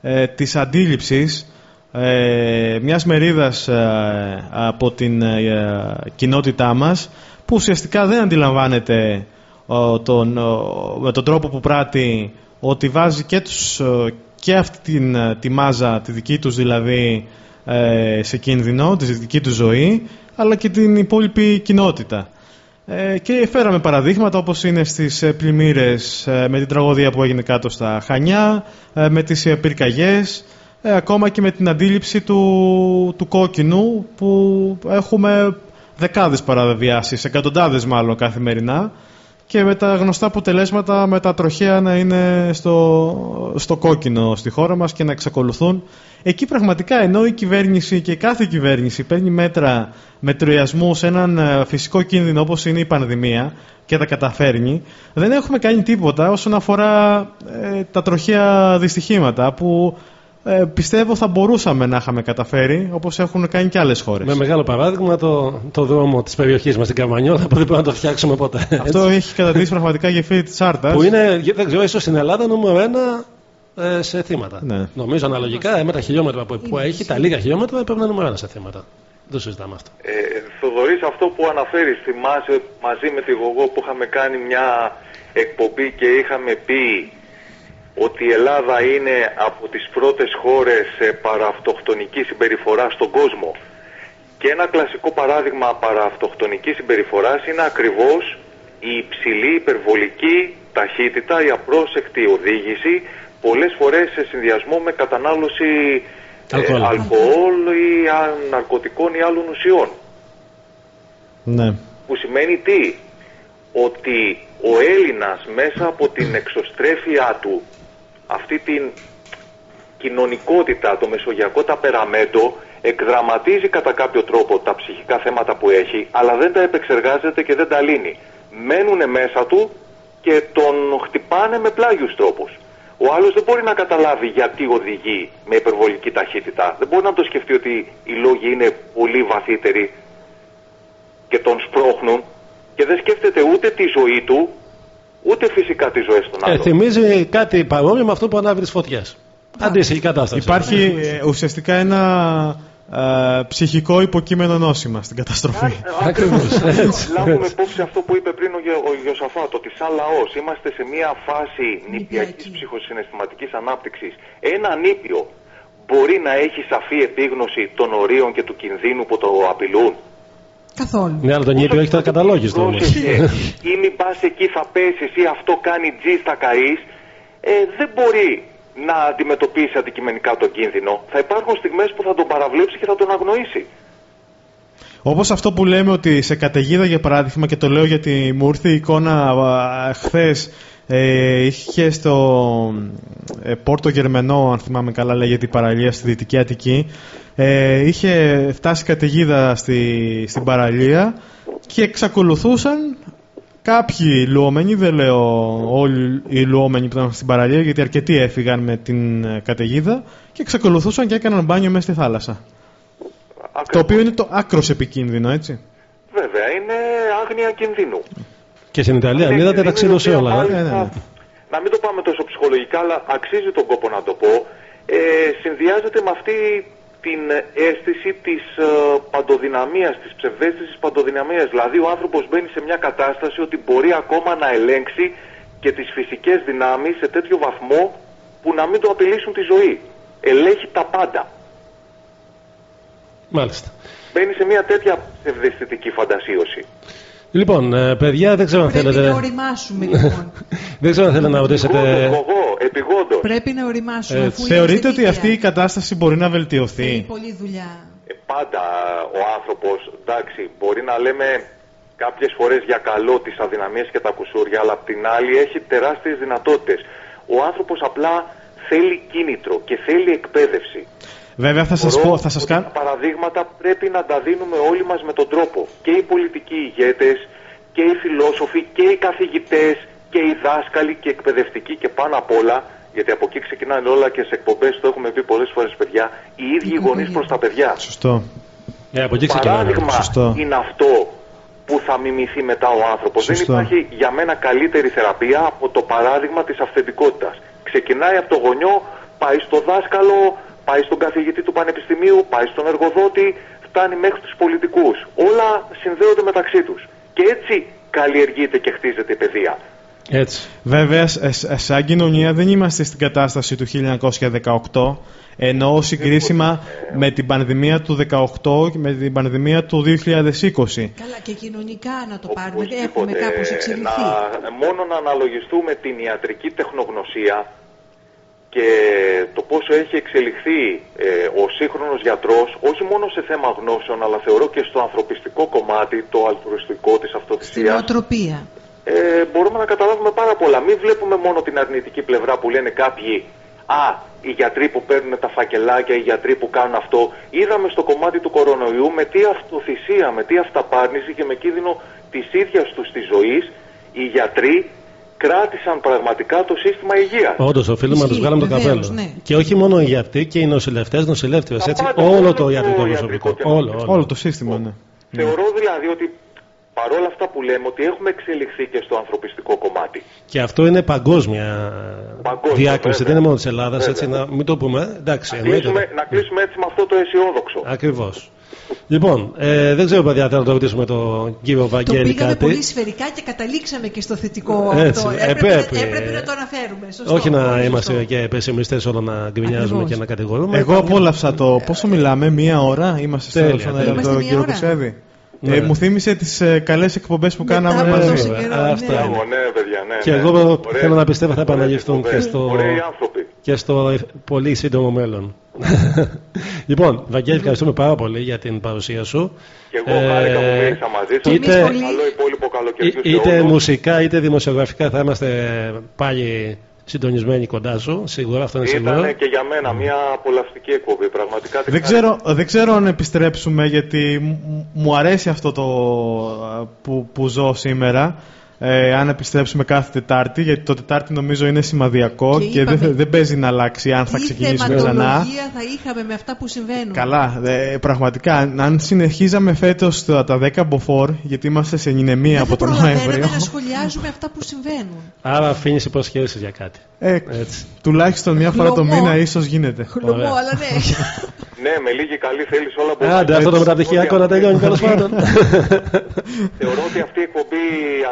ε, της αντίληψης ε, μιας μερίδας ε, από την ε, κοινότητά μας που ουσιαστικά δεν αντιλαμβάνεται ο, τον, ο- με τον τρόπο που πράττει ότι βάζει και, τους, ε, και αυτή την, ε, τη μάζα, τη δική τους δηλαδή, ε, σε κίνδυνο, τη δική τους ζωή, αλλά και την υπόλοιπη κοινότητα. Ε, και φέραμε παραδείγματα όπως είναι στις ε, πλημμύρες ε, με την τραγωδία που έγινε κάτω στα Χανιά, ε, με τις ε, πυρκαγιές, ε, ακόμα και με την αντίληψη του, του κόκκινου που έχουμε δεκάδες παραβιάσεις, εκατοντάδες μάλλον καθημερινά και με τα γνωστά αποτελέσματα με τα τροχαία να είναι στο, στο κόκκινο στη χώρα μας και να εξακολουθούν. Εκεί πραγματικά ενώ η κυβέρνηση και κάθε κυβέρνηση παίρνει μέτρα μετριασμού σε έναν ε, φυσικό κίνδυνο όπως είναι η πανδημία και τα καταφέρνει, δεν έχουμε κάνει τίποτα όσον αφορά ε, τα τροχαία δυστυχήματα που ε, πιστεύω θα μπορούσαμε να είχαμε καταφέρει όπως έχουν κάνει και άλλες χώρες. Με μεγάλο παράδειγμα το, το δρόμο της περιοχής μας στην Καρμανιόλα που δεν μπορούμε να το φτιάξουμε ποτέ. Αυτό έχει καταδείξει πραγματικά γεφύρι της Άρτας. Που είναι, δεν ξέρω, ίσως στην Ελλάδα νούμερο ένα ε, σε θύματα. Ναι. Νομίζω αναλογικά ε, με τα χιλιόμετρα που, που έχει, τα λίγα χιλιόμετρα πρέπει να είναι νούμερο ένα σε θύματα. Δεν το συζητάμε αυτό. Ε, Θοδωρής, αυτό που αναφέρεις, θυμάσαι μαζί με τη Γογό που είχαμε κάνει μια εκπομπή και είχαμε πει ότι η Ελλάδα είναι από τις πρώτες χώρες σε παραυτοκτονικής συμπεριφοράς στον κόσμο. Και ένα κλασικό παράδειγμα παραυτοκτονικής συμπεριφοράς είναι ακριβώς η υψηλή υπερβολική ταχύτητα, η απρόσεκτη οδήγηση, πολλές φορές σε συνδυασμό με κατανάλωση ε, Αλκοόλ. αλκοόλ ή α, ναρκωτικών ή άλλων ουσιών. Ναι. Που σημαίνει τι, ότι ο Έλληνας μέσα από την εξωστρέφειά του, αυτή την κοινωνικότητα, το μεσογειακό ταπεραμέντο, εκδραματίζει κατά κάποιο τρόπο τα ψυχικά θέματα που έχει, αλλά δεν τα επεξεργάζεται και δεν τα λύνει. Μένουν μέσα του και τον χτυπάνε με πλάγιους τρόπους. Ο άλλος δεν μπορεί να καταλάβει γιατί οδηγεί με υπερβολική ταχύτητα. Δεν μπορεί να το σκεφτεί ότι οι λόγοι είναι πολύ βαθύτεροι και τον σπρώχνουν και δεν σκέφτεται ούτε τη ζωή του, ούτε φυσικά τι ζωές των Ε, άλλων. θυμίζει κάτι παρόμοιο με αυτό που ανάβει τι φωτιέ. Αντίστοιχη κατάσταση. Υπάρχει ε, ουσιαστικά ένα ε, ψυχικό υποκείμενο νόσημα στην καταστροφή. Ακριβώς, έτσι. Λάβουμε υπόψη αυτό που είπε πριν ο, Γε- ο Ιωσαφάτ, ότι σαν λαός είμαστε σε μια φάση νηπιακής ψυχοσυναισθηματικής ανάπτυξης. Ένα νήπιο μπορεί να έχει σαφή επίγνωση των ορίων και του κινδύνου που το απειλούν. Καθόλου. Ναι, αλλά τον νήπιο έχει το καταλόγιστο όμω. ή μην πας εκεί θα πέσεις ή αυτό κάνει τζι θα καείς, ε, δεν μπορεί να αντιμετωπίσει αντικειμενικά τον κίνδυνο. Θα υπάρχουν στιγμές που θα τον παραβλέψει και θα τον αγνοήσει. Όπως αυτό που λέμε ότι σε καταιγίδα για παράδειγμα και το λέω γιατί μου ήρθε η εικόνα χθες ε, είχε στο ε, Πόρτο Γερμενό αν θυμάμαι καλά λέγεται η παραλία στη Δυτική Αττική ε, είχε φτάσει καταιγίδα στη, στην παραλία και εξακολουθούσαν κάποιοι λουόμενοι, δεν λέω όλοι οι λουόμενοι που ήταν στην παραλία γιατί αρκετοί έφυγαν με την ε, καταιγίδα και εξακολουθούσαν και έκαναν μπάνιο μέσα στη θάλασσα. Το οποίο είναι το άκρος επικίνδυνο, έτσι. Βέβαια, είναι άγνοια κινδύνου. Και στην Ιταλία, αν είδατε, τα ξύλωσε όλα. ε. Μάλιστα, Να μην το πάμε τόσο ψυχολογικά, αλλά αξίζει τον κόπο να το πω. Ε, συνδυάζεται με αυτή την αίσθηση της ε, παντοδυναμίας, της ψευδέστησης παντοδυναμίας. Δηλαδή ο άνθρωπος μπαίνει σε μια κατάσταση ότι μπορεί ακόμα να ελέγξει και τις φυσικές δυνάμεις σε τέτοιο βαθμό που να μην το απειλήσουν τη ζωή. Ελέγχει τα πάντα. Μάλιστα. Μπαίνει σε μια τέτοια ψευδαισθητική φαντασίωση. Λοιπόν, ε, παιδιά, δεν ξέρω αν Πρέπει να θέλετε. οριμάσουμε λοιπόν. <laughs> Δεν ξέρω αν θέλετε να ρωτήσετε. Εγώ, επιγόντως. Πρέπει να οριμάσουμε. Ε, αφού θεωρείτε είμαστε ότι νίκαια. αυτή η κατάσταση μπορεί να βελτιωθεί; Θέλει πολλή δουλειά. πάντα ο άνθρωπος, εντάξει, μπορεί να λέμε κάποιες φορές για καλό τις αδυναμίες και τα κουσούρια, αλλά απ' την άλλη έχει τεράστιες δυνατότητες. Ο άνθρωπος απλά θέλει κίνητρο και θέλει εκπαίδευση. Βέβαια θα σας πω, θα σας κάνω... Τα παραδείγματα πρέπει να τα δίνουμε όλοι μας με τον τρόπο. Και οι πολιτικοί ηγέτες, και οι φιλόσοφοι, και οι καθηγητές, και οι δάσκαλοι και οι εκπαιδευτικοί και πάνω απ' όλα Γιατί από εκεί ξεκινάνε όλα και σε εκπομπές, το έχουμε πει πολλές φορές, παιδιά, οι ίδιοι οι γονείς προς τα παιδιά. Σωστό. Ναι, από εκεί ξεκινάνε. Παράδειγμα Σωστό. είναι αυτό που θα μιμηθεί μετά ο άνθρωπος. Δεν Σωστό. υπάρχει για μένα καλύτερη θεραπεία από το παράδειγμα της αυθεντικότητας. Ξεκινάει από το γονιό, πάει στο δάσκαλο, πάει στον καθηγητή του πανεπιστημίου, πάει στον εργοδότη, φτάνει μέχρι τους πολιτικούς. Όλα συνδέονται μεταξύ τους. Και έτσι καλλιεργείται και χτίζεται η παιδεία. Έτσι. Βέβαια, σ- σ- σαν κοινωνία δεν είμαστε στην κατάσταση του 1918, ενώ συγκρίσιμα με την πανδημία του 18 και με την πανδημία του 2020. Καλά, και κοινωνικά να το πάρουμε. Δεν έχουμε κάπως εξελιχθεί. Να, μόνο να αναλογιστούμε την ιατρική τεχνογνωσία και το πόσο έχει εξελιχθεί ε, ο σύγχρονος γιατρός όχι μόνο σε θέμα γνώσεων αλλά θεωρώ και στο ανθρωπιστικό κομμάτι, το αλτρουιστικό της Στην αυτοθυσίας νοοτροπία. ε, μπορούμε να καταλάβουμε πάρα πολλά. Μην βλέπουμε μόνο την αρνητική πλευρά που λένε κάποιοι Α, οι γιατροί που παίρνουν τα φακελάκια, οι γιατροί που κάνουν αυτό. Είδαμε στο κομμάτι του κορονοϊού με τι αυτοθυσία, με τι αυταπάρνηση και με κίνδυνο της ίδιας τους της ζωής οι γιατροί κράτησαν πραγματικά το σύστημα υγείας. Όντως, οφείλουμε να τους Ισχύει, βγάλουμε το βεβαίως, καπέλο. ναι. Και όχι μόνο οι γιατροί και οι νοσηλευτές, νοσηλεύτριες. Έτσι, πάντα, όλο όλο το το ιατρικό ιατρικό προσωπικό. Όλο, όλο. Όλο το σύστημα, ναι. Θεωρώ δηλαδή ότι παρόλα αυτά που λέμε ότι έχουμε εξελιχθεί και στο ανθρωπιστικό κομμάτι. Και αυτό είναι παγκόσμια Παγκόσμια, διάκριση, βέβαια. δεν είναι μόνο της Ελλάδας. Βέβαια. Έτσι, να μην το πούμε. Εντάξει, Να εννοείται. κλείσουμε, να κλείσουμε έτσι με αυτό το αισιόδοξο. Ακριβώς. Λοιπόν, ε, δεν ξέρω, παιδιά, θέλω να το ρωτήσουμε τον κύριο Το Βαγγέλη πήγαμε κάτι. πολύ σφαιρικά και καταλήξαμε και στο θετικό Έτσι, αυτό. έπρεπε. έπρεπε να το αναφέρουμε. Σωστό, Όχι να πολύ είμαστε σωστό. και πεσημιστέ όλο να γκρινιάζουμε Ακριβώς. και να κατηγορούμε. Εγώ απόλαυσα το πόσο μιλάμε, μία ώρα είμαστε στο- Τέλεια, στον τέλεια. αέρα Είμαστε τον μία κύριο ώρα. Κουσέβη. Ναι. Ε, μου θύμισε τις ε, καλές εκπομπές που κάναμε από μαζί. τόσο καιρό, Αυτά ναι. είναι. Μπράβο, ναι, παιδιά, ναι. Και ναι. εγώ Ωραίες- θέλω να πιστεύω θα επαναληφθούν ωραίες και εκπομπές. στο, Ωραίοι άνθρωποι. και στο πολύ σύντομο μέλλον. <laughs> λοιπόν, Βαγγέλη, ευχαριστούμε πάρα πολύ για την παρουσία σου. Και εγώ χάρηκα που μίλησα μαζί σας. είτε, Καλό υπόλοιπο καλοκαιριού σε είτε όλους. μουσικά είτε δημοσιογραφικά θα είμαστε πάλι συντονισμένοι κοντά σου. Σίγουρα αυτό είναι σίγουρο. Ήταν και για μένα μια απολαυστική εκπομπή. Πραγματικά την Δεν ξέρω, δεν ξέρω αν επιστρέψουμε γιατί μου- μου αρέσει αυτό το α, που, που ζω σήμερα. Ε, αν επιστρέψουμε κάθε Τετάρτη, γιατί το Τετάρτη νομίζω είναι σημαδιακό Και και, δεν, είπαμε- δεν παίζει να αλλάξει αν θα Τι ξεκινήσουμε ξανά. θεματολογία θα είχαμε με αυτά που συμβαίνουν; Καλά, ε, πραγματικά, αν- αν συνεχίζαμε φέτος τα, τα 10 μποφόρ, γιατί είμαστε σε νηνεμία από τον Προλαβαίναμε Νοέμβριο, να σχολιάζουμε αυτά που συμβαίνουν. Άρα αφήνεις υποσχέσεις για κάτι. ε, Έτσι. τουλάχιστον μια φορά το Χλωμό. μήνα ίσως γίνεται. Χλωμό, αλλά ναι. <laughs> Ναι, με λίγη καλή θέληση όλα μπορούν Άντε, αυτό το μεταπτυχιακό να τελειώνει τέλος πάντων. <laughs> Θεωρώ ότι αυτή η εκπομπή,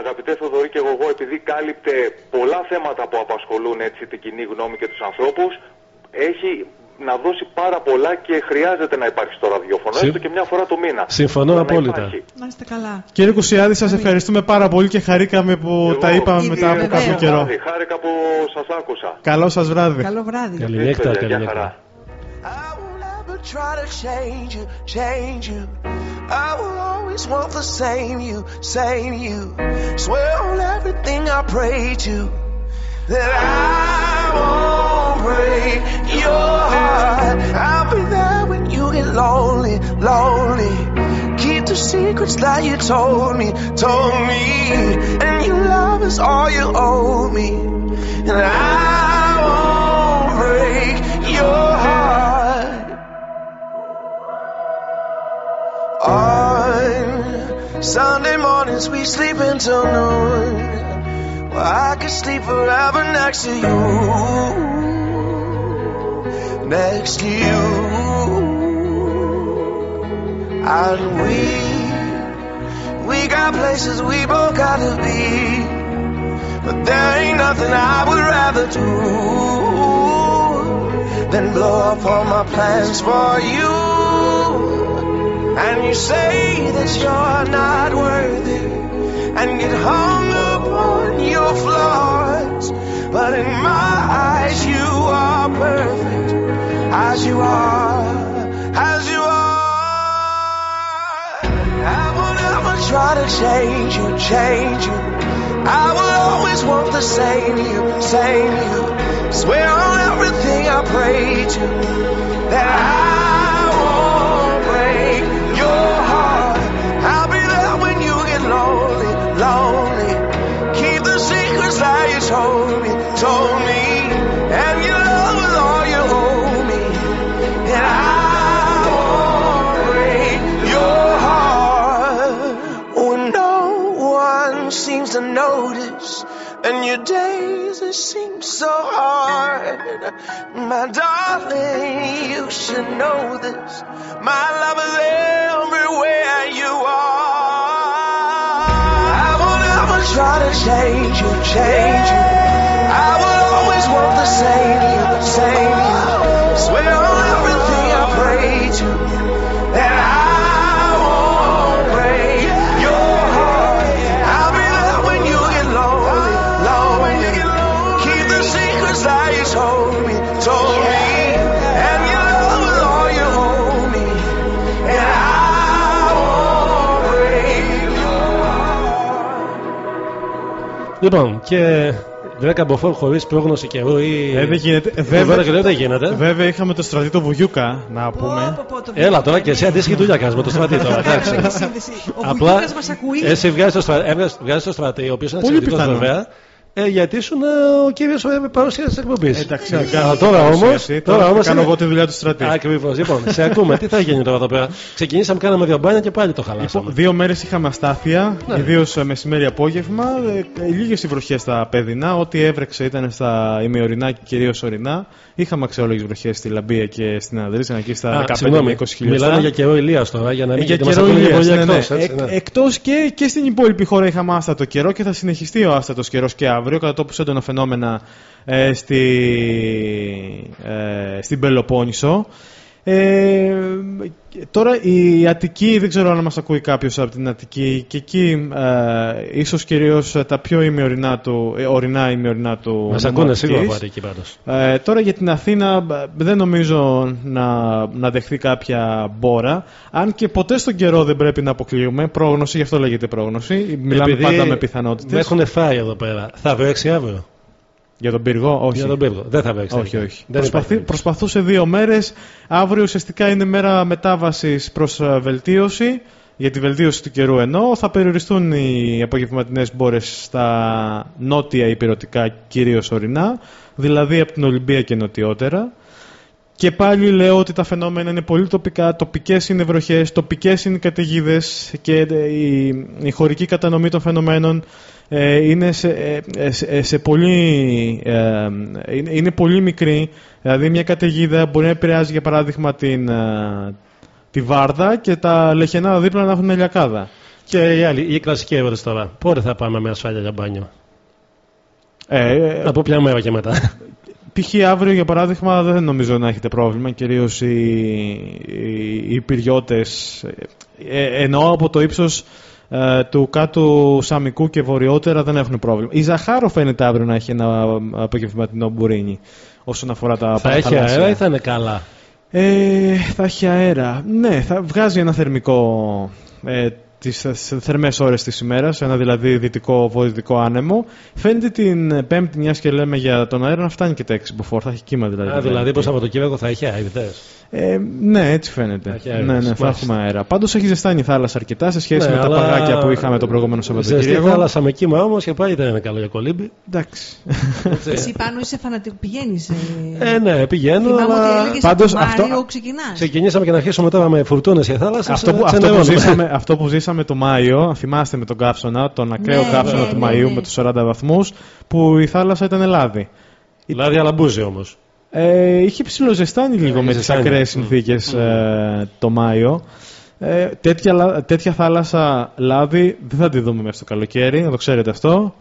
αγαπητέ Θοδωρή και εγώ, επειδή κάλυπτε πολλά θέματα που απασχολούν έτσι την κοινή γνώμη και τους ανθρώπους, έχει να δώσει πάρα πολλά και χρειάζεται να υπάρχει στο ραδιόφωνο, Συ- έστω και μια φορά το μήνα. Συμφωνώ Αλλά να απόλυτα. υπάρχει. Να είστε καλά. Κύριε Κουσιάδη, σας ευχαριστούμε πάρα πολύ και χαρήκαμε που τα είπαμε Ήδη μετά από βεβαίως. κάποιο καιρό. Βράδυ, Χάρηκα που σας άκουσα. Καλό σας βράδυ. Καλό βράδυ. Καλή νύχτα, I will always want the same you, same you. Swear on everything I pray to that I won't break your heart. I'll be there when you get lonely, lonely. Keep the secrets that you told me, told me. And your love is all you owe me. And I won't. On Sunday mornings we sleep until noon. Well, I could sleep forever next to you. Next to you. And we, we got places we both gotta be. But there ain't nothing I would rather do than blow up all my plans for you. And you say that you're not worthy and get hung up on your flaws. But in my eyes, you are perfect as you are, as you are. I will never try to change you, change you. I will always want the same you, same you. Swear on everything I pray to that I and your days it seem so hard. My darling, you should know this. My love is everywhere you are. I will never try to change you, change you. I will always want the same same you. Λοιπόν, και 10 από 4 χωρί πρόγνωση καιρού ή. Ε, δεν γίνεται. Ε, Βέβαια, βέβαια και λέω δεν γίνεται. Βέβαια είχαμε το στρατή το Βουγιούκα να πούμε. Έλα τώρα και εσύ αντίστοιχη δουλειά κάνεις με το στρατή τώρα. εντάξει. Ο Απλά Βουγιούκας μας ακούει. εσύ βγάζεις το στρατή, έβγαζες- βγάζεις το στρατή, ο οποίος είναι Πολύ εξαιρετικός πιθανό. βέβαια. Ε, γιατί ήσουν ε, ο κύριος ε, παρουσίας της εκπομπής. Εντάξει, Αλλά κάνω τώρα όμως, παρουσίαση, τώρα τώρα όμως κάνω είναι- εγώ τη δουλειά του στρατή. Ακριβώς. Λοιπόν, σε ακούμε. Τι θα γίνει τώρα εδώ πέρα; Ξεκινήσαμε, κάναμε δύο μπάνια και πάλι το χαλάσαμε. Λοιπόν, δύο μέρες είχαμε αστάθεια, Ναι. ιδίως μεσημέρι απόγευμα. Ε, Λίγες οι βροχές στα παιδινά. Ό,τι έβρεξε ήταν στα ημιορεινά και κυρίως ορεινά. Είχαμε αξιόλογες βροχές στη Λαμπία και στην Ανδρίζα, εκεί στα Α, 15 συγγνώμη, με 20 χιλιόμετρα. Μιλάμε για καιρό ηλίας τώρα, για να μην για γιατί μας καιρό ακούνε ηλίας, πολύ ναι, ναι. εκτός, έτσι, Εκ- ναι. Εκτός και, και στην υπόλοιπη χώρα είχαμε άστατο καιρό και θα συνεχιστεί ο άστατος καιρός και αύριο κατά τόπους έντονα φαινόμενα ε, στη, ε, στην Πελοπόννησο. Ε, τώρα η Αττική, δεν ξέρω αν μας ακούει κάποιος από την Αττική και εκεί ε, ίσως κυρίως τα πιο ημιορεινά του, ε, ορεινά ημιορεινά του Μας νομού ακούνε σίγουρα Αττικής. από εκεί πάντως. Ε, τώρα για την Αθήνα ε, δεν νομίζω να, να δεχθεί κάποια μπόρα. Αν και ποτέ στον καιρό δεν πρέπει να αποκλείουμε. Πρόγνωση, γι' αυτό λέγεται πρόγνωση. Μιλάμε Επειδή πάντα με Με πιθανότητε. έχουν φάει εδώ πέρα. Θα βρέξει αύριο. Για τον πύργο, όχι. Για τον πύργο. Δεν θα βρέξει. Όχι, τελικά. όχι. Δεν Προσπαθεί- υπάρχει. προσπαθούσε δύο μέρες. Αύριο ουσιαστικά είναι μέρα μετάβασης προς βελτίωση. Για τη βελτίωση του καιρού ενώ θα περιοριστούν οι απογευματινές μπόρες στα νότια υπηρετικά κυρίως ορεινά, δηλαδή από την Ολυμπία και νοτιότερα. Και πάλι λέω ότι τα φαινόμενα είναι πολύ τοπικά, τοπικές είναι βροχές, τοπικές είναι οι καταιγίδες και ε, η, η χωρική κατανομή των φαινομένων ε, είναι, σε, ε, σε, σε πολύ, ε, είναι, είναι πολύ μικρή. Δηλαδή μια καταιγίδα μπορεί να επηρεάζει για παράδειγμα την, ε, τη Βάρδα και τα λεχενά δίπλα να έχουν ελιακάδα. Και η, άλλη, η κλασική ερώτηση τώρα. Πότε θα πάμε με ασφάλεια για μπάνιο; Ε, Από ποια μέρα και μετά. Π.χ. αύριο για παράδειγμα δεν νομίζω να έχετε πρόβλημα, κυρίως οι, οι, οι πυριώτες, ε, εννοώ από το ύψος ε, του κάτω Σαμικού και βορειότερα δεν έχουν πρόβλημα. Η Ζαχάρο φαίνεται αύριο να έχει ένα απογευματινό μπουρίνι όσον αφορά τα θα έχει παραθαλάσσια. αέρα ή θα είναι καλά; Ε, θα έχει αέρα. Ναι, θα βγάζει ένα θερμικό ε, τις θερμές ώρες της ημέρας, ένα δηλαδή δυτικό-βορειοδυτικό άνεμο. Φαίνεται την Πέμπτη, μιας και λέμε για τον αέρα, να φτάνει και τα 6 μποφόρ. Θα έχει κύμα δηλαδή. Α, δηλαδή προς Σαββατοκύριακο θα έχει αέρα. Ε, ναι, έτσι φαίνεται. έχει αέρα, ναι, ναι, θα μάλιστα. έχουμε αέρα. Πάντως έχει ζεστάνει η θάλασσα αρκετά σε σχέση Ναι, με τα αλλά παγάκια που είχαμε το προηγούμενο Ζεστή Σαββατοκύριακο. θάλασσα με κύμα όμως και πάλι δεν είναι καλό για κολύμπι. Εντάξει. Εσύ πάνω είσαι φανατικό, πηγαίνεις. Ε, Ε, ναι, πηγαίνω. Θυμάμαι ότι αλλά... έλεγες Πάντως από αυτό- Μάιο ξεκινάς. Ξεκινήσαμε και να αρχίσουμε τώρα με φουρτούνες και θάλασσα. Αυτό που, αυτό, που ζήσαμε, αυτό που ζήσαμε το Μάιο, θυμάστε με τον κάψονα, τον ακραίο Ναι, κάψονα ναι, του ναι, Μαΐου ναι. με τους 40 βαθμούς, που η θάλασσα ήταν λάδι. Δηλαδή αλαμπούζι όμως. Ε, είχε ψιλοζεστάνει λίγο με τις ζεστάνει. ακραίες Μμ. συνθήκες ε, το Μάιο. Ε, τέτοια, λα- τέτοια θάλασσα λάδι δεν θα τη δούμε μέσα στο καλοκαίρι, να το ξέρετε αυτό.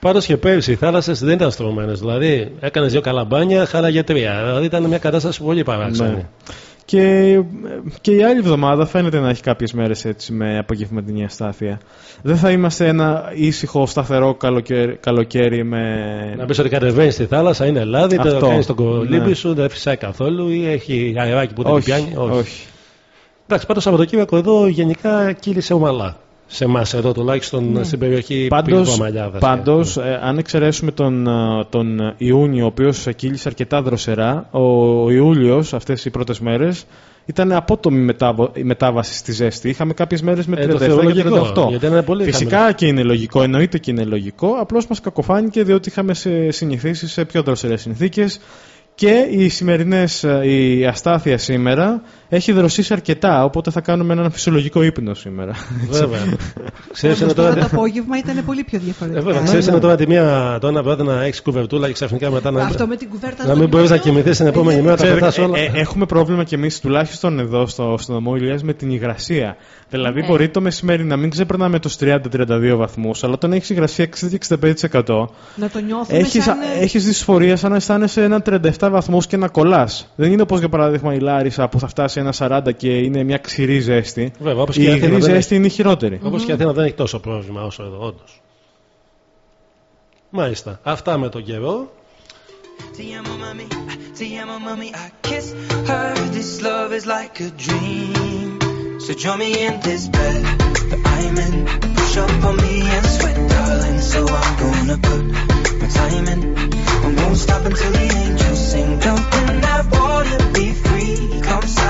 Πάντως και πέρυσι οι θάλασσες δεν ήταν στρωμένες. Δηλαδή έκανες δύο καλαμπάνια, χάλαγε τρία. Δηλαδή ήταν μια κατάσταση πολύ παράξενη. Ναι. Και, και η άλλη εβδομάδα φαίνεται να έχει κάποιες μέρες έτσι με απογευματινή αστάθεια. Δεν θα είμαστε ένα ήσυχο, σταθερό καλοκαίρι, καλοκαίρι με... Να πεις ότι κατεβαίνεις στη θάλασσα, είναι λάδι, το Αυτό. κάνεις στον κολύμπι Ναι. σου, δεν φυσάει καθόλου ή έχει αεράκι που δεν όχι, την πιάνει. όχι. Εντάξει, πάντως Σαββατοκύριακο εδώ γενικά κύλησε ομαλά. Σε εμάς εδώ τουλάχιστον Ναι. στην περιοχή Πάντως, Πυργομαλιάδας. πάντως ε, αν εξαιρέσουμε τον, ε, τον Ιούνιο, ο οποίος κύλησε αρκετά δροσερά, ο, ο Ιούλιος αυτές οι πρώτες μέρες ήταν απότομη μετάβο- η μετάβαση στη ζέστη. Είχαμε κάποιες μέρες με Ε, το 37 θεωρώ και λογικό, 38. γιατί είναι πολύ Φυσικά χαμηλό. και είναι λογικό, εννοείται και είναι λογικό, απλώς μας κακοφάνηκε διότι είχαμε σε συνηθίσεις σε πιο δροσερές συνθήκες και οι σημερινές, ε, η αστάθεια σήμερα έχει δροσίσει αρκετά, οπότε θα κάνουμε έναν φυσιολογικό ύπνο σήμερα. Βέβαια. Ξέρεις, Όμως είναι τώρα τώρα. το απόγευμα ήταν πολύ πιο Ε, διαφορετικά. βέβαια, ξέρεις, είναι τώρα τη μία, το ένα βράδυ να έχεις κουβερτούλα και ξαφνικά μετά να, Αυτό με την κουβέρτα να στο μην μπορείς να μυαλό. κοιμηθείς την επόμενη μέρα, τα Ξέρετε, πετάς όλα. ε, ε, έχουμε πρόβλημα κι εμείς τουλάχιστον εδώ στο, στο νομό Ηλίας με την υγρασία. Δηλαδή, Ναι. μπορεί το μεσημέρι να μην ξεπερνάμε τους 30-32 βαθμούς, αλλά όταν έχεις υγρασία 60-65%, Να το νιώθουμε έχεις, σαν... ε, έχεις δυσφορία σαν να αισθάνεσαι ένα 37 βαθμούς και να κολλάς. Δεν είναι όπως για παράδειγμα η Λάρισα που θα φτάσει σε ένα 40 και είναι μια ξηρή ζέστη. Βέβαια, όπως η ξηρή ζέστη είναι χειρότερη. Όπως και η δεν έχει τόσο πρόβλημα όσο εδώ, όντως. Μάλιστα. Αυτά με τον καιρό.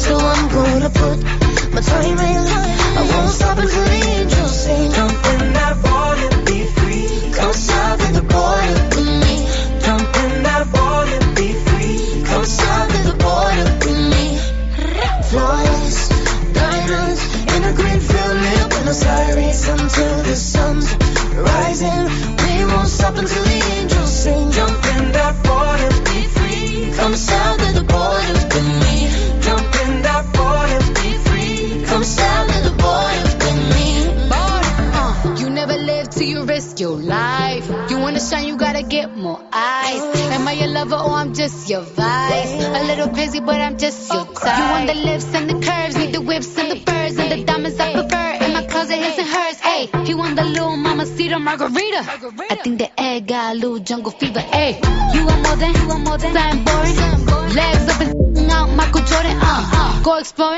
So I'm gonna put my time in. I won't stop until the angels sing. Jump in that water, be free. Come south of the border with me. Jump in that water, be free. Come south of the border with me. Flawless diamonds in a green field near Buenos Aires until the sun's rising. We won't stop until the angels sing. Jump in that water, be free. Come south of the till you risk your life. You wanna shine, you gotta get more eyes. Am I your lover or I'm just your vice? A little crazy, but I'm just your type. You want the lips and the curves, need the whips and the furs and the diamonds I prefer.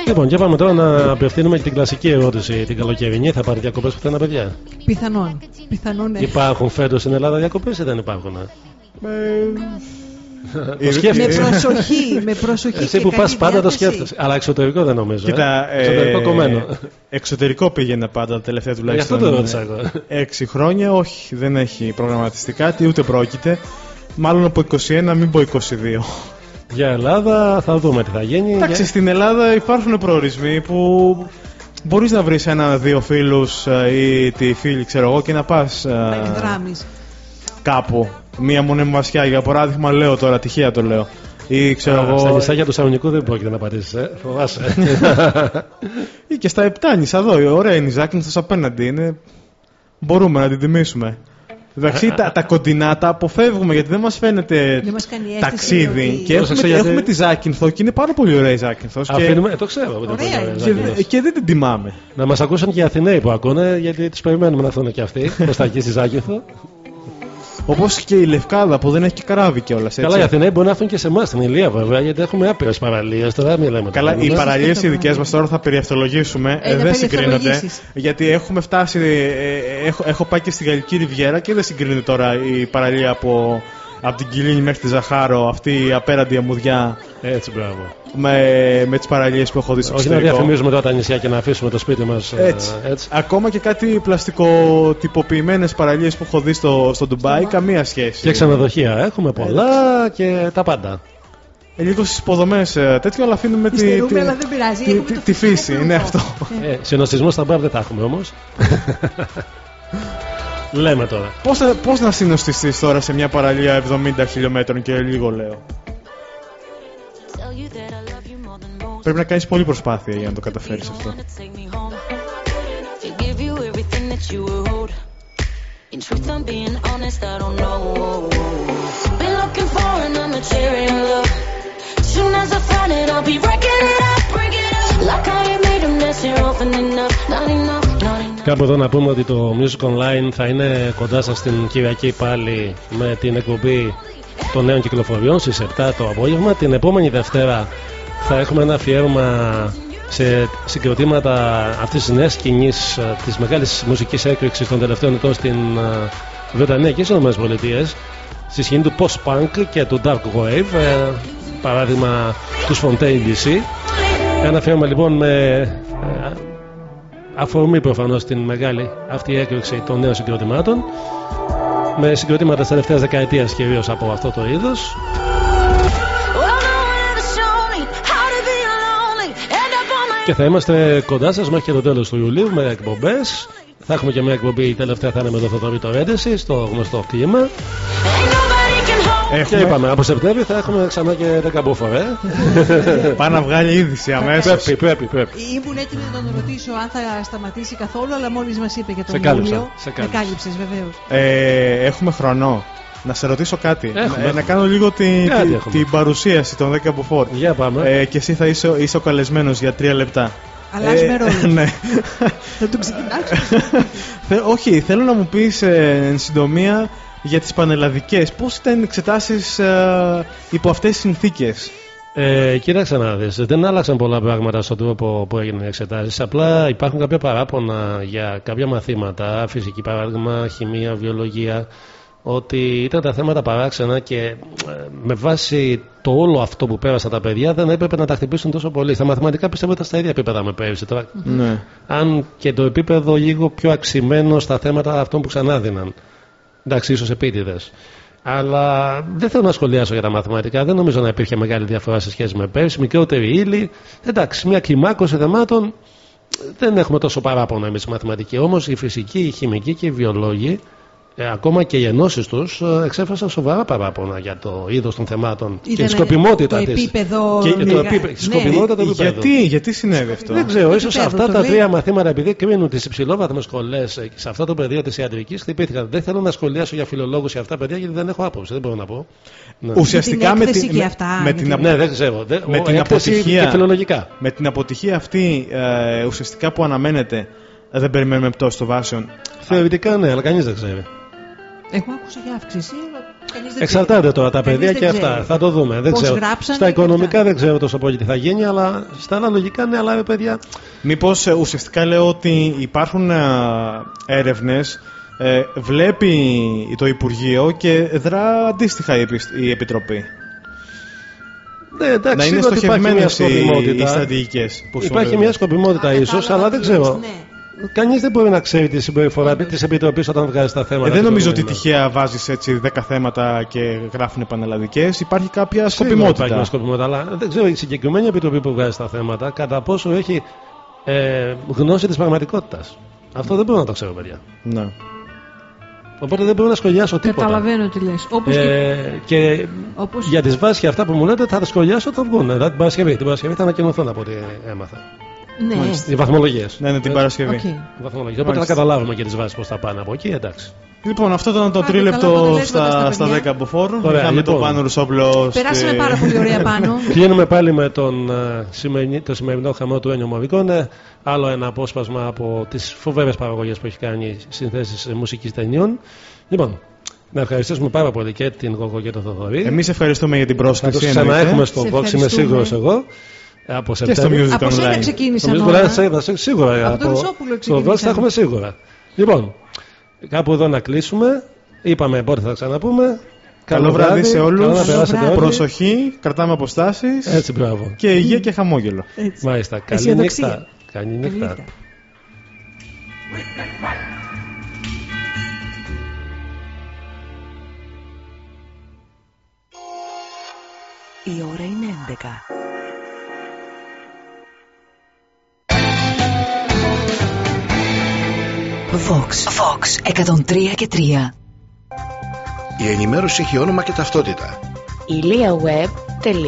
Λοιπόν, και πάμε τώρα να απευθύνουμε και την κλασική ερώτηση. Την καλοκαιρινή θα πάρει διακοπές που θέλουν παιδιά; Πιθανόν. Ναι. Υπάρχουν φέτος στην Ελλάδα διακοπές ή δεν υπάρχουν; ε, το σκέφτεσαι. Με προσοχή, με προσοχή. Εσύ και που πα καλή πάντα το διάθεση. σκέφτεσαι. Αλλά εξωτερικό δεν νομίζω. Κοίτα, ε. Εξωτερικό ε, κομμένο. Εξωτερικό πήγαινα πάντα τα τελευταία τουλάχιστον. Γι' αυτό το ρώτησα εγώ. Έξι χρόνια, όχι, δεν έχει προγραμματιστεί κάτι, ούτε πρόκειται. Μάλλον από 21, μην πω 22. Για Ελλάδα θα δούμε τι θα γίνει. Εντάξει, Για- στην Ελλάδα υπάρχουν προορισμοί που μπορεί να βρει ένα-δύο φίλου ή τη φίλη, ξέρω εγώ, και να πα Εκδράμεις. κάπου. Μία μονεμβασιά, για παράδειγμα, λέω τώρα, τυχαία το λέω. Ή ξέρω Α, εγώ. Στα νησάκια του Σαλονικού δεν πρόκειται να πατήσεις, ε. φοβάσαι. ή και στα Επτάνησα εδώ. Ωραία είναι η Ζάκυνθος απέναντι. Είναι... Μπορούμε να την τιμήσουμε. Εντάξει, τα, τα κοντινά τα αποφεύγουμε γιατί δεν μας φαίνεται Δεν μας κάνει αίσθηση ταξίδι. ότι- Και έχουμε, Πρόσεξε, γιατί- έχουμε τη Ζάκυνθο και είναι πάρα πολύ ωραία η Ζάκυνθος. Αφήνουμε, ε, το ξέρω. ότι Ωραία είναι πολύ είναι. ωραία, και, Ζάκυνθος. και δεν την τιμάμε. Να μας ακούσουν και οι Αθηναίοι που ακούνε, γιατί του περιμένουμε να έρθουν και αυτοί. Προς τα εκεί στη Ζάκυνθο. Όπως και η Λευκάδα που δεν έχει και καράβι κιόλας. Καλά, οι Αθηναίοι μπορεί να έρθουν και σε εμάς στην Ηλία βέβαια, γιατί έχουμε άπειρες παραλίες. Τώρα μην λέμε. Καλά, τώρα. οι παραλίες οι δικές μας τώρα θα περιευθολογήσουμε. Ε, ε, να δεν συγκρίνονται. περιευθολογήσεις. Γιατί έχουμε φτάσει. ε, ε, έχω, έχω πάει και στη Γαλλική Ριβιέρα και δεν συγκρίνεται τώρα η παραλία από, από την Κιλίνη μέχρι τη Ζαχάρο, αυτή η απέραντη αμμουδιά. Έτσι, μπράβο. Με, με τις παραλίες που έχω δει στο Όχι να εξωτερικό. διαφημίζουμε τώρα τα νησιά και να αφήσουμε το σπίτι μας Έτσι. έτσι. Ακόμα και κάτι πλαστικοτυποποιημένε παραλίες που έχω δει στο, στο Ντουμπάι, καμία σχέση. Και ξενοδοχεία έχουμε πολλά και τα πάντα. Ε, λίγο στις υποδομές τέτοιο, αλλά αφήνουμε τη, Υστερούμε, τη, αλλά δεν πειράζει. τη, Έχουμε τη, το τη φύση. Είναι αυτό. Ε, συνοστισμός στα μπαρ δεν τα έχουμε όμως. <laughs> Λέμε τώρα. Πώς να συνοστηθείς τώρα σε μια παραλία 70 χιλιόμετρων και λίγο λέω; Πρέπει να κάνεις πολύ προσπάθεια για να το καταφέρεις αυτό. Κάπου εδώ να πούμε ότι το Music Online θα είναι κοντά σας την Κυριακή πάλι με την εκπομπή των νέων κυκλοφοριών στις 7 το απόγευμα. Την επόμενη Δευτέρα θα έχουμε ένα αφιέρωμα σε συγκροτήματα αυτής της νέας σκηνής ε, της μεγάλης μουσικής έκρηξης των τελευταίων ετών στην ε, Βρετανία και στις ΗΠΑ στη σκηνή του post-punk και του dark wave ε, παράδειγμα τους Fontaine DC ένα αφιέρωμα λοιπόν με ε, αφορμή προφανώς την μεγάλη αυτή έκρηξη των νέων συγκροτημάτων με συγκροτήματα της τελευταίας δεκαετίας κυρίως από αυτό το είδος. Και θα είμαστε κοντά σας μέχρι και το τέλος του Ιουλίου με εκπομπές. Θα έχουμε και μια εκπομπή, η τελευταία θα είναι με το Θοδωρή το Ρέντεση, στο γνωστό κλίμα. Και είπαμε, από Σεπτέμβριο θα έχουμε ξανά και 10 μπούφορε. <laughs> Πάει να βγάλει είδηση αμέσως. Πρέπει, πρέπει, πρέπει. Ήμουν έτοιμη να τον ρωτήσω αν θα σταματήσει καθόλου, αλλά μόλις μας είπε για τον Σε κάλυψα, Ιούλιο. σε κάλυψα. Με κάλυψες, βεβαίως. Ε, έχουμε χρονό. Να σε ρωτήσω κάτι. Έχουμε. Ε, να κάνω λίγο την, Κάτι την, έχουμε. την παρουσίαση των 10 από φόρ. Για πάμε. Ε, και εσύ θα είσαι, είσαι ο καλεσμένος για 3 λεπτά. Αλλάζουμε ρόλους. ναι. Θα τον ξεκινάξω. <laughs> Θε- όχι, θέλω να μου πεις ε, εν συντομία για τις πανελλαδικές. Πώς ήταν οι εξετάσεις ε, υπό αυτές τις συνθήκες; Ε, κοίταξε να δεις, δεν άλλαξαν πολλά πράγματα στον τρόπο που έγιναν οι εξετάσεις. Απλά υπάρχουν κάποια παράπονα για κάποια μαθήματα, φυσική παράδειγμα, χημεία, βιολογία, ότι ήταν τα θέματα παράξενα και ε, με βάση το όλο αυτό που πέρασαν τα παιδιά δεν έπρεπε να τα χτυπήσουν τόσο πολύ. Στα μαθηματικά πιστεύω ήταν στα ίδια επίπεδα με πέρυσι. Τώρα, Ναι. αν και το επίπεδο λίγο πιο αξιμένο στα θέματα αυτών που ξανάδυναν. Εντάξει, ίσως επίτηδες. Αλλά δεν θέλω να σχολιάσω για τα μαθηματικά. Δεν νομίζω να υπήρχε μεγάλη διαφορά σε σχέση με πέρσι. Μικρότερη ύλη. Εντάξει, μια κλιμάκωση θεμάτων. Δεν έχουμε τόσο παράπονα εμείς οι μαθηματικοί. Όμως η φυσική, η χημική και οι βιολόγοι, ε, ακόμα και οι ενώσεις τους, εξέφρασαν σοβαρά παράπονα για το είδος των θεμάτων και Ήταν τη σκοπιμότητα το της. επίπεδο Και, και το μεγα- επίπεδο, τη ναι. σκοπιμότητα του επίπεδου. Γιατί, γιατί συνέβη αυτό; Δεν ξέρω, ίσως Επίπεδο, αυτά το τα λέει. τρία μαθήματα, επειδή κρίνουν τις υψηλόβαθμες σχολές σε αυτό το πεδίο της ιατρικής, χτυπήθηκαν. Δεν θέλω να σχολιάσω για φιλολόγους για αυτά τα παιδιά, γιατί δεν έχω άποψη. Δεν μπορώ να πω. Ναι. Ουσιαστικά Με την με έκθεση την, και με, αυτά, με γιατί- την, απο- Ναι, δεν ξέρω. Δεν, με ο- την έκθεση αποτυχία, και φιλολογικά. με την αποτυχία αυτή ε, ουσιαστικά που αναμένεται ε, δεν περιμένουμε πτώση των βάσεων. Θεωρητικά ναι, αλλά κανείς δεν ξέρει. Εγώ άκουσα για αύξηση. αλλά κανείς δεν Εξαρτάται ξέρει. τώρα τα Κανείς παιδιά δεν και αυτά. ξέρει. Θα το δούμε. Δεν Πώς ξέρω. γράψανε Στα και οικονομικά αυτά. δεν ξέρω τόσο πολύ τι θα γίνει, αλλά στα άλλα λογικά ναι, αλλά ρε παιδιά. Μήπως ε, ουσιαστικά λέω ότι υπάρχουν ε, έρευνες ε, βλέπει το Υπουργείο και δρά αντίστοιχα η, επισ- η Επιτροπή. Ναι, εντάξει, να είναι σίγουρα ότι υπάρχει μια στοχευμένες οι, οι σκοπιμότητα. στρατηγικές που Υπάρχει σου μια σκοπιμότητα ίσως, αλλά δεν ξέρω. Ναι. Κανείς δεν μπορεί να ξέρει τη συμπεριφορά της Επιτροπής όταν βγάζει τα θέματα. Ε, δεν του νομίζω ότι προηγούμενου. τυχαία βάζεις έτσι 10 θέματα και γράφουν πανελλαδικές. Υπάρχει κάποια Σίγουρα Υπάρχει σκοπιμότητα. μια σκοπιμότητα, αλλά δεν ξέρω η συγκεκριμένη επιτροπή που βγάζει τα θέματα κατά πόσο έχει ε, γνώση της πραγματικότητας. Αυτό δεν μπορώ να το ξέρω, παιδιά. Ναι. Οπότε δεν μπορώ να σχολιάσω τίποτα. Καταλαβαίνω τι λες. Όπως και... Ε, και Όπως- για τις βάσεις και αυτά που μου λέτε θα τα σχολιάσω όταν βγουν. Δηλαδή την Παρασκευή. Την Παρασκευή θα ανακοινωθούν από ό,τι έμαθα. Ναι. Οι βαθμολογίες. Ναι, ναι, την Παρασκευή. ΟΚ. Οπότε θα Μάλιστα. καταλάβουμε και τις βάσεις πώς θα πάνε από εκεί, εντάξει. Λοιπόν, αυτό ήταν το Άντε, τρίλεπτο καλά αποτελέσματα στα, στα στα παιδιά. 10 από φόρου. Ωραία, Είχαμε λοιπόν. τον Πάνο Ρουσόπουλο. Περάσαμε στη- πάρα πολύ ωραία <laughs> πάνω. Κλείνουμε πάλι με τον, ε, σημερινή- το σημερινό χαμό του Ένιο Μορικόνε. Άλλο ένα απόσπασμα από τις φοβερές παραγωγές που έχει κάνει συνθέσεις μουσικής ταινιών. Λοιπόν, να ευχαριστήσουμε πάρα πολύ και την Γογό και τον Θοδωρή. Εμείς ευχαριστούμε για την θα πρόσκληση. του ξαναέχουμε εννοείται. στο Σε Vox, είμαι ευχαριστούμε. σίγουρος εγώ. Ε, Από Και στο Σεπτέμβριο. Music Από σένα Online. ξεκίνησαν Νομίζω όλα. ότι θα- θα- σίγουρα. Από τον Ρουσόπουλο το Vox θα ξεκίνησαν. έχουμε σίγουρα. Λοιπόν, κάπου εδώ να κλείσουμε. Είπαμε πότε θα ξαναπούμε. Καλό βράδυ σε Καλό όλους. να περάσετε βράδυ. όλοι. Προσοχή, κρατάμε αποστάσεις. Έτσι, μπράβο. Και υγεία και χαμόγελο. Έτσι. Μάλιστα. Καλή Αισιοδοξία. νύχτα. Καλή Καλή νύχτα. νύχτα. Η ώρα είναι 11. Vox, Vox 103 και 3. Η ενημέρωση έχει όνομα και ταυτότητα. iliaweb.gr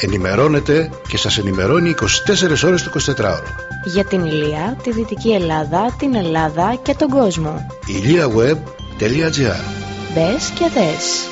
Ενημερώνετε και σας ενημερώνει 24 ώρες το 24ωρο. Για την Ηλία, τη Δυτική Ελλάδα, την Ελλάδα και τον κόσμο. iliaweb.gr Μπες και δες.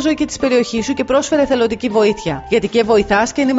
φιλοζωική της περιοχής σου και πρόσφερε θελοντική βοήθεια. Γιατί και βοηθάς και ενημερώνεις